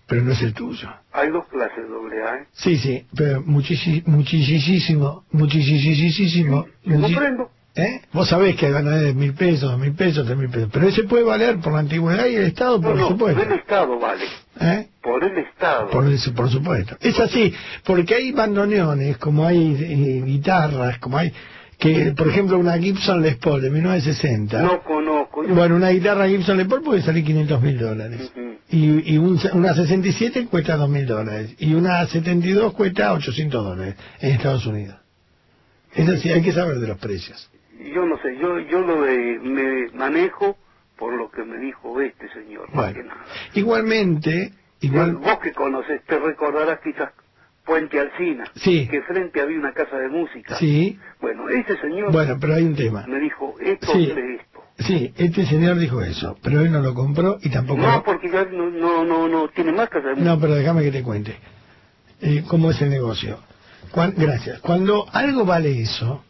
pero no es el tuyo. Hay dos clases doble A, ¿eh? Sí, sí, pero muchísimo, muchísimo, muchísimo. muchi- comprendo. ¿Eh? Vos sabés que van a de mil pesos, dos mil pesos, tres mil pesos. Pero ese puede valer por la antigüedad y el Estado, por no, no, supuesto. por el Estado vale. ¿Eh? Por el Estado. Por, eso, por supuesto. Es así, porque hay bandoneones, como hay eh, guitarras, como hay... que Por ejemplo, una Gibson Les Paul de 1960. No conozco. yo- Bueno, una guitarra Gibson Les Paul puede salir 500 mil dólares. Y, y un- una 67 cuesta 2 mil dólares. Y una 72 cuesta 800 dólares en Estados Unidos. Es así, hay que saber de los precios. Yo no sé, yo yo lo de, me manejo por lo que me dijo este señor. Bueno, igualmente, igual... Vos que conoces, te recordarás quizás Puente Alcina, Sí. que frente había una casa de música. Sí, Bueno, ese señor bueno, pero hay un tema. me dijo, esto Sí. de esto. Sí, este señor dijo eso, pero él no lo compró y tampoco... No, lo- porque ya no, no, no, no tiene más casa de música. No, pero déjame que te cuente. Eh, ¿Cómo es el negocio? Cuan- gracias. Cuando algo vale eso,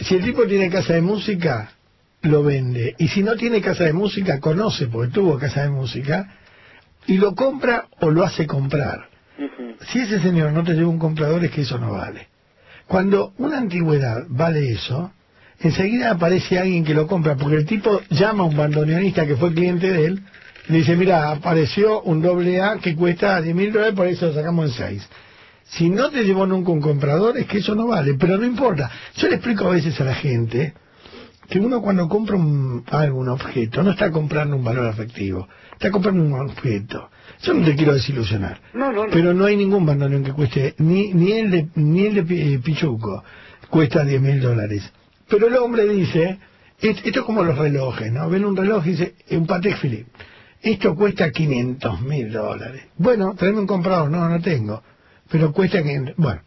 si el tipo tiene casa de música, lo vende. Y si no tiene casa de música, conoce, porque tuvo casa de música, y lo compra o lo hace comprar. Si ese señor no te lleva un comprador, es que eso no vale. Cuando una antigüedad vale eso, enseguida aparece alguien que lo compra, porque el tipo llama a un bandoneonista que fue cliente de él, y le dice, mira, apareció un doble A que cuesta 10 mil dólares, por eso lo sacamos en 6. Si no te llevó nunca un comprador, es que eso no vale, pero no importa. Yo le explico a veces a la gente que uno cuando compra un, algo, un objeto, no está comprando un valor afectivo, está comprando un objeto. Yo no te quiero desilusionar. No, no, no. Pero no hay ningún bandoneón que cueste, ni, ni el de, ni el de eh, Pichuco, cuesta 10 mil dólares. Pero el hombre dice, es- esto es como los relojes, ¿no? Ven un reloj y dice, un Patek Philippe, esto cuesta 500 mil dólares. Bueno, tráeme un comprador, no, no tengo. Pero cuesta 500, bueno,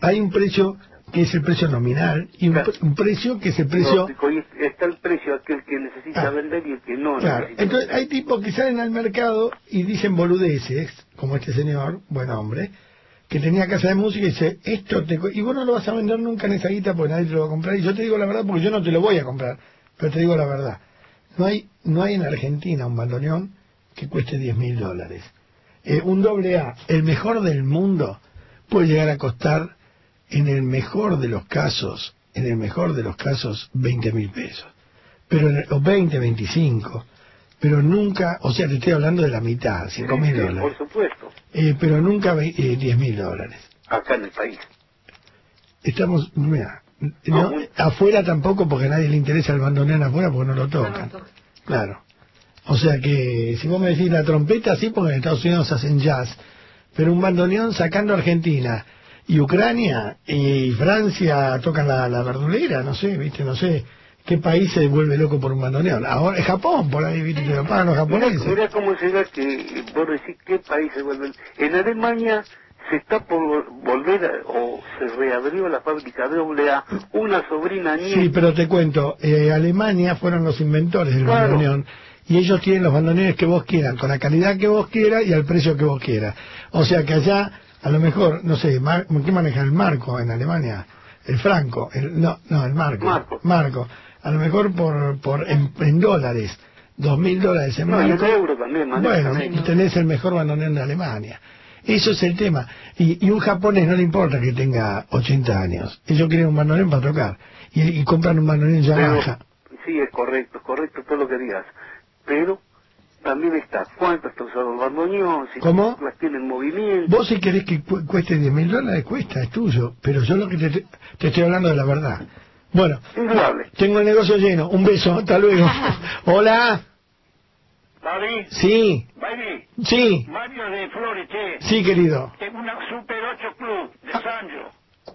hay un precio que es el precio nominal y un, pre- un precio que es el precio... Y está el precio aquel que necesita Ah. vender y el que no Claro, necesita entonces hay tipos que salen al mercado y dicen boludeces, como este señor, buen hombre, que tenía casa de música y dice, esto te... Y vos no lo vas a vender nunca en esa guita porque nadie te lo va a comprar. Y yo te digo la verdad porque yo no te lo voy a comprar, pero te digo la verdad. No hay, no hay en Argentina un bandoneón que cueste 10 mil dólares. Eh, un doble A, el mejor del mundo, puede llegar a costar, en el mejor de los casos, en el mejor de los casos, 20 mil pesos pero en el- o 20, 25, pero nunca, o sea, te estoy hablando de la mitad, 5 mil Sí, dólares, Por supuesto, Eh, pero nunca ve- eh, 10 mil dólares. acá en el país. Estamos, mira, no, afuera tampoco porque a nadie le interesa el bandoneón afuera porque no lo tocan. Claro. O sea que, si vos me decís la trompeta, sí, porque en Estados Unidos hacen jazz, pero un bandoneón sacando Argentina y Ucrania y Francia tocan la, la verdulera, no sé, viste, no sé qué país se vuelve loco por un bandoneón. Ahora, es Japón, por ahí, viste, que lo pagan los japoneses. mira cómo se da que vos decís qué país se vuelven. En Alemania se está por vol- volver a- o se reabrió la fábrica de AA, una sobrina nieta. Sí, pero te cuento, eh, Alemania fueron los inventores del Claro. bandoneón y ellos tienen los bandoneones que vos quieran, con la calidad que vos quieras y al precio que vos quieras. O sea que allá, a lo mejor, no sé, mar- ¿qué maneja el marco en Alemania? El franco, el, no, no, el marco. Marco. Marco. A lo mejor por, por en, en dólares, dos mil dólares en No, y el marco. euro también maneja. Bueno, y tenés el mejor bandoneón de Alemania. Eso es el tema. Y, y un japonés no le importa que tenga 80 años. Ellos quieren un bandoneón para tocar. Y, y compran un bandoneón Yamaha. Sí, es correcto, es correcto todo lo que digas. Pero también está cuánto está usado el bandoneón, si ¿Cómo? las tiene en movimiento. Vos si querés que cu- cueste 10 mil dólares, cuesta, es tuyo. Pero yo lo que te, te estoy hablando de la verdad. Bueno, Indudable. tengo el negocio lleno. Un beso, hasta luego. Hola. David, Sí, Baby, sí, Mario de Flores, che. sí, querido. Tengo una Super 8 Club de Sancho.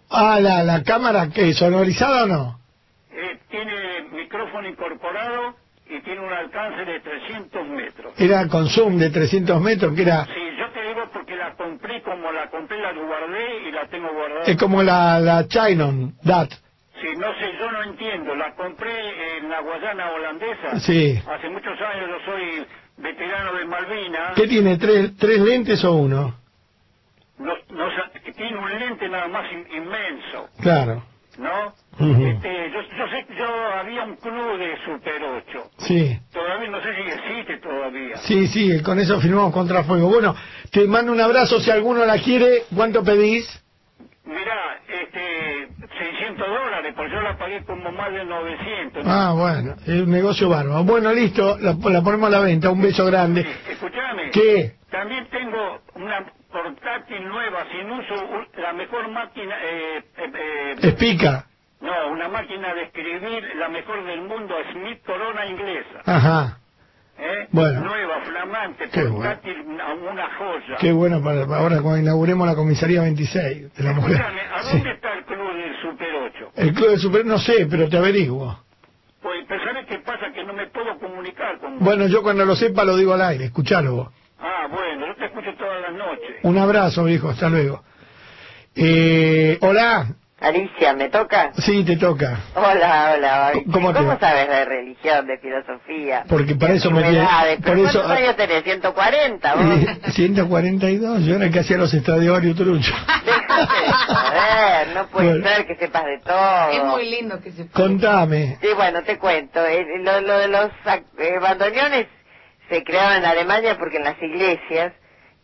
Ah, la, la cámara, ¿qué? ¿Sonorizada o no? Eh, tiene micrófono incorporado y tiene un alcance de 300 metros. Era con zoom de 300 metros, que era... Sí, yo te digo porque la compré como la compré, la guardé y la tengo guardada. Es como la, la Chinon, DAT. Sí, no sé, yo no entiendo. La compré en la Guayana holandesa. Sí. Hace muchos años yo soy veterano de Malvinas. ¿Qué tiene? ¿Tres, tres lentes o uno? No, no tiene un lente nada más in- inmenso, Claro. ¿no? Este, yo, yo sé que yo había un club de Super 8. Sí. Todavía no sé si existe todavía. Sí, sí, con eso firmamos Contrafuego. Bueno, te mando un abrazo. Si alguno la quiere, ¿cuánto pedís? Mirá, este, 600 dólares, pues yo la pagué como más de 900. Ah, bueno, es un negocio bárbaro. Bueno, listo, la, la ponemos a la venta. Un beso grande. Escuchame. ¿Qué? También tengo una portátil nueva, sin uso, la mejor máquina, eh, eh, eh, Explica. No, una máquina de escribir, la mejor del mundo, Smith Corona inglesa. Ajá. ¿eh? Bueno. Nueva, flamante, Qué portátil, una, una joya. Qué bueno para, ahora cuando inauguremos la comisaría 26 de la mujer. Escúchame, ¿a Sí. dónde está el club del Super 8? El club de super, no sé, pero te averiguo. Pues, pero ¿sabes qué pasa? Que no me puedo comunicar con vos. Bueno, yo cuando lo sepa lo digo al aire, escuchalo vos. Ah, bueno, yo te escucho todas las noches. Un abrazo, viejo, hasta luego. Eh, hola. Alicia, ¿me toca? Sí, te toca. Hola, hola. ¿Cómo va? sabes de religión, de filosofía? Porque para eso me. Antigüedades? Por ¿Pero eso, ¿Cuántos años tenés? ¿140 vos? Eh, 142, yo era el que hacía los estradivarios truchos. Joder, no puede Bueno. ser que sepas de todo. Es muy lindo que se Contame. Sí, bueno, te cuento. Eh, Lo, lo de los eh, bandoneones se crearon en Alemania porque en las iglesias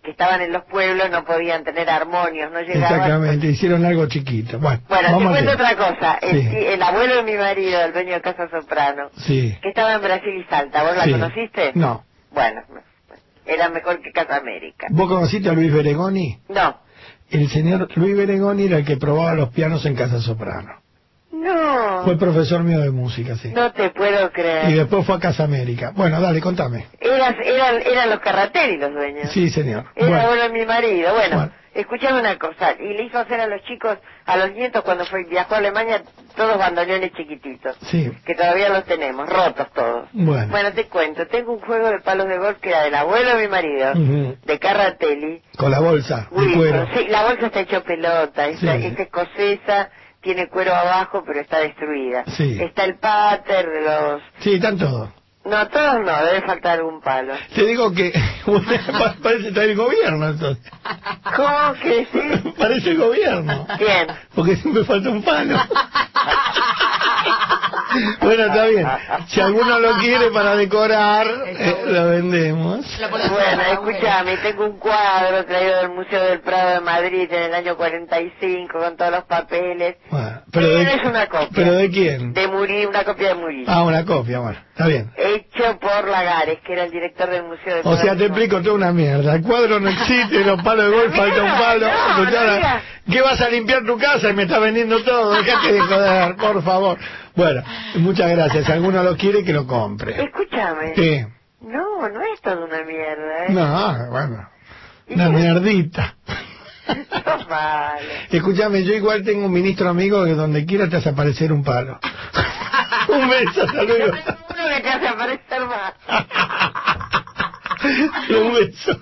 que estaban en los pueblos no podían tener armonios, no llegaban. Exactamente, hicieron algo chiquito. Bueno, Bueno, te cuento otra cosa. El, Sí. ti- el abuelo de mi marido, el dueño de Casa Soprano, Sí. que estaba en Brasil y Salta, ¿vos la conociste? No. Bueno, era mejor que Casa América. ¿Vos conociste a Luis Beregoni? No. El señor Luis Beregoni era el que probaba los pianos en Casa Soprano. No. Fue profesor mío de música, sí. No te puedo Y creer. después fue a Casa América. Bueno, dale, contame. Eras, eran, eran los carrateri los dueños. Sí, señor. Era Bueno, bueno mi marido. Bueno, Bueno. escuchame una cosa. Y le hizo hacer a los chicos, a los nietos cuando fue viajó a Alemania, todos bandoneones chiquititos. sí, Que todavía los tenemos, rotos todos. bueno. Bueno, te cuento. Tengo un juego de palos de golf que era del abuelo de mi marido, de Carratelli. Con la bolsa de cuero. Sí, la bolsa está hecho pelota. Esta, Sí. esta escocesa tiene cuero abajo, pero está destruida. Sí. Está el pater de los... Sí, están todos. No, todos no, debe faltar un palo. Te digo que pa- parece está el gobierno entonces. ¿Cómo que sí? Parece el gobierno. ¿Quién? Porque siempre falta un palo. bueno, está bien. Si alguno lo quiere para decorar, eh, lo vendemos. Bueno, escúchame, tengo un cuadro traído del Museo del Prado de Madrid en el año 45 con todos los papeles. Bueno, pero, de, es una copia. ¿Pero de quién? De Murillo, una copia de Murillo. Ah, una copia, bueno, está bien. Hecho por Lagares, que era el director del Museo del O sea, te explico toda una mierda. El cuadro no existe, los palos de golf falta un palo. no. ¿Qué vas a limpiar tu casa y me está vendiendo todo? Dejate de joder, por favor. Bueno, muchas gracias. Si alguno lo quiere, que lo compre. Escúchame. Sí. No, no es toda una mierda, ¿eh? No, bueno. Una mierdita. Vale. Escúchame, yo igual tengo un ministro amigo que donde quiera te hace aparecer un palo. un beso, hasta luego. Uno me te hace aparecer más. un beso.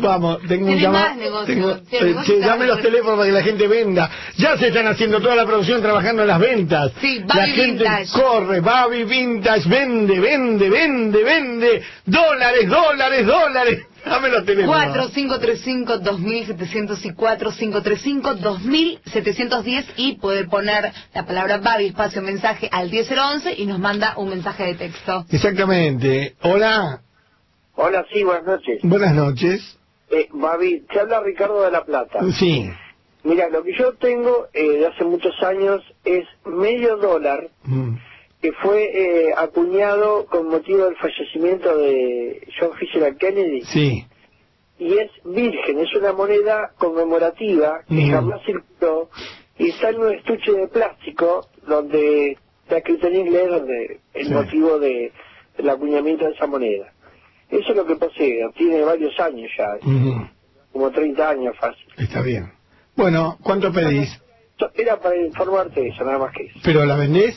Vamos, tengo un llamado. Tengo, Sí, el eh, los teléfonos para que la gente venda. Ya se están haciendo toda la producción trabajando en las ventas. Sí, la Babi gente Vintage. corre, Babi Vintage, vende, vende, vende, vende. Dólares, dólares, dólares. Dame los teléfonos. 4535-2700 y 4535-2710 y poder poner la palabra Babi, espacio mensaje al 10011 y nos manda un mensaje de texto. Exactamente. Hola, Hola, sí, buenas noches. buenas noches. Eh, Babi, te habla Ricardo de la Plata. Sí. Mira, lo que yo tengo eh, de hace muchos años es medio dólar Mm. que fue eh, acuñado con motivo del fallecimiento de John Fisher Kennedy Sí. y es virgen, es una moneda conmemorativa que Mm. jamás circuló y está en un estuche de plástico donde está escrito en inglés donde el Sí. motivo de, del acuñamiento de esa moneda. Eso es lo que posee, tiene varios años ya, como 30 años fácil. Está bien. Bueno, ¿cuánto pedís? Era para informarte de eso, nada más que eso. ¿Pero la vendés?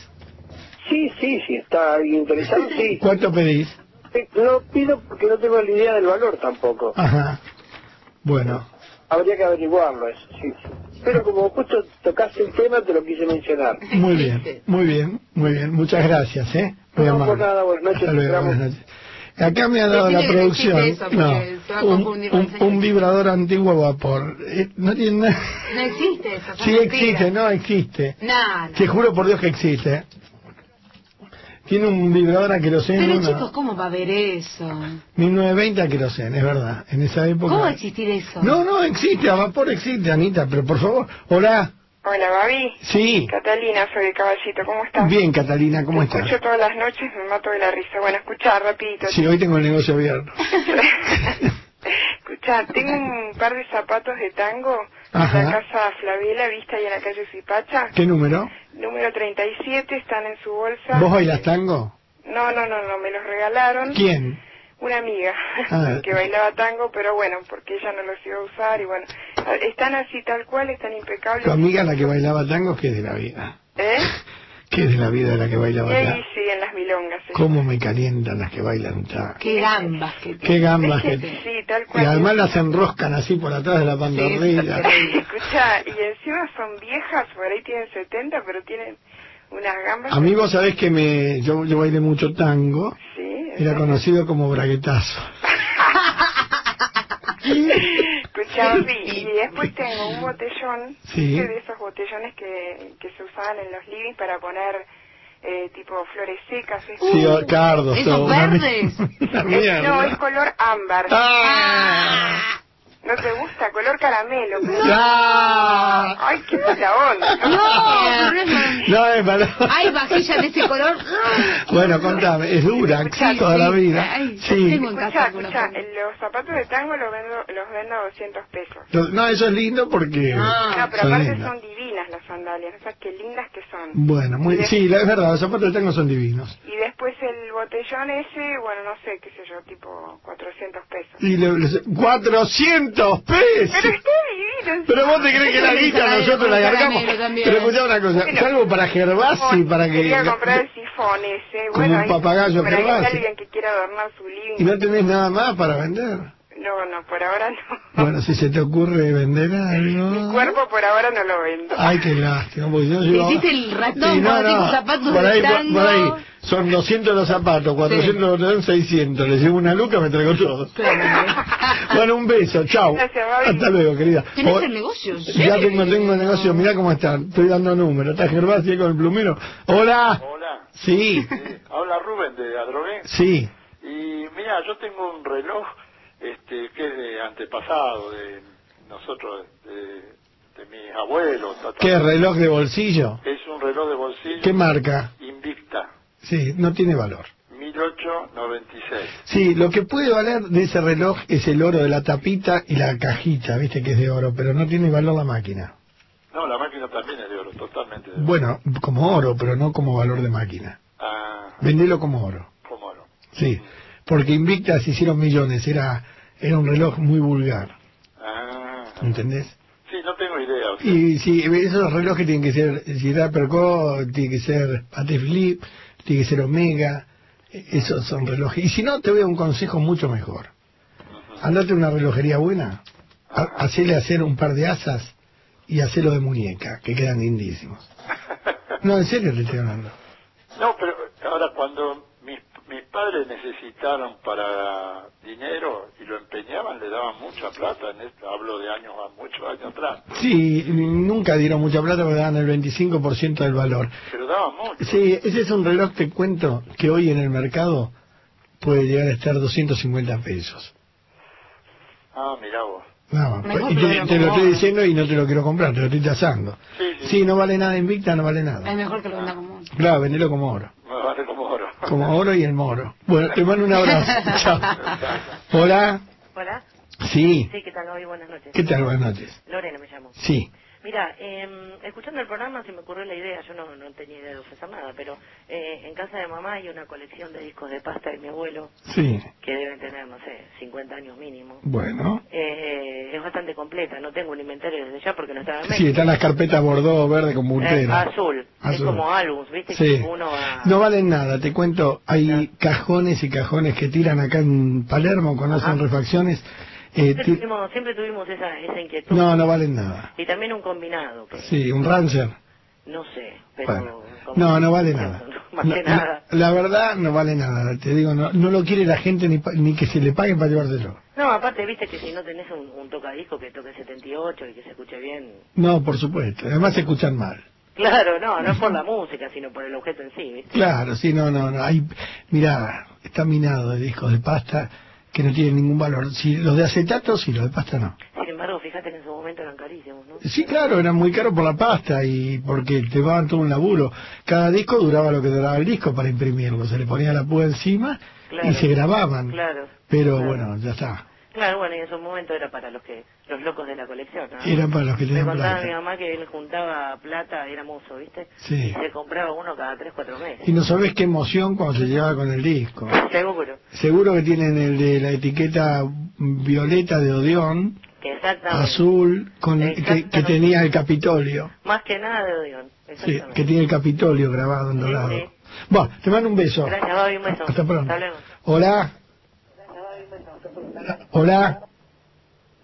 Sí, sí, sí, está alguien interesado, sí. ¿Cuánto pedís? Eh, No pido porque no tengo ni idea del valor tampoco. Ajá. Bueno, Habría que averiguarlo eso, sí. sí. Pero como justo tocaste el tema, te lo quise mencionar. muy bien, muy bien, muy bien. Muchas gracias, ¿eh? Muy No, por amable. nada, buenas noches, Hasta luego, buenas noches. Acá me ha dado la producción eso, no, un, vibrador antiguo a vapor. Eh, no tiene nada. No existe eso. Sí mentiras. existe, no existe. No, no. Te juro por Dios que existe. Tiene un vibrador a queroseno. Pero chicos, ¿cómo va a haber eso? 1920 a queroseno, es verdad. En esa época. ¿Cómo va a existir eso? No, no existe, a vapor existe, Anita, pero por favor. Hola. Hola, Babi. Sí. Catalina, soy de Caballito. ¿Cómo estás? Bien, Catalina, ¿cómo Te estás? escucho todas las noches, me mato de la risa. Bueno, escuchá, rapidito. Sí, hoy tengo el negocio abierto. Escuchá, tengo un par de zapatos de tango en Ajá. la casa Flavela, vista ahí en la calle Zipacha. ¿Qué número? Número 37, están en su bolsa. ¿Vos bailas tango? No, no, no, no, me los regalaron. ¿Quién? Una amiga Ah. que bailaba tango, pero bueno, porque ella no los iba a usar y bueno, están así tal cual, están impecables. Tu amiga la que bailaba tango, ¿qué es de la vida? ¿Eh? ¿Qué es de la vida de la que Y bailaba ahí tango? siguen las milongas. ¿eh? ¿Cómo me calientan las que bailan tango? Qué gambas que Qué gambas Es que... que sí, tal Y cual. además las enroscan así por atrás de la pantorrilla. Escucha, y encima son viejas, por ahí tienen 70, pero tienen unas gambas. A mí vos sabés que me, yo, yo bailé mucho tango, Sí, era conocido como braguetazo. Escucha, sí, y después tengo un botellón, Sí. de esos botellones que, que se usaban en los living para poner eh, tipo flores secas. Sí, cardos, ¿Esos una verdes? una Es- no, es color ámbar. Ah. ¿No te gusta? Color caramelo. Ah. Ay, qué mala onda. No, pero No, es malo. Hay vajillas de ese color. Bueno, contame, es dura toda la vida. Sí. Escucha, escucha, los zapatos de tango los vendo, los vendo a 200 pesos. No, eso es lindo porque no, pero son aparte lindos. son divinas las sandalias, o sea, qué lindas que son. Bueno, muy, sí, la- es verdad, los zapatos de tango son divinos. Y después el botellón ese, bueno, no sé, qué sé yo, tipo 400 pesos. Y le, le- 400 pesos. Pero está divino. Pero vos te crees que la guita nosotros la cargamos. Pero escuchá una cosa, Bueno, salvo para Gervasi, para que... Quería comprar el sifón ese, Como bueno, un papagayo Gervasi. alguien que quiera adornar su living. ¿Y no tenés nada más para vender? No, no, por ahora no. Bueno, si se te ocurre vender Mi algo... cuerpo por ahora no lo vendo. Ay, qué lástima, porque yo llevo... Hiciste el ratón Sí, no, no, zapatos por de ahí, por, tango. por ahí, son 200 los zapatos, 400 los botellón, 600, le llevo una luca, me traigo todo. bueno, un beso, chao. Gracias. Hasta luego, querida. ¿Tenés O- el negocio? Ya tengo, tengo el negocio, mirá cómo están, estoy dando números, está Gervasi ahí con el plumero. Hola. Hola. Sí, Habla Rubén de Adrogué. sí. Y mira, yo tengo un reloj este, que es de antepasado, de nosotros, de, de mis abuelos. ¿Qué reloj de bolsillo? Es un reloj de bolsillo. ¿Qué marca? Invicta, Sí, no tiene valor. 1896. Sí, lo que puede valer de ese reloj es el oro de la tapita y la cajita, viste que es de oro, pero no tiene valor la máquina. No, la máquina también es de oro, totalmente de oro. Bueno, como oro, pero no como valor de máquina. Ah, Vendelo como oro. como oro. Sí, porque Invicta se hicieron millones, era era un reloj muy vulgar, Ah, ¿entendés? sí, no tengo idea. o sea, Y sí, esos relojes tienen que ser Girard Percot, tiene que ser Patek Philippe, tiene que ser Omega, e- esos son relojes. Y si no, te voy a un consejo mucho mejor. Andate a una relojería buena, ha- hacele hacer un par de asas y hacelo de muñeca, que quedan lindísimos. No, en serio te estoy hablando. No, pero ahora cuando mis, padres necesitaron para dinero y lo empeñaban, le daban mucha plata. En esto, hablo de años, muchos años atrás. Sí, nunca dieron mucha plata porque dan el 25% del valor. Pero daban mucho. Sí, ese es un reloj, te cuento, que hoy en el mercado puede llegar a estar 250 pesos. Ah, mirá vos. No, Mejor que te, lo te lo como estoy diciendo y no te lo quiero comprar, te lo estoy tasando. Sí, sí. Sí, no vale nada Invicta, no vale nada. Es mejor que lo venda como Claro, vendelo como oro. Me vale como oro. Como oro y el moro. Bueno, te mando un abrazo. Chao. Hola. Hola. Sí. Sí, ¿qué tal? Hoy buenas noches. ¿Qué tal? Buenas noches. Lorena me llamo. Sí. Mira, eh, escuchando el programa se me ocurrió la idea, yo no, no tenía idea de ofrecer nada, pero eh, en casa de mamá hay una colección de discos de pasta de mi abuelo, Sí. que deben tener, no sé, 50 años mínimo. Bueno. Eh, es bastante completa, no tengo un inventario desde ya porque no estaba en México. Sí, están las carpetas bordó verde con Eh, puntera. azul. es Azul. como álbums, ¿viste? Sí. Que uno va... No valen nada, te cuento, hay cajones y cajones que tiran acá en Palermo cuando hacen refacciones. Eh, Siempre tuvimos, siempre tuvimos esa, esa inquietud. no, no valen nada. Y también un combinado, que Sí, un Rancher. no sé, pero Bueno. No, no vale nada. Más No, que no, nada. la verdad no vale nada, te digo, no, no lo quiere la gente ni, pa- ni que se le paguen para llevárselo. No, aparte, viste que si no tenés un, un tocadisco que toque 78 y que se escuche bien. No, por supuesto, además se escuchan mal. Claro, no, no es por la música, sino por el objeto en sí, ¿viste? Claro, sí, no, no, no. Hay, mira, está minado de discos de pasta que no tienen ningún valor. Si los de acetato, sí, los de pasta no. Sin embargo, fíjate que en su momento eran carísimos, ¿no? Sí, claro, eran muy caros por la pasta y porque te daban todo un laburo. Cada disco duraba lo que duraba el disco para imprimirlo. Se le ponía la púa encima Claro. y se grababan. Claro. Pero claro. bueno, ya está. Claro, bueno, y en su momento era para los que los locos de la colección, ¿no? Era para los que Me contaba plata. mi mamá que él juntaba plata, era mozo, ¿viste? Sí. Y se compraba uno cada tres, cuatro meses. Y no sabes qué emoción cuando se llevaba con el disco. Seguro. Seguro que tienen el de la etiqueta violeta de Odeón, Exactamente. azul, con que, que tenía el Capitolio. Más que nada de Odeón. Sí, que tiene el Capitolio grabado en dorado. sí. Bueno, te mando un beso. Gracias, Babi, un beso. Hasta pronto. luego. Hola. Hola.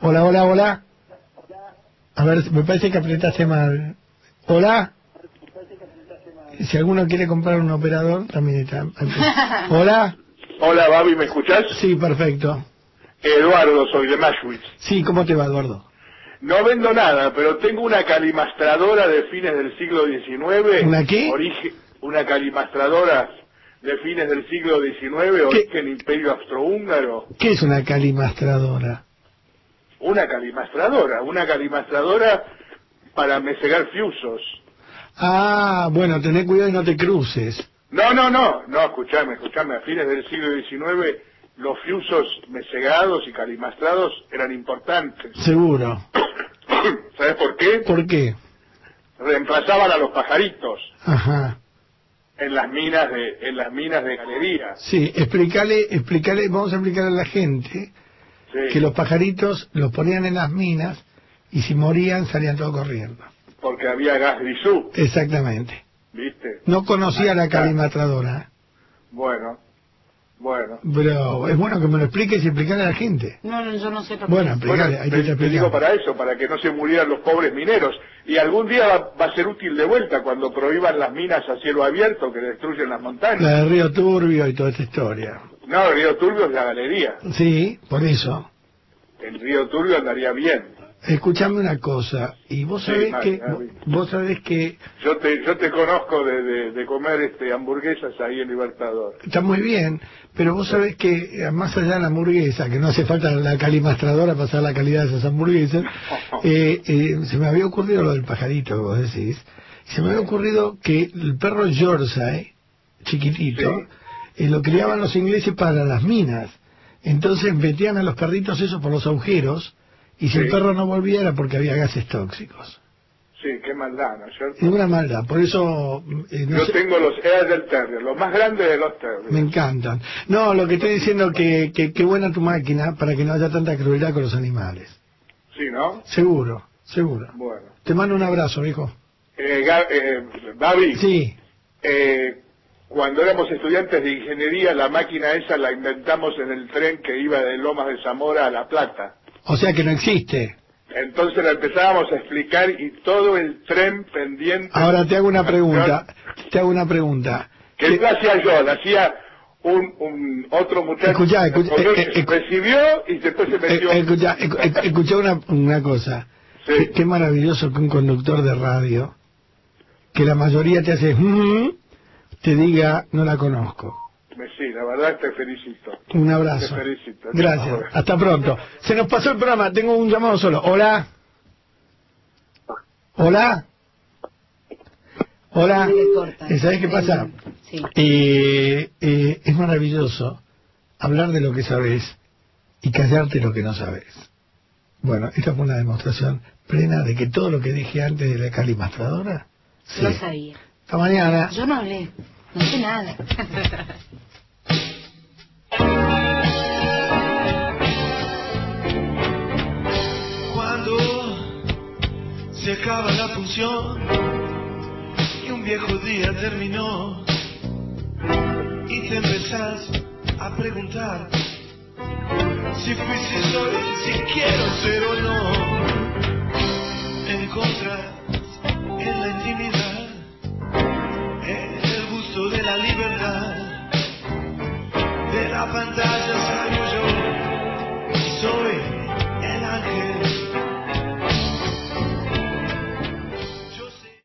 Hola, hola, hola. A ver, me parece que apretaste mal. Hola. Si alguno quiere comprar un operador, también está. Hola. Hola, Babi, ¿me escuchás? Sí, perfecto. Eduardo, soy de Mashwitz. Sí, ¿cómo te va, Eduardo? No vendo nada, pero tengo una calimastradora de fines del siglo XIX. ¿Una qué? Origen, una calimastradora de fines del siglo XIX, origen imperio austrohúngaro. ¿Qué es una calimastradora? Una calimastradora, una calimastradora para mesegar fiusos. Ah, bueno, tené cuidado y no te cruces. No, no, no, no, escuchame, escuchame, a fines del siglo XIX los fiusos mesegados y calimastrados eran importantes. Seguro. ¿Sabes por qué? ¿Por qué? Reemplazaban a los pajaritos Ajá. En las minas de en las minas de galería. Sí, explícale, explícale, vamos a explicar a la gente Sí. que los pajaritos los ponían en las minas y si morían salían todos corriendo. porque había gas grisú, Exactamente. ¿viste? No conocía la está. calimastradora, Bueno, bueno. pero es bueno que me lo expliques y explicarle a la gente. No, no, yo no sé lo Bueno, es. explícale, Bueno, ahí te, te, te explico. digo para eso, para que no se murieran los pobres mineros. Y algún día va, va a ser útil de vuelta cuando prohíban las minas a cielo abierto que destruyen las montañas. La del río Turbio y toda esta historia. No, el río Turbio es la galería. Sí, por eso. El río Turbio andaría bien. Escuchame una cosa, y vos Sí, sabés Mari, que, Mari. vos sabés que Yo te, yo te conozco de, de, de comer este hamburguesas ahí en Libertador. Está muy bien, pero vos sabés que eh, más allá de la hamburguesa, que no hace falta la calimastradora para saber la calidad de esas hamburguesas, eh, eh, se me había ocurrido lo del pajarito que vos decís, se me había ocurrido que el perro Yorkshire, chiquitito, eh, lo criaban los ingleses para las minas. Entonces metían a los perritos esos por los agujeros, y si el perro no volvía era porque había gases tóxicos. Sí, qué maldad, ¿no es cierto? Es una maldad, por eso eh, no Yo sé- tengo los Air del Terrier, los más grandes de los Terriers. Me encantan. No, lo que estoy diciendo que que qué buena tu máquina para que no haya tanta crueldad con los animales. Sí, ¿no? Seguro, seguro. Bueno. Te mando un abrazo, hijo. Eh, eh, Babi, Sí. eh, cuando éramos estudiantes de ingeniería, la máquina esa la inventamos en el tren que iba de Lomas de Zamora a La Plata. O sea que no existe. Entonces la empezábamos a explicar y todo el tren pendiente. Ahora te hago una pregunta. Te hago una pregunta. Que no hacía yo, la hacía un, un otro muchacho. Escuchá, escuchá, eh, eh, recibió y después se metió. Eh, escucha, escu- eh, escuchá una, una cosa. Qué, qué maravilloso que un conductor de radio, que la mayoría te hace, "Mm", te diga, no la conozco. Sí, la verdad te felicito. Un abrazo. Te felicito. Gracias. Hasta pronto. Se nos pasó el programa. Tengo un llamado solo. Hola. Hola. Hola. Eh, ¿Sabes qué pasa? Sí. Eh, eh, es maravilloso hablar de lo que sabes y callarte lo que no sabes. Bueno, esta fue una demostración plena de que todo lo que dije antes de la calimastradora. Lo sí. sabía. Hasta mañana. Yo no hablé. No sé nada. Cuando se acaba la función y un viejo día terminó y te empezás a preguntar si fui, si si quiero ser o no. Encontrar en la intimidad el gusto de la libertad. De la pantalla